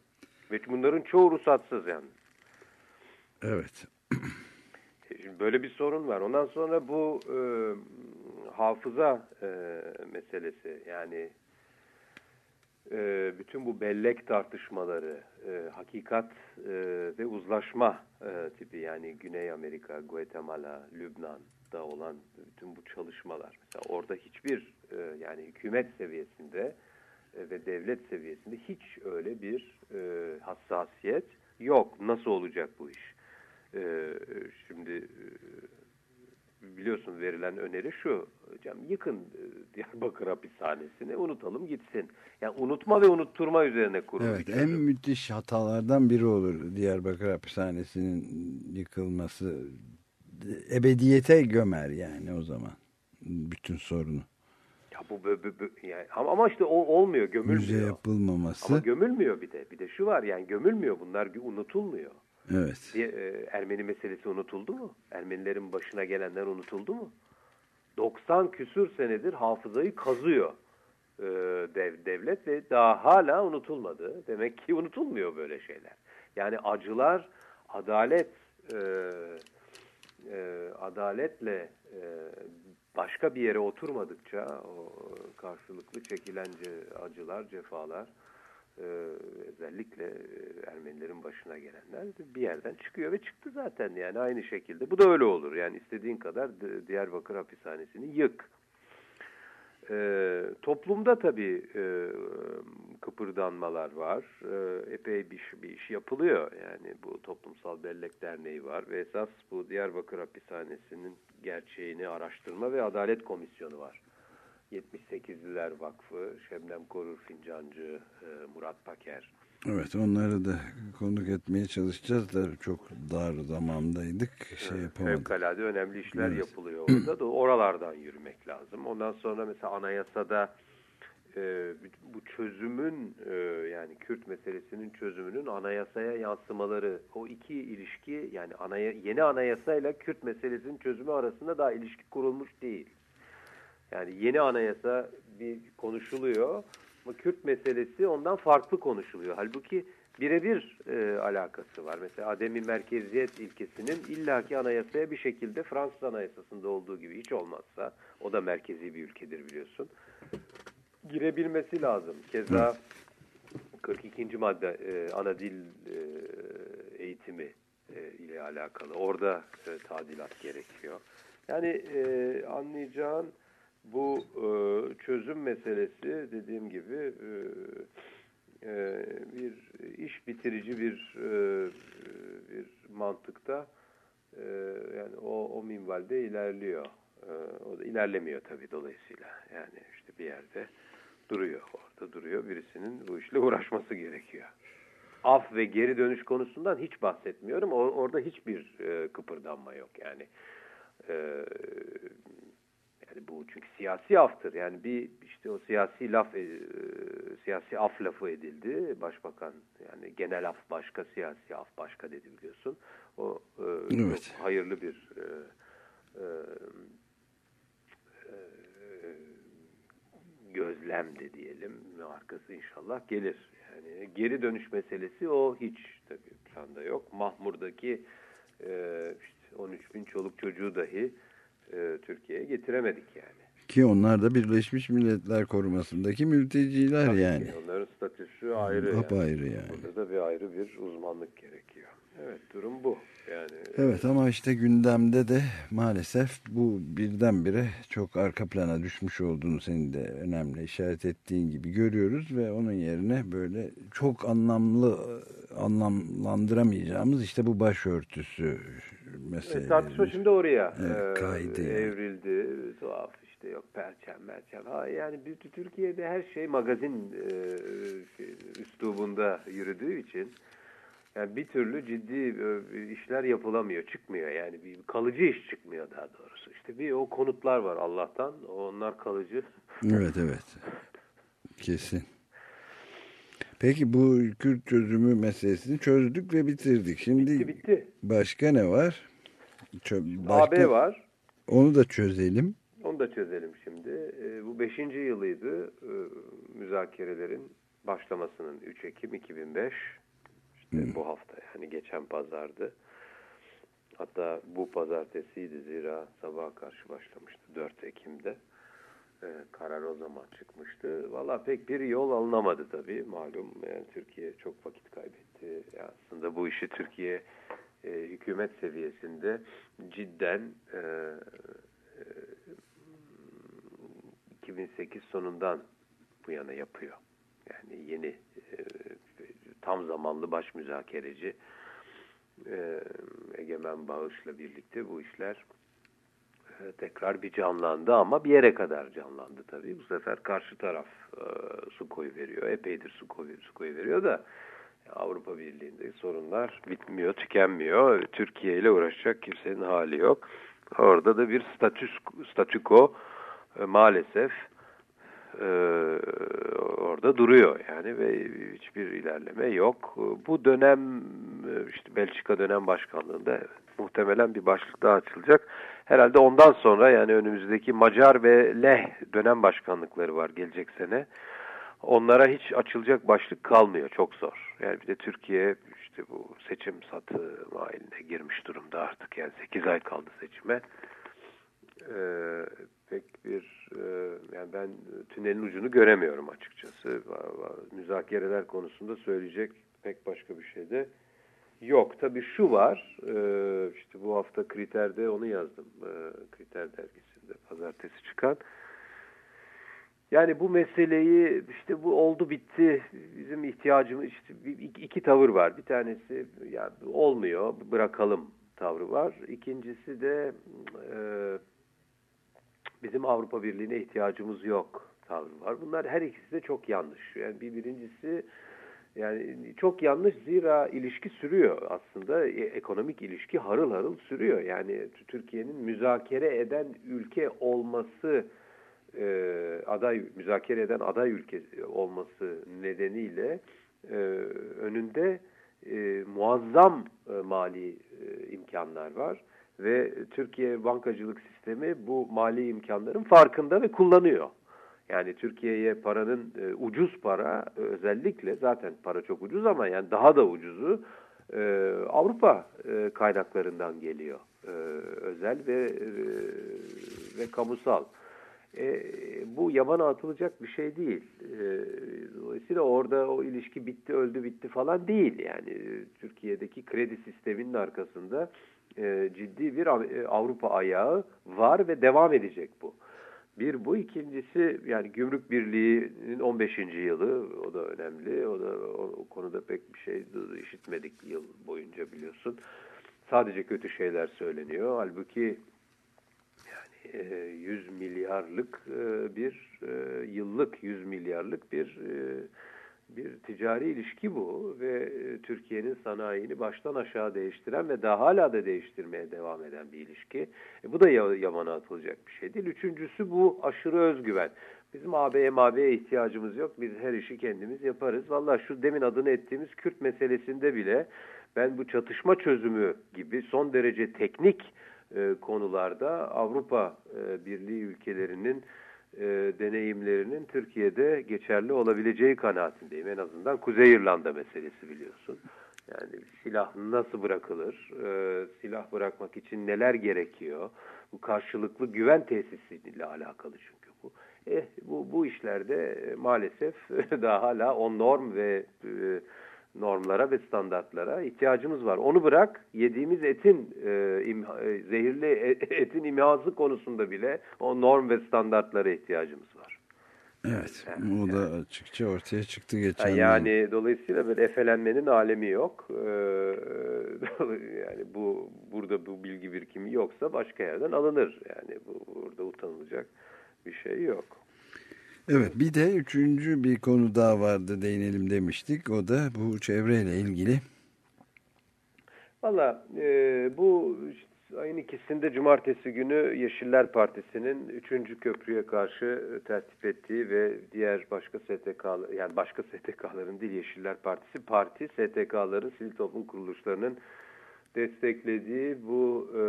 Ve bunların çoğu ruhsatsız yani. Evet. E, Şimdi böyle bir sorun var. Ondan sonra bu e, hafıza e, meselesi yani e, bütün bu bellek tartışmaları, e, hakikat e, ve uzlaşma e, tipi yani Güney Amerika, Guatemala, Lübnan'da olan bütün bu çalışmalar. Mesela orada hiçbir e, yani hükümet seviyesinde ve devlet seviyesinde hiç öyle bir e, hassasiyet yok. Nasıl olacak bu iş? Ee, şimdi e, biliyorsun verilen öneri şu. Hocam yıkın e, Diyarbakır hapishanesini unutalım gitsin. Yani unutma ve unutturma üzerine kurulu Evet en çözüm. müthiş hatalardan biri olur Diyarbakır hapishanesinin yıkılması. Ebediyete gömer yani o zaman bütün sorunu. Ya bu, bö- bö- yani ama, işte o olmuyor, Müze gömülmüyor. yapılmaması. Ama gömülmüyor bir de. Bir de şu var yani gömülmüyor bunlar unutulmuyor. evet. Diye, e, Ermeni meselesi unutuldu mu? Ermenilerin başına gelenler unutuldu mu? 90 küsür senedir hafızayı kazıyor e, dev, devlet ve daha hala unutulmadı. Demek ki unutulmuyor böyle şeyler. Yani acılar adalet e, e, adaletle e, başka bir yere oturmadıkça o karşılıklı çekilen acılar, cefalar e, özellikle e, Ermenilerin başına gelenler bir yerden çıkıyor ve çıktı zaten yani aynı şekilde. Bu da öyle olur yani istediğin kadar Diyarbakır hapishanesini yık. E, toplumda tabii e, kıpırdanmalar var. E, epey bir, bir iş yapılıyor. Yani bu Toplumsal Bellek Derneği var ve esas bu Diyarbakır hapishanesinin gerçeğini araştırma ve adalet komisyonu var. 78'liler Vakfı, Şebnem Korur Fincancı, e, Murat Paker. Evet onları da konuk etmeye çalışacağız da çok dar zamandaydık. Şey yapamadık. Fevkalade önemli işler Evet. yapılıyor orada da oralardan yürümek lazım. Ondan sonra mesela anayasada e, bu çözümün e, yani Kürt meselesinin çözümünün anayasaya yansımaları o iki ilişki yani anaya, yeni anayasayla Kürt meselesinin çözümü arasında daha ilişki kurulmuş değil. Yani yeni anayasa bir konuşuluyor Kürt meselesi ondan farklı konuşuluyor. Halbuki birebir e, alakası var. Mesela ademi merkeziyet ilkesinin illaki anayasaya bir şekilde Fransız anayasasında olduğu gibi hiç olmazsa o da merkezi bir ülkedir biliyorsun. Girebilmesi lazım. Keza 42. madde e, ana dil e, eğitimi e, ile alakalı. Orada e, tadilat gerekiyor. Yani e, anlayacağın bu e, çözüm meselesi dediğim gibi e, e, bir iş bitirici bir e, bir mantıkta e, yani o, o minvalde ilerliyor. E, o da ilerlemiyor tabii dolayısıyla. Yani işte bir yerde duruyor. Orada duruyor. Birisinin bu işle uğraşması gerekiyor. Af ve geri dönüş konusundan hiç bahsetmiyorum. O, orada hiçbir e, kıpırdanma yok. Yani e, yani bu çünkü siyasi aftır. Yani bir işte o siyasi laf e, siyasi af lafı edildi. Başbakan yani genel af başka, siyasi af başka dedi biliyorsun. O e, Evet. hayırlı bir e, e, e, gözlemdi diyelim. Arkası inşallah gelir. Yani geri dönüş meselesi o hiç tabii şu anda yok. Mahmur'daki e, işte 13 bin çoluk çocuğu dahi e, Türkiye'ye getiremedik yani. Ki onlar da Birleşmiş Milletler korumasındaki mülteciler Tabii yani. onların statüsü ayrı. yani. Apayrı yani. Burada da bir ayrı bir uzmanlık gerekiyor. Evet durum bu. Yani Evet ama işte gündemde de maalesef bu birdenbire çok arka plana düşmüş olduğunu senin de önemli işaret ettiğin gibi görüyoruz ve onun yerine böyle çok anlamlı anlamlandıramayacağımız işte bu başörtüsü Evet, meseleleri. tartışma şimdi oraya Evet, e, kaydı yani. evrildi. Tuhaf işte yok perçem merçem. Ha, yani Türkiye'de her şey magazin e, şey, üslubunda yürüdüğü için yani bir türlü ciddi e, işler yapılamıyor, çıkmıyor yani bir kalıcı iş çıkmıyor daha doğrusu. İşte bir o konutlar var Allah'tan, onlar kalıcı. Evet evet. Kesin. Peki bu Kürt çözümü meselesini çözdük ve bitirdik. Şimdi Bitti bitti. başka ne var? Çö- başka- AB var. Onu da çözelim. Onu da çözelim şimdi. E, bu beşinci yılıydı e, müzakerelerin başlamasının 3 Ekim 2005. Bu hafta yani geçen pazardı. Hatta bu pazartesiydi zira sabaha karşı başlamıştı 4 Ekim'de. E, karar o zaman çıkmıştı. Valla pek bir yol alınamadı tabii. Malum yani Türkiye çok vakit kaybetti. Yani aslında bu işi Türkiye e, hükümet seviyesinde cidden e, e, 2008 sonundan bu yana yapıyor. Yani yeni e, tam zamanlı baş müzakereci e, Egemen Bağış'la birlikte bu işler e, tekrar bir canlandı ama bir yere kadar canlandı tabii. Bu sefer karşı taraf e, su koyu veriyor. Epeydir su koyu, su koyu veriyor da Avrupa Birliği'nde sorunlar bitmiyor, tükenmiyor. Türkiye ile uğraşacak kimsenin hali yok. Orada da bir statüs, statüko e, maalesef e, orada duruyor yani ve hiçbir ilerleme yok. Bu dönem e, işte Belçika dönem başkanlığında muhtemelen bir başlık daha açılacak. Herhalde ondan sonra yani önümüzdeki Macar ve Leh dönem başkanlıkları var gelecek sene. Onlara hiç açılacak başlık kalmıyor. Çok zor. Yani bir de Türkiye işte bu seçim satı mahiline girmiş durumda artık. Yani 8 ay kaldı seçime. Ee, pek bir e, yani ben tünelin ucunu göremiyorum açıkçası. Müzakereler konusunda söyleyecek pek başka bir şey de yok. Tabii şu var. e, işte bu hafta Kriter'de onu yazdım. E, Kriter dergisinde pazartesi çıkan. Yani bu meseleyi işte bu oldu bitti bizim ihtiyacımız işte iki, tavır var. Bir tanesi ya olmuyor bırakalım tavrı var. İkincisi de e, bizim Avrupa Birliği'ne ihtiyacımız yok tavrı var. Bunlar her ikisi de çok yanlış. Yani bir birincisi yani çok yanlış zira ilişki sürüyor aslında E, ekonomik ilişki harıl harıl sürüyor. Yani Türkiye'nin müzakere eden ülke olması e, aday müzakere eden aday ülke olması nedeniyle e, önünde e, muazzam e, mali e, imkanlar var ve Türkiye bankacılık sistemi bu mali imkanların farkında ve kullanıyor. Yani Türkiye'ye paranın e, ucuz para e, özellikle zaten para çok ucuz ama yani daha da ucuzu e, Avrupa e, kaynaklarından geliyor. E, özel ve e, ve kamusal. E, bu yabana atılacak bir şey değil. E, dolayısıyla orada o ilişki bitti, öldü, bitti falan değil. Yani e, Türkiye'deki kredi sisteminin arkasında e, ciddi bir e, Avrupa ayağı var ve devam edecek bu. Bir bu, ikincisi yani Gümrük Birliği'nin 15. yılı, o da önemli. O da o, o konuda pek bir şey işitmedik yıl boyunca biliyorsun. Sadece kötü şeyler söyleniyor. Halbuki yani e, 100 milyarlık e, bir e, yıllık 100 milyarlık bir bir ticari ilişki bu ve e, Türkiye'nin sanayini baştan aşağı değiştiren ve daha hala da değiştirmeye devam eden bir ilişki. E, bu da ya- yamana atılacak bir şey değil. Üçüncüsü bu aşırı özgüven. Bizim AB'ye MAB'ye ihtiyacımız yok. Biz her işi kendimiz yaparız. Valla şu demin adını ettiğimiz Kürt meselesinde bile ben bu çatışma çözümü gibi son derece teknik e, konularda Avrupa e, Birliği ülkelerinin e, deneyimlerinin Türkiye'de geçerli olabileceği kanaatindeyim. En azından Kuzey İrlanda meselesi biliyorsun. Yani silah nasıl bırakılır, e, silah bırakmak için neler gerekiyor, bu karşılıklı güven tesisiyle alakalı çünkü bu. Eh, bu, bu işlerde e, maalesef daha hala o norm ve e, normlara ve standartlara ihtiyacımız var. Onu bırak yediğimiz etin e, imha- e, zehirli e- etin imhası konusunda bile o norm ve standartlara ihtiyacımız var. Evet. O da açıkça ortaya çıktı geçen yıl. Yani dolayısıyla böyle efelenmenin alemi yok. Ee, yani bu burada bu bilgi birikimi yoksa başka yerden alınır. Yani bu burada utanılacak bir şey yok. Evet bir de üçüncü bir konu daha vardı değinelim demiştik. O da bu çevreyle ilgili. Valla e, bu ayın ikisinde cumartesi günü Yeşiller Partisi'nin 3. köprüye karşı e, tertip ettiği ve diğer başka STK yani başka STK'ların değil Yeşiller Partisi parti STK'ların sivil toplum kuruluşlarının desteklediği bu e,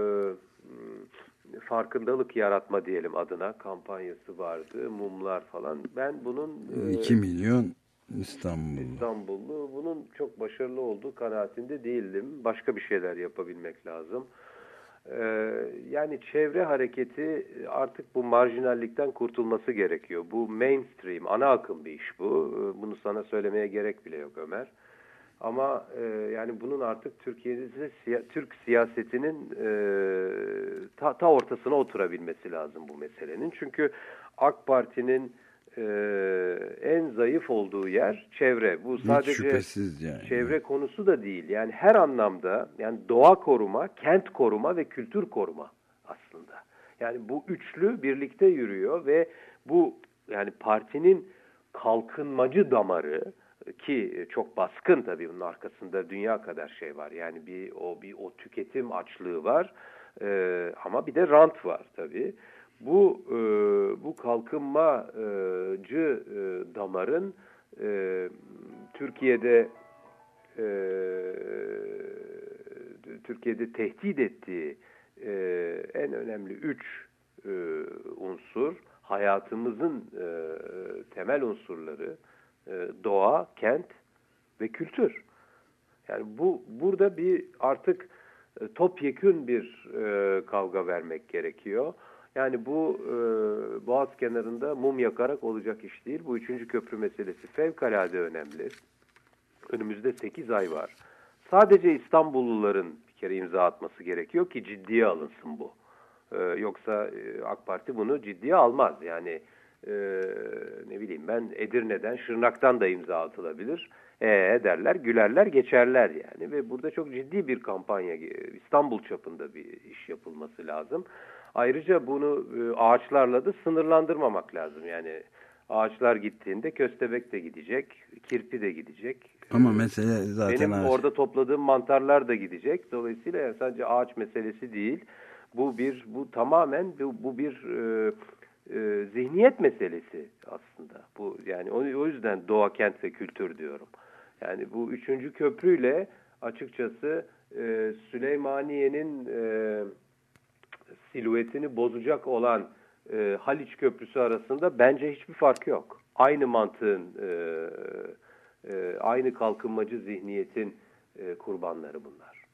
farkındalık yaratma diyelim adına kampanyası vardı. Mumlar falan. Ben bunun e, 2 milyon İstanbul. İstanbullu. Bunun çok başarılı olduğu kanaatinde değildim. Başka bir şeyler yapabilmek lazım. Ee, yani çevre hareketi artık bu marjinallikten kurtulması gerekiyor. Bu mainstream, ana akım bir iş bu. Ee, Bunu sana söylemeye gerek bile yok Ömer. Ama e, yani bunun artık Türkiye'de siya- Türk siyasetinin e, ta, ta ortasına oturabilmesi lazım bu meselenin. Çünkü AK Parti'nin e, en zayıf olduğu yer çevre. Bu sadece yani. çevre konusu da değil. Yani her anlamda yani doğa koruma, kent koruma ve kültür koruma aslında. Yani bu üçlü birlikte yürüyor ve bu yani partinin kalkınmacı damarı ki çok baskın tabii bunun arkasında dünya kadar şey var. Yani bir o bir o tüketim açlığı var. Ee, ama bir de rant var tabii. Bu e, bu kalkınmacı e, damarın e, Türkiye'de e, Türkiye'de tehdit ettiği e, en önemli üç e, unsur hayatımızın e, temel unsurları e, doğa, kent ve kültür. Yani bu burada bir artık e, topyekün bir e, kavga vermek gerekiyor. Yani bu e, Boğaz kenarında mum yakarak olacak iş değil. Bu üçüncü köprü meselesi fevkalade önemli. Önümüzde 8 ay var. Sadece İstanbulluların bir kere imza atması gerekiyor ki ciddiye alınsın bu. Ee, yoksa e, AK Parti bunu ciddiye almaz. Yani e, ne bileyim ben Edirne'den, Şırnak'tan da imza atılabilir. Ee derler, gülerler, geçerler yani. Ve burada çok ciddi bir kampanya, e, İstanbul çapında bir iş yapılması lazım. Ayrıca bunu e, ağaçlarla da sınırlandırmamak lazım. Yani ağaçlar gittiğinde köstebek de gidecek, kirpi de gidecek. Ama Ee, mesele zaten benim ağaç. orada topladığım mantarlar da gidecek. Dolayısıyla yani sadece ağaç meselesi değil. Bu bir bu tamamen bu, bu bir e, e, zihniyet meselesi aslında. Bu yani o, yüzden doğa, kent ve kültür diyorum. Yani bu üçüncü köprüyle açıkçası e, Süleymaniye'nin e, silüetini bozacak olan e, Haliç Köprüsü arasında bence hiçbir fark yok. Aynı mantığın, aynı kalkınmacı zihniyetin kurbanları bunlar.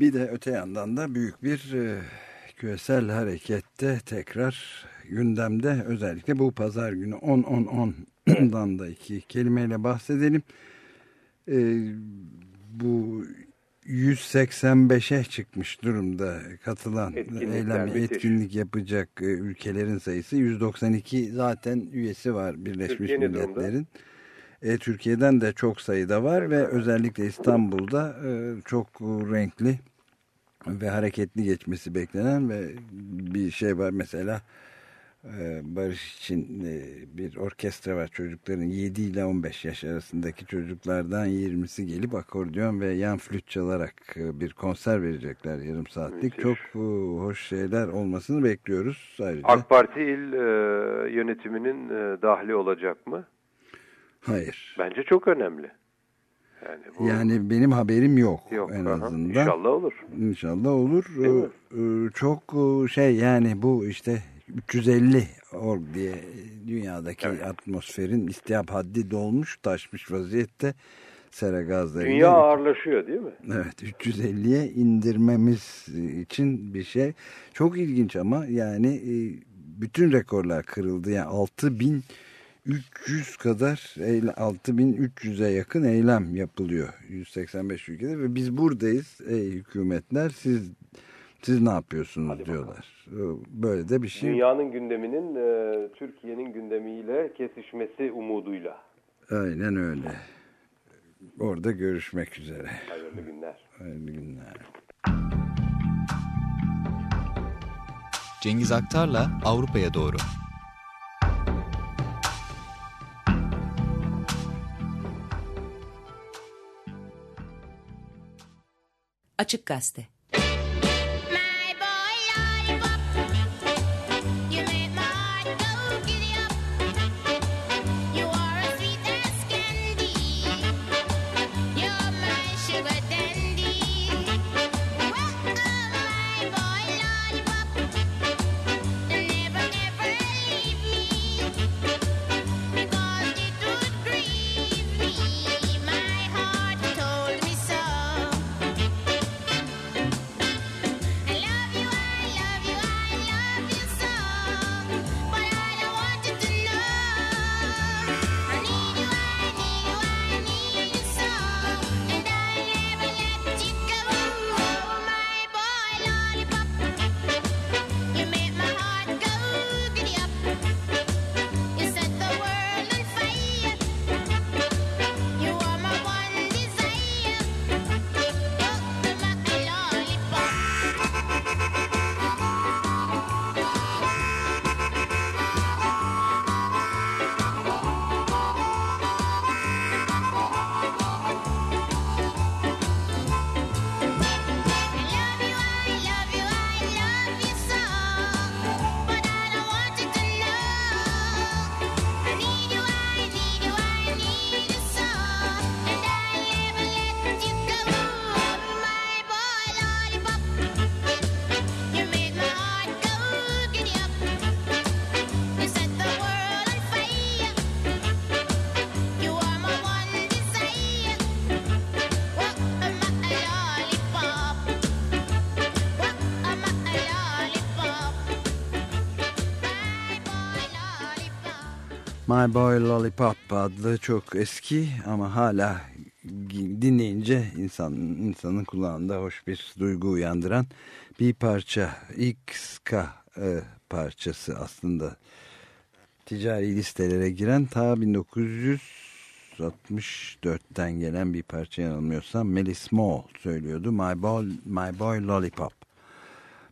Bir de öte yandan da büyük bir küresel harekette tekrar gündemde özellikle bu pazar günü 10-10-10'dan da iki kelimeyle bahsedelim. E, bu 185'e çıkmış durumda katılan Etkinlikler, eylem müthiş. etkinlik yapacak e, ülkelerin sayısı 192 zaten üyesi var Birleşmiş Türkiye? Milletler'in. E, Türkiye'den de çok sayıda var ve özellikle İstanbul'da e, çok renkli ve hareketli geçmesi beklenen ve bir şey var mesela e, Barış için e, bir orkestra var çocukların 7 ile 15 yaş arasındaki çocuklardan 20'si gelip akordeon ve yan flüt çalarak e, bir konser verecekler yarım saatlik. Müthiş. Çok hoş şeyler olmasını bekliyoruz. Ayrıca, AK Parti il yönetiminin dahli olacak mı? hayır. Bence çok önemli. Yani, bu, Yani benim haberim yok, yok. en aha. azından. İnşallah olur. İnşallah olur. Ee, e, Çok e, şey yani bu işte 350 org diye dünyadaki Evet. atmosferin istihap haddi dolmuş taşmış vaziyette sera gazlarıyla. Dünya ağırlaşıyor değil mi? Evet 350'ye indirmemiz için bir şey. Çok ilginç ama yani e, bütün rekorlar kırıldı. Yani 6300 kadar eyle- 6300'e yakın eylem yapılıyor 185 ülkede ve biz buradayız ey hükümetler siz siz ne yapıyorsunuz diyorlar. Böyle de bir şey. Dünyanın gündeminin e, Türkiye'nin gündemiyle kesişmesi umuduyla. Aynen öyle. Orada görüşmek üzere. Hayırlı günler. Hayırlı günler. Cengiz Aktar'la Avrupa'ya doğru. Açık Gazete. My boy lollipop. Adlı çok eski ama hala dinleyince insan, insanın kulağında hoş bir duygu uyandıran bir parça. Ska e, parçası aslında ticari listelere giren ta 1964'ten gelen bir parça yanılmıyorsam Melis Small söylüyordu. My Boy, My Boy Lollipop.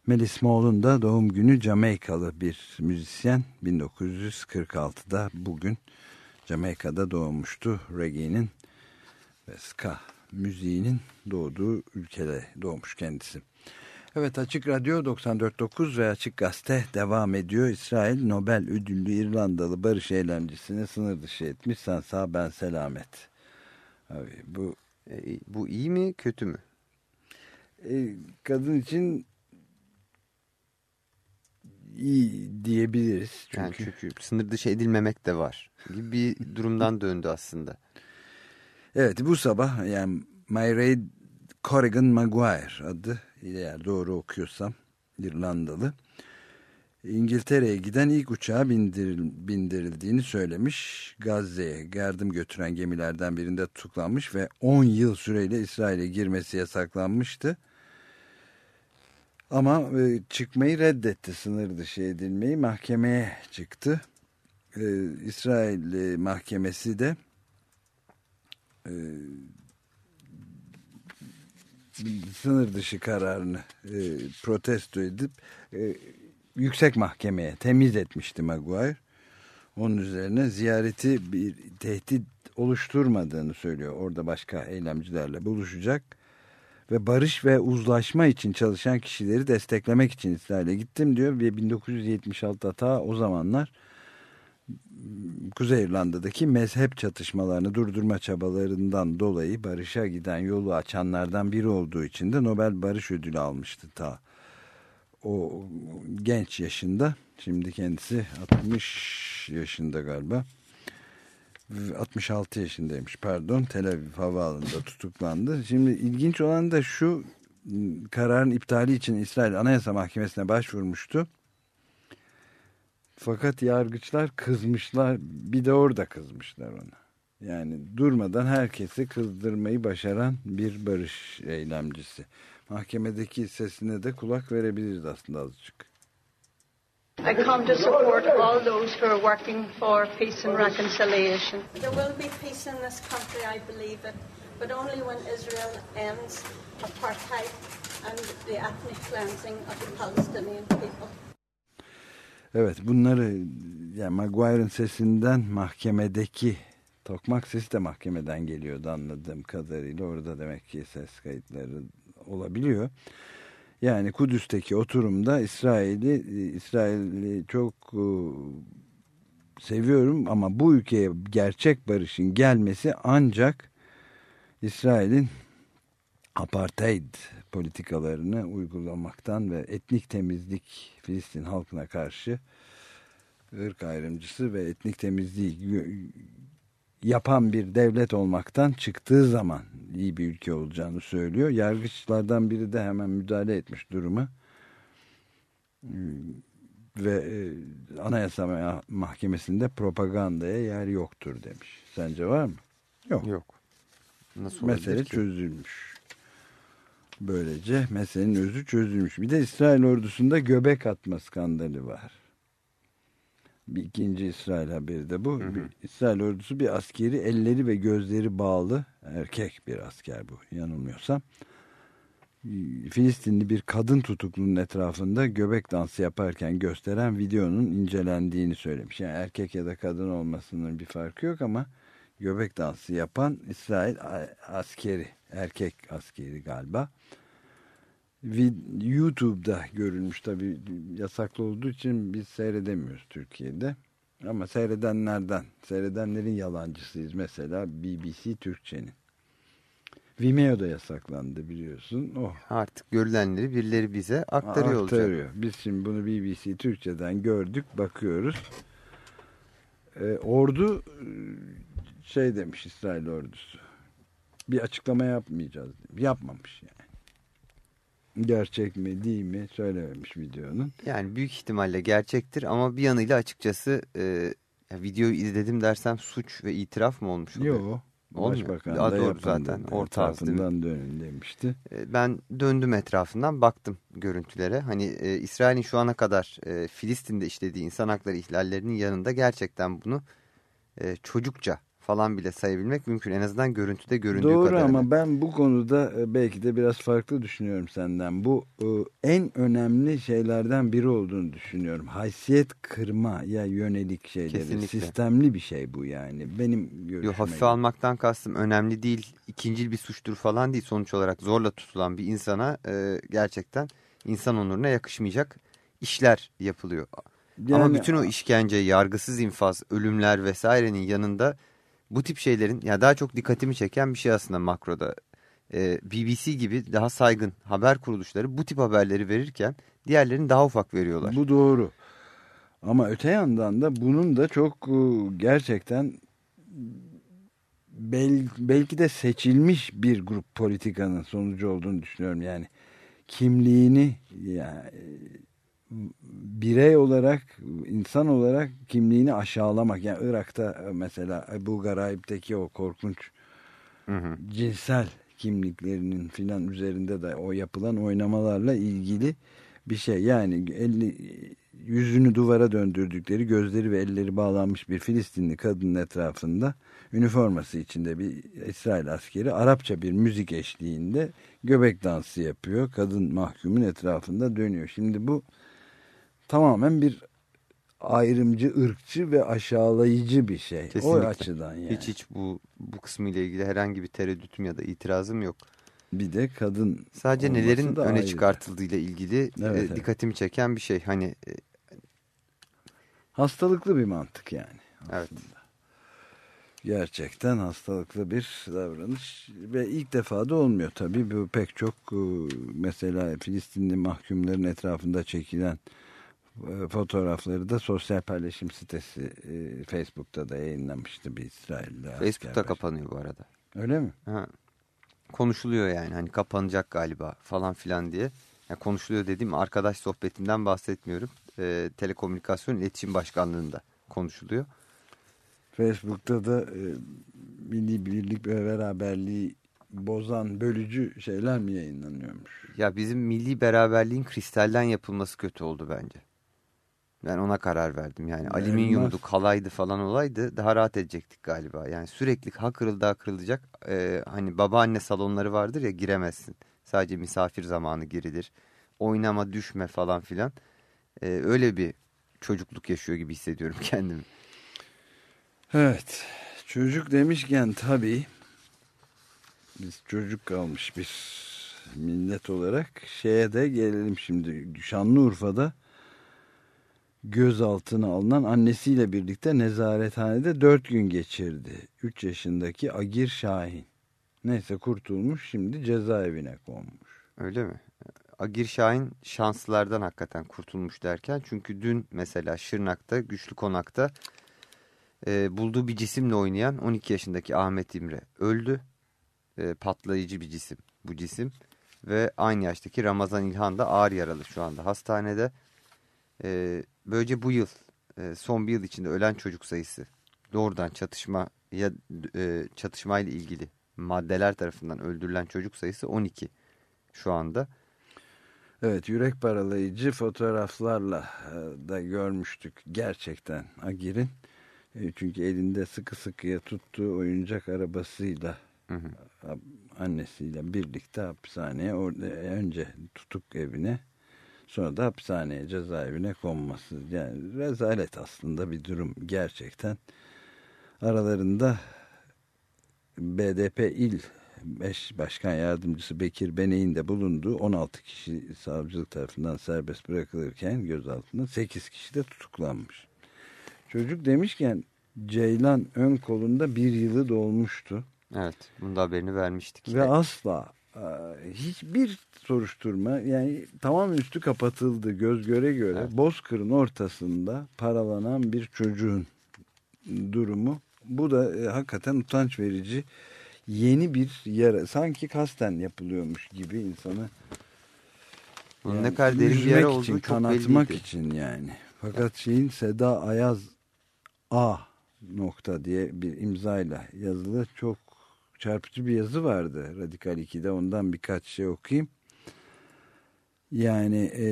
Melis Small'un da doğum günü Jamaikalı bir müzisyen 1946'da bugün Jamaika'da doğmuştu. Reggae'nin ve ska müziğinin doğduğu ülkede doğmuş kendisi. Evet Açık Radyo 94.9 ve Açık Gazete devam ediyor. İsrail Nobel ödüllü İrlandalı barış eylemcisini sınır dışı etmiş. Sen sağ ben selamet. Abi, bu E, bu iyi mi kötü mü? e, kadın için iyi diyebiliriz. Çünkü, Yani çünkü sınır dışı edilmemek de var gibi bir durumdan döndü aslında. Evet bu sabah yani Mairead Corrigan Maguire adı eğer doğru okuyorsam İrlandalı. İngiltere'ye giden ilk uçağa bindiril, bindirildiğini söylemiş. Gazze'ye yardım götüren gemilerden birinde tutuklanmış ve 10 yıl süreyle İsrail'e girmesi yasaklanmıştı. Ama e, çıkmayı reddetti sınır dışı edilmeyi mahkemeye çıktı. E, İsrail e, mahkemesi de e, sınır dışı kararını e, protesto edip e, yüksek mahkemeye temiz etmişti Maguire. Onun üzerine ziyareti bir tehdit oluşturmadığını söylüyor. Orada başka eylemcilerle buluşacak ve barış ve uzlaşma için çalışan kişileri desteklemek için İsrail'e gittim diyor ve 1976'da ta o zamanlar Kuzey İrlanda'daki mezhep çatışmalarını durdurma çabalarından dolayı barışa giden yolu açanlardan biri olduğu için de Nobel Barış Ödülü almıştı ta o genç yaşında. Şimdi kendisi 60 yaşında galiba. 66 yaşındaymış pardon Tel Aviv havaalanında tutuklandı. Şimdi ilginç olan da şu kararın iptali için İsrail Anayasa Mahkemesi'ne başvurmuştu. Fakat yargıçlar kızmışlar bir de orada kızmışlar ona. Yani durmadan herkesi kızdırmayı başaran bir barış eylemcisi. Mahkemedeki sesine de kulak verebiliriz aslında azıcık. I come to support all those who are working for peace and reconciliation. There will be peace in this country, I believe it, but only when Israel ends apartheid and the ethnic cleansing of the Palestinian people. Evet bunları yani Maguire'ın sesinden mahkemedeki tokmak sesi de mahkemeden geliyordu anladığım kadarıyla. Orada demek ki ses kayıtları olabiliyor. Yani Kudüs'teki oturumda İsrail'i İsrail'i çok e, seviyorum ama bu ülkeye gerçek barışın gelmesi ancak İsrail'in apartheid politikalarını uygulamaktan ve etnik temizlik Filistin halkına karşı ırk ayrımcısı ve etnik temizliği yapan bir devlet olmaktan çıktığı zaman iyi bir ülke olacağını söylüyor. Yargıçlardan biri de hemen müdahale etmiş duruma. Ve e, Anayasa Ma- Mahkemesi'nde propagandaya yer yoktur demiş. Sence var mı? Yok. Yok. Nasıl Mesele ki? çözülmüş. Böylece meselenin özü çözülmüş. Bir de İsrail ordusunda göbek atma skandalı var. Bir ikinci İsrail haberi de bu. Bir- İsrail ordusu bir askeri elleri ve gözleri bağlı erkek bir asker bu yanılmıyorsam. Filistinli bir kadın tutuklunun etrafında göbek dansı yaparken gösteren videonun incelendiğini söylemiş. Yani erkek ya da kadın olmasının bir farkı yok ama göbek dansı yapan İsrail askeri, erkek askeri galiba. Vid- YouTube'da görülmüş tabi yasaklı olduğu için biz seyredemiyoruz Türkiye'de. Ama seyredenlerden, seyredenlerin yalancısıyız. Mesela BBC Türkçe'nin. Vimeo'da yasaklandı biliyorsun. Oh, Artık görülenleri birileri bize aktarıyor, olacak. aktarıyor. Biz şimdi bunu BBC Türkçe'den gördük, bakıyoruz. Ee, ordu şey demiş İsrail ordusu. Bir açıklama yapmayacağız demiş. Yapmamış yani. Gerçek mi değil mi söylememiş videonun. Yani büyük ihtimalle gerçektir ama bir yanıyla açıkçası e, videoyu izledim dersem suç ve itiraf mı olmuş oluyor? Yok. Başbakan da doğru zaten. Orta? Etrafından dönün demişti. E, Ben döndüm etrafından baktım görüntülere. Hani e, İsrail'in şu ana kadar e, Filistin'de işlediği insan hakları ihlallerinin yanında gerçekten bunu e, çocukça falan bile sayabilmek mümkün. En azından görüntüde göründüğü Doğru kadarıyla. ama ben bu konuda e, belki de biraz farklı düşünüyorum senden. Bu e, en önemli şeylerden biri olduğunu düşünüyorum. Haysiyet kırma ya yönelik şeyleri. Kesinlikle. Sistemli bir şey bu yani. Benim görüşüme. Yo, hafife almaktan kastım önemli değil, ikincil bir suçtur falan değil. Sonuç olarak zorla tutulan bir insana e, gerçekten insan onuruna yakışmayacak işler yapılıyor. Ama Yani- bütün o işkence, yargısız infaz, ölümler vesairenin yanında bu tip şeylerin ya daha çok dikkatimi çeken bir şey aslında makroda. E, BBC gibi daha saygın haber kuruluşları bu tip haberleri verirken diğerlerini daha ufak veriyorlar. Bu doğru. Ama öte yandan da bunun da çok e, gerçekten bel- belki de seçilmiş bir grup politikanın sonucu olduğunu düşünüyorum. Yani kimliğini yani birey olarak, insan olarak kimliğini aşağılamak. Yani Irak'ta mesela Ebu Garaib'deki o korkunç Hı hı. cinsel kimliklerinin filan üzerinde de o yapılan oynamalarla ilgili bir şey. Yani elli, yüzünü duvara döndürdükleri gözleri ve elleri bağlanmış bir Filistinli kadının etrafında üniforması içinde bir İsrail askeri Arapça bir müzik eşliğinde göbek dansı yapıyor. Kadın mahkumun etrafında dönüyor. Şimdi bu tamamen bir ayrımcı, ırkçı ve aşağılayıcı bir şey. Kesinlikle. O açıdan yani. Hiç hiç bu bu kısmı ile ilgili herhangi bir tereddütüm ya da itirazım yok. Bir de kadın Sadece nelerin öne ayrı. çıkartıldığıyla ilgili Evet, e, evet. dikkatimi çeken bir şey. Hani e, Hastalıklı bir mantık yani. evet. Gerçekten hastalıklı bir davranış ve ilk defa da olmuyor tabii. Bu pek çok e, mesela Filistinli mahkumların etrafında çekilen fotoğrafları da sosyal paylaşım sitesi e, Facebook'ta da yayınlamıştı bir İsrail'de. Facebook'ta baş- kapanıyor bu arada. Öyle mi? Ha. Konuşuluyor yani hani kapanacak galiba falan filan diye. Yani konuşuluyor dediğim arkadaş sohbetinden bahsetmiyorum. E, Telekomünikasyon İletişim Başkanlığı'nda konuşuluyor. Facebook'ta da e, milli birlik ve beraberliği bozan bölücü şeyler mi yayınlanıyormuş? Ya bizim milli beraberliğin kristalden yapılması kötü oldu bence. Ben ona karar verdim. Yani alüminyumdu, kalaydı falan olaydı daha rahat edecektik galiba. Yani sürekli ha kırıldı ha kırılacak. Ee, hani babaanne salonları vardır ya giremezsin. Sadece misafir zamanı girilir. Oynama düşme falan filan. Ee, öyle bir çocukluk yaşıyor gibi hissediyorum kendimi. Evet. Çocuk demişken tabii biz çocuk kalmış bir millet olarak şeye de gelelim şimdi. Şanlıurfa'da gözaltına alınan annesiyle birlikte nezarethanede 4 gün geçirdi. 3 yaşındaki Agir Şahin. Neyse kurtulmuş şimdi cezaevine konmuş. Öyle mi? Agir Şahin şanslılardan hakikaten kurtulmuş derken. Çünkü dün mesela Şırnak'ta, Güçlü Konak'ta e, bulduğu bir cisimle oynayan 12 yaşındaki Ahmet İmre öldü. E, patlayıcı bir cisim bu cisim. Ve aynı yaştaki Ramazan İlhan da ağır yaralı şu anda hastanede. E, böylece bu yıl e, son bir yıl içinde ölen çocuk sayısı doğrudan çatışma ya e, çatışmayla ilgili maddeler tarafından öldürülen çocuk sayısı 12 şu anda. Evet yürek paralayıcı fotoğraflarla e, da görmüştük gerçekten Agir'in. Çünkü elinde sıkı sıkıya tuttuğu oyuncak arabasıyla Hı hı. annesiyle birlikte hapishaneye orada önce tutuk evine sonra da hapishaneye cezaevine konması yani rezalet aslında bir durum gerçekten aralarında BDP il eş başkan yardımcısı Bekir Beney'in de bulunduğu 16 kişi savcılık tarafından serbest bırakılırken gözaltında 8 kişi de tutuklanmış. Çocuk demişken Ceylan ön kolunda bir yılı dolmuştu. Evet bunda haberini vermiştik. Ve asla hiçbir soruşturma yani tamamen üstü kapatıldı göz göre göre Evet. Bozkır'ın ortasında paralanan bir çocuğun durumu bu da e, hakikaten utanç verici yeni bir yara sanki kasten yapılıyormuş gibi insanı yani ne kadar derin bir yara olduğu için kanatmak belliydi. için yani fakat şeyin Seda Ayaz A nokta diye bir imzayla yazılı çok çarpıcı bir yazı vardı Radikal 2'de ondan birkaç şey okuyayım. Yani e,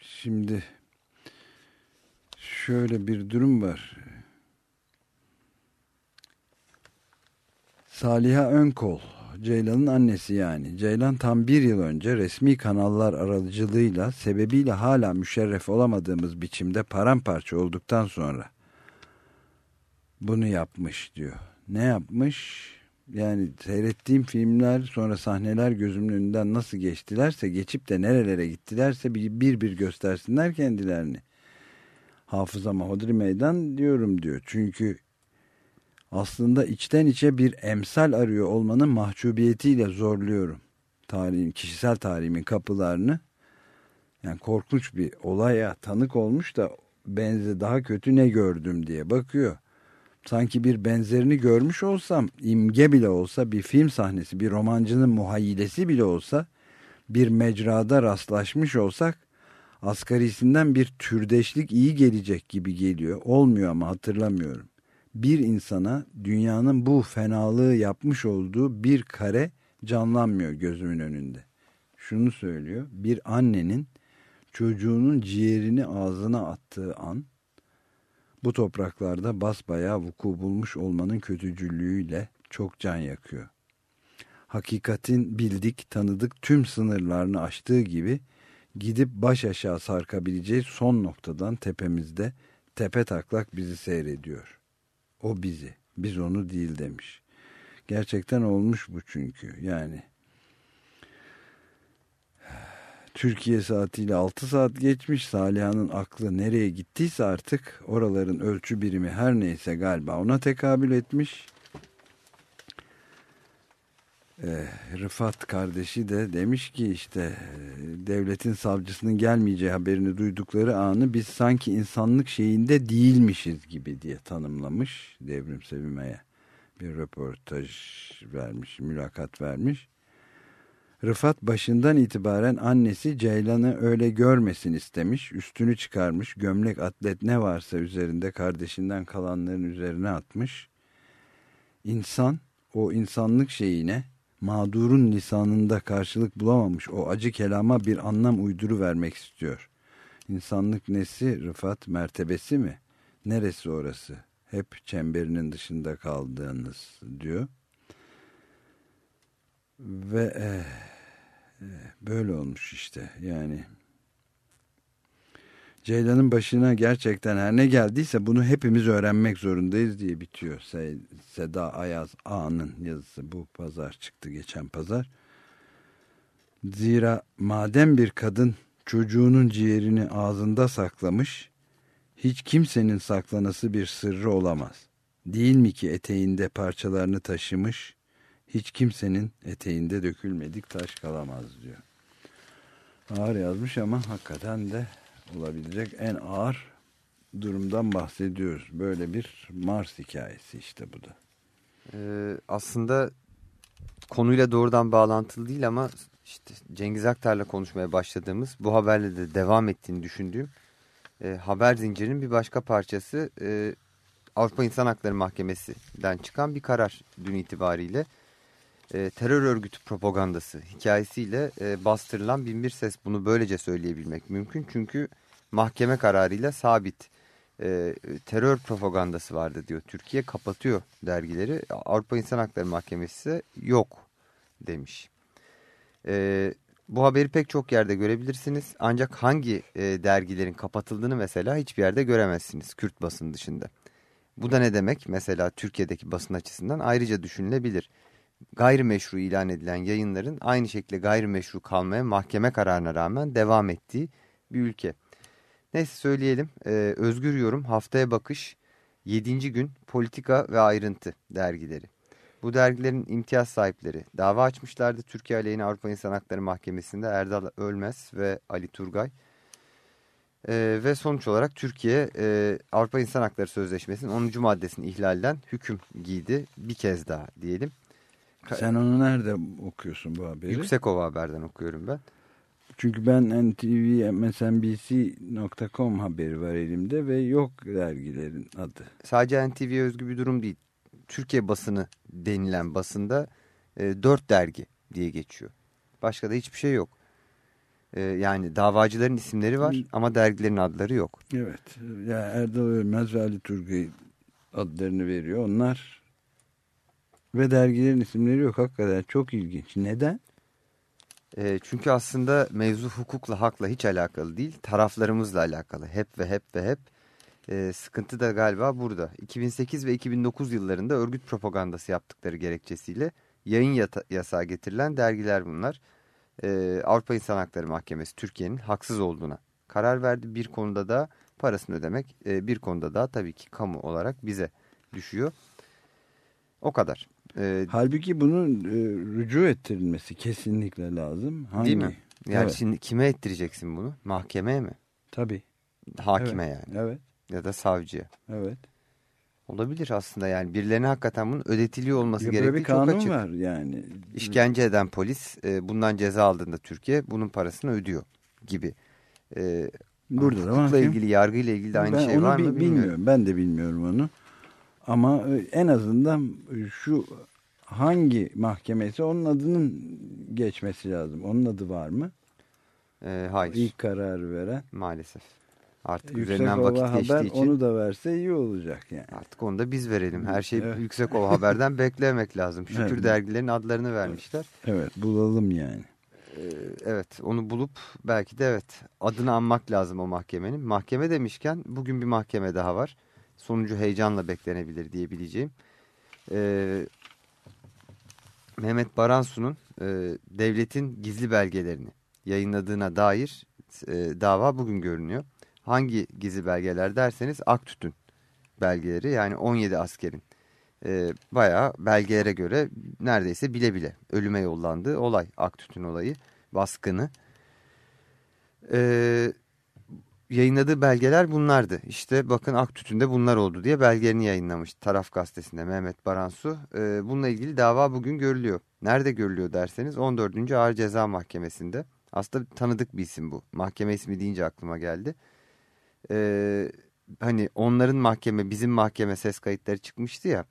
şimdi şöyle bir durum var. Saliha Önkol, Ceylan'ın annesi yani. Ceylan tam bir yıl önce resmi kanallar aracılığıyla sebebiyle hala müşerref olamadığımız biçimde paramparça olduktan sonra bunu yapmış diyor. Ne yapmış? Yani seyrettiğim filmler sonra sahneler gözümün önünden nasıl geçtilerse geçip de nerelere gittilerse bir bir, göstersinler kendilerini. Hafızama hodri meydan diyorum diyor. Çünkü aslında içten içe bir emsal arıyor olmanın mahcubiyetiyle zorluyorum. Tarihim, kişisel tarihimin kapılarını. Yani korkunç bir olaya tanık olmuş da benze daha kötü ne gördüm diye bakıyor. Sanki bir benzerini görmüş olsam, imge bile olsa, bir film sahnesi, bir romancının muhayyilesi bile olsa, bir mecrada rastlaşmış olsak, asgarisinden bir türdeşlik iyi gelecek gibi geliyor. Olmuyor ama hatırlamıyorum bir insana dünyanın bu fenalığı yapmış olduğu bir kare canlanmıyor gözümün önünde. Şunu söylüyor. Bir annenin çocuğunun ciğerini ağzına attığı an bu topraklarda basbayağı vuku bulmuş olmanın kötücüllüğüyle çok can yakıyor. Hakikatin bildik, tanıdık tüm sınırlarını aştığı gibi gidip baş aşağı sarkabileceği son noktadan tepemizde tepe taklak bizi seyrediyor. O bizi, biz onu değil demiş. Gerçekten olmuş bu çünkü. Yani Türkiye saatiyle 6 saat geçmiş. Saliha'nın aklı nereye gittiyse artık oraların ölçü birimi her neyse galiba ona tekabül etmiş. Ee, Rıfat kardeşi de demiş ki işte e, devletin savcısının gelmeyeceği haberini duydukları anı biz sanki insanlık şeyinde değilmişiz gibi diye tanımlamış Devrim Sevime'ye bir röportaj vermiş, mülakat vermiş. Rıfat başından itibaren annesi Ceylan'ı öyle görmesin istemiş, üstünü çıkarmış, gömlek atlet ne varsa üzerinde kardeşinden kalanların üzerine atmış. İnsan o insanlık şeyine mağdurun lisanında karşılık bulamamış o acı kelama bir anlam uyduru vermek istiyor. İnsanlık nesi Rıfat mertebesi mi? Neresi orası? Hep çemberinin dışında kaldığınız diyor. Ve eh, Ee, Böyle olmuş işte yani. Ceylan'ın başına gerçekten her ne geldiyse bunu hepimiz öğrenmek zorundayız diye bitiyor. Se- Seda Ayaz Ağa'nın yazısı bu pazar çıktı geçen pazar. Zira madem bir kadın çocuğunun ciğerini ağzında saklamış, hiç kimsenin saklanası bir sırrı olamaz. Değil mi ki eteğinde parçalarını taşımış, hiç kimsenin eteğinde dökülmedik taş kalamaz diyor. Ağır yazmış ama hakikaten de olabilecek en ağır durumdan bahsediyoruz. Böyle bir Mars hikayesi işte bu da. Ee, aslında konuyla doğrudan bağlantılı değil ama işte Cengiz Aktar'la konuşmaya başladığımız bu haberle de devam ettiğini düşündüğüm e, haber zincirinin bir başka parçası e, Avrupa İnsan Hakları Mahkemesi'den çıkan bir karar dün itibariyle e, terör örgütü propagandası hikayesiyle e, bastırılan binbir ses bunu böylece söyleyebilmek mümkün. Çünkü mahkeme kararıyla sabit e, terör propagandası vardı diyor. Türkiye kapatıyor dergileri. Avrupa İnsan Hakları Mahkemesi ise yok demiş. E, bu haberi pek çok yerde görebilirsiniz. Ancak hangi e, dergilerin kapatıldığını mesela hiçbir yerde göremezsiniz Kürt basın dışında. Bu da ne demek? Mesela Türkiye'deki basın açısından ayrıca düşünülebilir. Gayrimeşru ilan edilen yayınların aynı şekilde gayrimeşru kalmaya mahkeme kararına rağmen devam ettiği bir ülke. Neyse söyleyelim. Ee, Özgür Yorum, Haftaya Bakış, 7. Gün, Politika ve Ayrıntı dergileri. Bu dergilerin imtiyaz sahipleri dava açmışlardı. Türkiye aleyhine Avrupa İnsan Hakları Mahkemesi'nde Erdal Ölmez ve Ali Turgay. Ee, ve sonuç olarak Türkiye e, Avrupa İnsan Hakları Sözleşmesi'nin 10. maddesini ihlalden hüküm giydi. Bir kez daha diyelim. Sen onu nerede okuyorsun bu haberi? Yüksekova Haber'den okuyorum ben. Çünkü ben NTV, MSNBC.com haberi var elimde ve yok dergilerin adı. Sadece NTV'ye özgü bir durum değil. Türkiye basını denilen basında e, dört dergi diye geçiyor. Başka da hiçbir şey yok. E, yani davacıların isimleri var ama dergilerin adları yok. Evet. Ya Erdal Ölmez ve Ali Turgay adlarını veriyor. Onlar ve dergilerin isimleri yok hakikaten. Çok ilginç. Neden? E, çünkü aslında mevzu hukukla hakla hiç alakalı değil. Taraflarımızla alakalı. Hep ve hep ve hep. E, sıkıntı da galiba burada. 2008 ve 2009 yıllarında örgüt propagandası yaptıkları gerekçesiyle yayın yasağı getirilen dergiler bunlar. E, Avrupa İnsan Hakları Mahkemesi Türkiye'nin haksız olduğuna karar verdi. Bir konuda da parasını ödemek, e, bir konuda da tabii ki kamu olarak bize düşüyor. O kadar. E, Halbuki bunun e, rücu ettirilmesi kesinlikle lazım. Hangi? Değil mi? Yani evet. şimdi kime ettireceksin bunu? Mahkemeye mi? Tabii. Hakime evet. yani. Evet. Ya da savcıya. Evet. Olabilir aslında yani birilerine hakikaten bunun ödetiliyor olması Ya gerektiği bir çok kanun açık. var yani. İşkence eden polis e, bundan ceza aldığında Türkiye bunun parasını ödüyor gibi. E, Burada da mahkeme- ilgili yargıyla ilgili de aynı ben şey var mı bilmiyorum. bilmiyorum. Ben de bilmiyorum onu. Ama e, en azından şu hangi mahkemesi onun adının geçmesi lazım. Onun adı var mı? E, hayır İlk kararı veren. maalesef. Artık Yüksek üzerinden vakit Haber geçtiği için onu da verse iyi olacak yani. artık onu da biz verelim. Her şey Evet. Yüksekova Haber'den beklemek lazım. Şükür Evet. dergilerin adlarını vermişler. Evet bulalım yani. Ee, evet onu bulup belki de evet adını anmak lazım o mahkemenin. Mahkeme demişken bugün bir mahkeme daha var. Sonucu heyecanla beklenebilir diyebileceğim. Ee, Mehmet Baransu'nun e, devletin gizli belgelerini yayınladığına dair e, dava bugün görünüyor. Hangi gizli belgeler derseniz Aktüt'ün belgeleri yani 17 askerin e, bayağı belgelere göre neredeyse bile bile ölüme yollandığı olay Aktüt'ün olayı baskını. E, yayınladığı belgeler bunlardı. İşte bakın Aktüt'ünde bunlar oldu diye belgelerini yayınlamış Taraf Gazetesi'nde Mehmet Baransu. E, bununla ilgili dava bugün görülüyor. Nerede görülüyor derseniz 14. Ağır Ceza Mahkemesi'nde. Aslında tanıdık bir isim bu. Mahkeme ismi deyince aklıma geldi. Ee, hani onların mahkeme bizim mahkeme ses kayıtları çıkmıştı ya.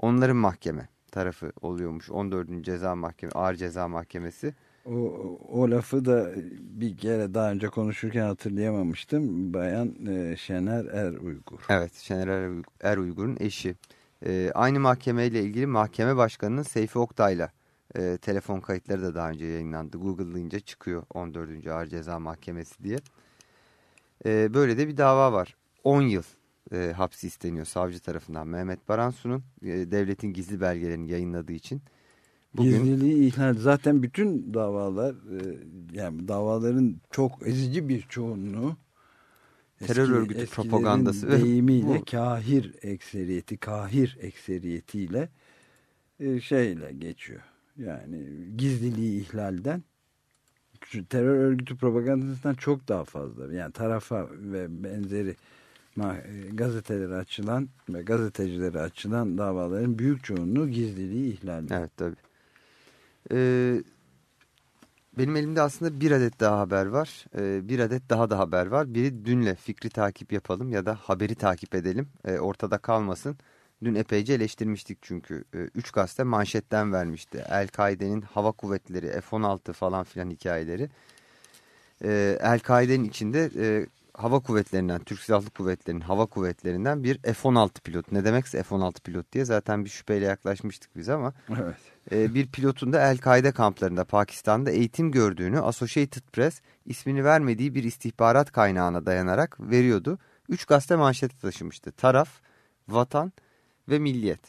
Onların mahkeme tarafı oluyormuş. 14. Ceza Mahkeme Ağır Ceza Mahkemesi. O, o lafı da bir kere daha önce konuşurken hatırlayamamıştım. Bayan e, Şener Er Uygur. Evet Şener Er, Er Uygur'un eşi. Ee, aynı mahkemeyle ilgili mahkeme başkanının Seyfi Oktay'la E, telefon kayıtları da daha önce yayınlandı. Google'layınca çıkıyor 14. Ağır Ceza Mahkemesi diye. E, böyle de bir dava var. 10 yıl e, hapsi isteniyor savcı tarafından Mehmet Baransu'nun e, devletin gizli belgelerini yayınladığı için. Bugün Gizliliği ihlal. Zaten bütün davalar e, yani davaların çok ezici bir çoğunluğu Terör örgütü eskilerin propagandası deyimiyle bu- kahir ekseriyeti, kahir ekseriyetiyle e, şeyle geçiyor. Yani gizliliği ihlalden terör örgütü propagandasından çok daha fazla. Yani tarafa ve benzeri e, gazetelere açılan ve gazetecilere açılan davaların büyük çoğunluğu gizliliği ihlalden. Evet tabii. Ee, benim elimde aslında bir adet daha haber var. Ee, bir adet daha da haber var. Biri dünle fikri takip yapalım ya da haberi takip edelim. Ee, ortada kalmasın. Dün epeyce eleştirmiştik çünkü. Ee, üç gazete manşetten vermişti. El-Kaide'nin hava kuvvetleri, F-16 falan filan hikayeleri. Ee, El-Kaide'nin içinde e, hava kuvvetlerinden, Türk Silahlı Kuvvetleri'nin hava kuvvetlerinden bir F-16 pilot. Ne demekse F-16 pilot diye zaten bir şüpheyle yaklaşmıştık biz ama Evet. E, bir pilotun da El-Kaide kamplarında Pakistan'da eğitim gördüğünü Associated Press ismini vermediği bir istihbarat kaynağına dayanarak veriyordu. Üç gazete manşeti taşımıştı. Taraf, Vatan ve Milliyet.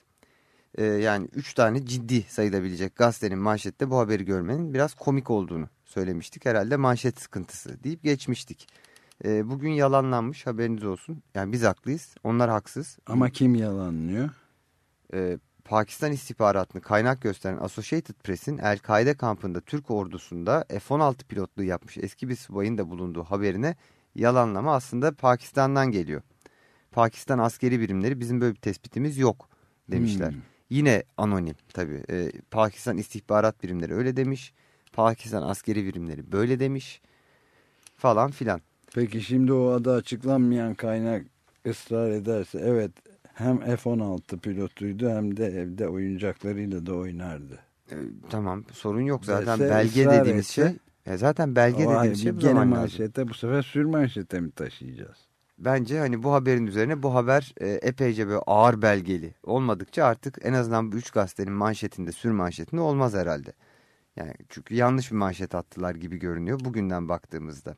E, yani üç tane ciddi sayılabilecek gazetenin manşette bu haberi görmenin biraz komik olduğunu söylemiştik. Herhalde manşet sıkıntısı deyip geçmiştik. E, bugün yalanlanmış haberiniz olsun. Yani biz haklıyız, onlar haksız. Ama kim yalanlıyor? Pakistan istihbaratını kaynak gösteren Associated Press'in El-Kaide kampında Türk ordusunda F-16 pilotluğu yapmış eski bir subayın da bulunduğu haberine yalanlama aslında Pakistan'dan geliyor. Pakistan askeri birimleri bizim böyle bir tespitimiz yok demişler. Hmm. Yine anonim tabii. E, Pakistan istihbarat birimleri öyle demiş. Pakistan askeri birimleri böyle demiş falan filan. Peki şimdi o adı açıklanmayan kaynak ısrar ederse evet hem F-16 pilotuydu hem de evde oyuncaklarıyla da oynardı. E, tamam sorun yok zaten Dese, belge dediğimiz etse- şey. E, zaten belge dediğimiz şey gene lazım. manşete bu sefer sür manşete mi taşıyacağız? Bence hani bu haberin üzerine bu haber e, epeyce böyle ağır belgeli olmadıkça artık en azından bu üç gazetenin manşetinde sür manşetinde olmaz herhalde. Yani çünkü yanlış bir manşet attılar gibi görünüyor bugünden baktığımızda.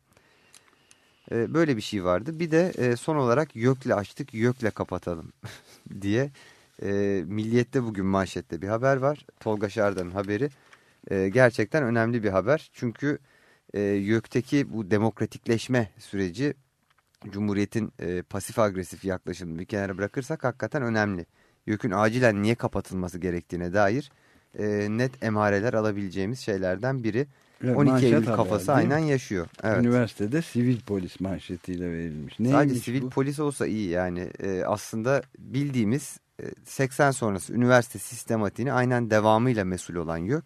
E, böyle bir şey vardı. Bir de e, son olarak YÖK'le açtık YÖK'le kapatalım diye e, Milliyet'te bugün manşette bir haber var. Tolga Şardan'ın haberi. E, gerçekten önemli bir haber. Çünkü YÖK'teki bu demokratikleşme süreci Cumhuriyet'in pasif agresif yaklaşımını bir kenara bırakırsak hakikaten önemli. YÖK'ün acilen niye kapatılması gerektiğine dair net emareler alabileceğimiz şeylerden biri. Evet, 12 manşet Eylül haber, kafası değil aynen yaşıyor. Evet. Üniversitede sivil polis manşetiyle verilmiş. Neymiş Sadece sivil bu? polis olsa iyi yani e, aslında bildiğimiz e, 80 sonrası üniversite sistematiğini aynen devamıyla mesul olan YÖK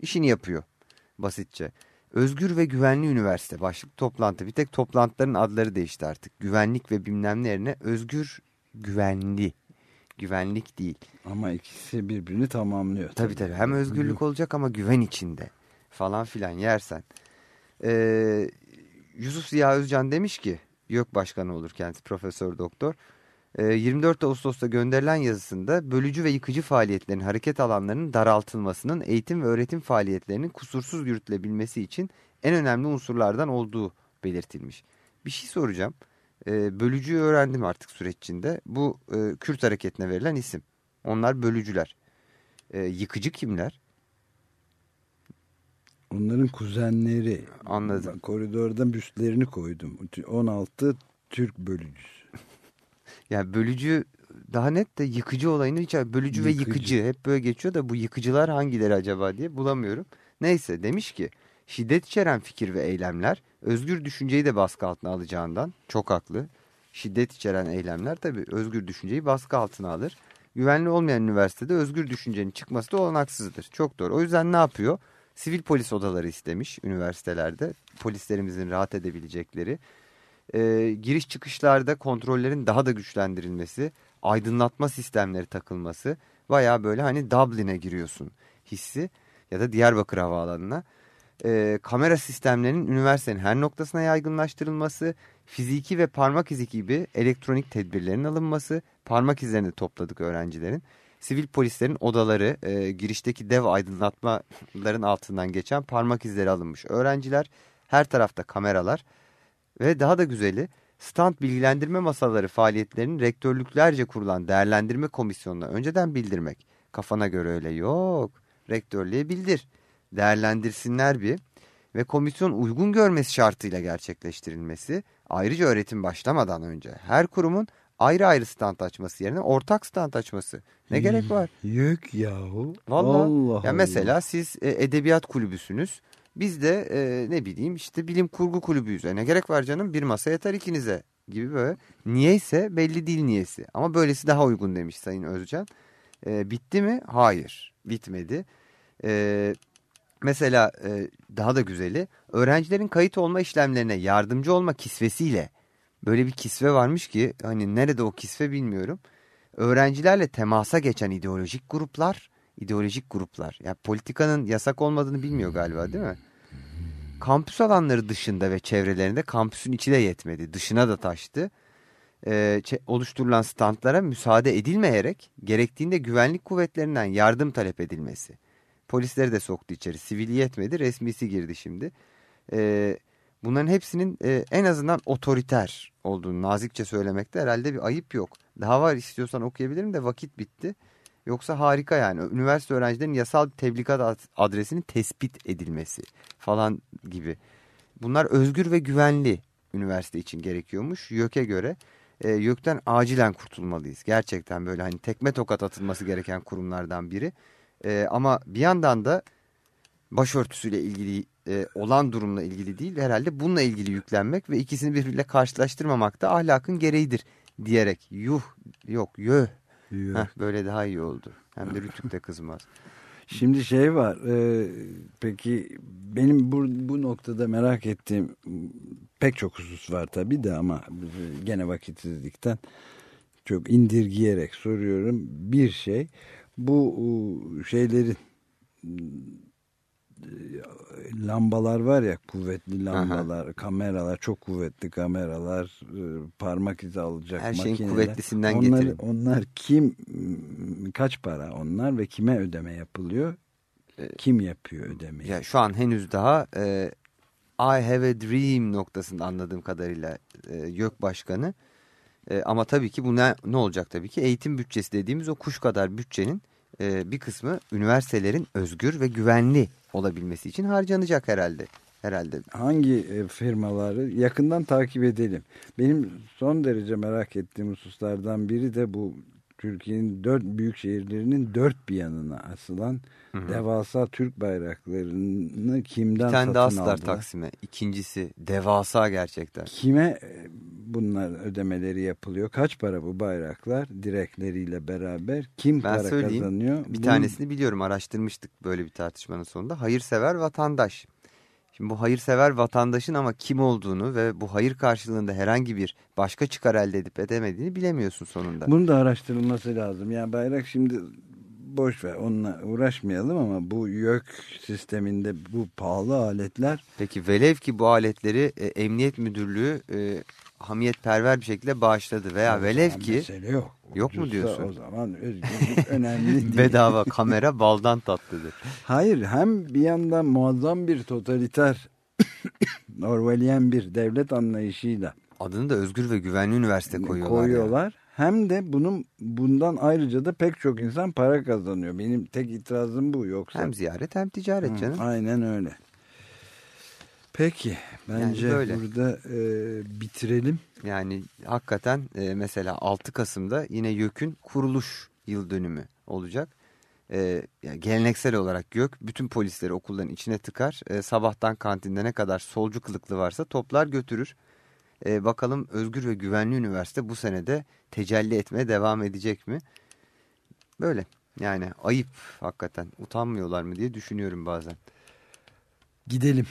işini yapıyor basitçe. Özgür ve güvenli üniversite başlık toplantı bir tek toplantıların adları değişti artık. Güvenlik ve bilmem ne yerine özgür güvenli güvenlik değil. Ama ikisi birbirini tamamlıyor. Tabii tabii hem özgürlük olacak ama güven içinde falan filan yersen. Ee, Yusuf Ziya Özcan demiş ki YÖK Başkanı olur kendisi Profesör Doktor. Ee, 24 Ağustos'ta gönderilen yazısında bölücü ve yıkıcı faaliyetlerin hareket alanlarının daraltılmasının eğitim ve öğretim faaliyetlerinin kusursuz yürütülebilmesi için en önemli unsurlardan olduğu belirtilmiş. Bir şey soracağım. Ee, bölücüyü öğrendim artık süreç içinde. Bu e, Kürt hareketine verilen isim. Onlar bölücüler. Ee, yıkıcı kimler? Onların kuzenleri. Anladım. Koridorda büstlerini koydum. 16 Türk bölücüsü. Yani bölücü daha net de yıkıcı olayını hiç bölücü ve Yıkıcı. yıkıcı hep böyle geçiyor da bu yıkıcılar hangileri acaba diye bulamıyorum. Neyse demiş ki şiddet içeren fikir ve eylemler özgür düşünceyi de baskı altına alacağından çok haklı. Şiddet içeren eylemler tabii özgür düşünceyi baskı altına alır. Güvenli olmayan üniversitede özgür düşüncenin çıkması da olanaksızdır. Çok doğru. O yüzden ne yapıyor? Sivil polis odaları istemiş üniversitelerde. Polislerimizin rahat edebilecekleri. Ee, giriş çıkışlarda kontrollerin daha da güçlendirilmesi, aydınlatma sistemleri takılması. Baya böyle hani Dublin'e giriyorsun hissi ya da Diyarbakır Havaalanı'na. Ee, kamera sistemlerinin üniversitenin her noktasına yaygınlaştırılması, fiziki ve parmak izi gibi elektronik tedbirlerin alınması, parmak izlerini topladık öğrencilerin. Sivil polislerin odaları, e, girişteki dev aydınlatmaların altından geçen parmak izleri alınmış. Öğrenciler, her tarafta kameralar ve daha da güzeli stand bilgilendirme masaları faaliyetlerinin rektörlüklerce kurulan değerlendirme komisyonuna önceden bildirmek. Kafana göre öyle yok. Rektörlüğe bildir. Değerlendirsinler bir ve komisyon uygun görmesi şartıyla gerçekleştirilmesi. Ayrıca öğretim başlamadan önce her kurumun ayrı ayrı stand açması yerine ortak stand açması. Ne gerek var? Yok yahu. Vallahi Allah ya Allah. mesela siz e, edebiyat kulübüsünüz. Biz de e, ne bileyim işte bilim kurgu kulübüyüz. E, ne gerek var canım bir masa yeter ikinize gibi böyle. Niyeyse belli değil niyesi. Ama böylesi daha uygun demiş Sayın Özcan. E, bitti mi? Hayır bitmedi. E, mesela e, daha da güzeli öğrencilerin kayıt olma işlemlerine yardımcı olma kisvesiyle böyle bir kisve varmış ki hani nerede o kisve bilmiyorum. Öğrencilerle temasa geçen ideolojik gruplar, ideolojik gruplar. Ya politikanın yasak olmadığını bilmiyor galiba değil mi? Kampüs alanları dışında ve çevrelerinde kampüsün içi de yetmedi. Dışına da taştı. Ee, oluşturulan standlara müsaade edilmeyerek gerektiğinde güvenlik kuvvetlerinden yardım talep edilmesi. Polisleri de soktu içeri. Sivili yetmedi, resmisi girdi şimdi. Ee, bunların hepsinin e, en azından otoriter olduğunu nazikçe söylemekte herhalde bir ayıp yok. Daha var istiyorsan okuyabilirim de vakit bitti. Yoksa harika yani. Üniversite öğrencilerinin yasal tebligat ad- adresinin tespit edilmesi falan gibi. Bunlar özgür ve güvenli üniversite için gerekiyormuş. YÖK'e göre e, YÖK'ten acilen kurtulmalıyız. Gerçekten böyle hani tekme tokat atılması gereken kurumlardan biri. E, ama bir yandan da başörtüsüyle ilgili e, olan durumla ilgili değil herhalde bununla ilgili yüklenmek ve ikisini birbiriyle karşılaştırmamak da ahlakın gereğidir diyerek yuh yok Yok. Heh, böyle daha iyi oldu. Hem de Rütük de kızmaz. Şimdi şey var. e, peki benim bu, bu noktada merak ettiğim pek çok husus var tabii de ama gene vakitsizlikten çok indirgeyerek soruyorum. Bir şey bu şeylerin lambalar var ya kuvvetli lambalar, kameralar, çok kuvvetli kameralar, e, parmak izi alacak Her şeyin makineler. kuvvetlisinden onlar, getirin. Onlar kim, kaç para onlar ve kime ödeme yapılıyor? Kim yapıyor ödemeyi? Ya şu an henüz daha e, I have a dream noktasında anladığım kadarıyla e, YÖK Başkanı. E, ama tabii ki bu ne, ne olacak tabii ki? Eğitim bütçesi dediğimiz o kuş kadar bütçenin e, bir kısmı üniversitelerin özgür ve güvenli olabilmesi için harcanacak herhalde. Herhalde. Hangi e, firmaları yakından takip edelim. Benim son derece merak ettiğim hususlardan biri de bu Türkiye'nin dört büyük şehirlerinin dört bir yanına asılan devasa Türk bayraklarını kimden Bir tane satın daha astılar aldılar? Taksim'e. İkincisi devasa gerçekten. Kime e, bunlar ödemeleri yapılıyor? Kaç para bu bayraklar direkleriyle beraber? Kim Ben para söyleyeyim. kazanıyor? Bir Bunun- tanesini biliyorum araştırmıştık böyle bir tartışmanın sonunda. Hayırsever vatandaş. Şimdi bu hayırsever vatandaşın ama kim olduğunu ve bu hayır karşılığında herhangi bir başka çıkar elde edip edemediğini bilemiyorsun sonunda. Bunun da araştırılması lazım. Yani bayrak şimdi boş ver onunla uğraşmayalım ama bu YÖK sisteminde bu pahalı aletler Peki velev ki bu aletleri e, Emniyet Müdürlüğü e, hamiyetperver bir şekilde bağışladı veya velev Ama ki mesele yok. Yok mu diyorsun? O zaman özgürlük önemli değil. bedava kamera baldan tatlıdır. Hayır hem bir yandan muazzam bir totaliter Orwellian bir devlet anlayışıyla Adını da özgür ve güvenli üniversite koyuyorlar. koyuyorlar. Hem de bunun bundan ayrıca da pek çok insan para kazanıyor. Benim tek itirazım bu yoksa. Hem ziyaret hem ticaret Hı, canım. Aynen öyle. Peki bence böyle. burada e, bitirelim. Yani hakikaten e, mesela 6 Kasım'da yine YÖK'ün kuruluş yıl dönümü olacak. E, yani geleneksel olarak YÖK bütün polisleri okulların içine tıkar. E, sabahtan kantinde ne kadar solcu kılıklı varsa toplar götürür. E, bakalım özgür ve güvenli üniversite bu senede tecelli etmeye devam edecek mi? Böyle yani ayıp hakikaten utanmıyorlar mı diye düşünüyorum bazen. Gidelim.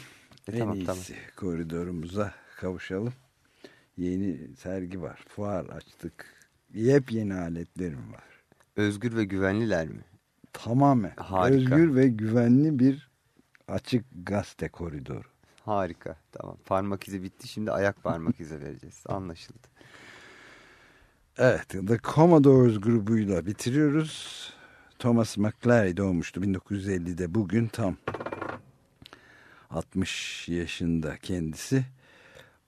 E, en tamam, iyisi tamam. koridorumuza kavuşalım. Yeni sergi var. Fuar açtık. Yepyeni aletlerim var. Özgür ve güvenliler mi? Tamamen. Harika. Özgür ve güvenli bir açık gazete koridoru. Harika. Tamam. Parmak izi bitti. Şimdi ayak parmak izi vereceğiz. Anlaşıldı. Evet. The Commodores grubuyla bitiriyoruz. Thomas McClary doğmuştu 1950'de. Bugün tam 60 yaşında kendisi.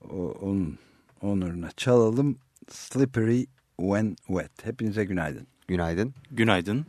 O, onun onuruna çalalım. Slippery When Wet. Hepinize günaydın. Günaydın. Günaydın.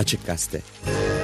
Açık Gazete. Müzik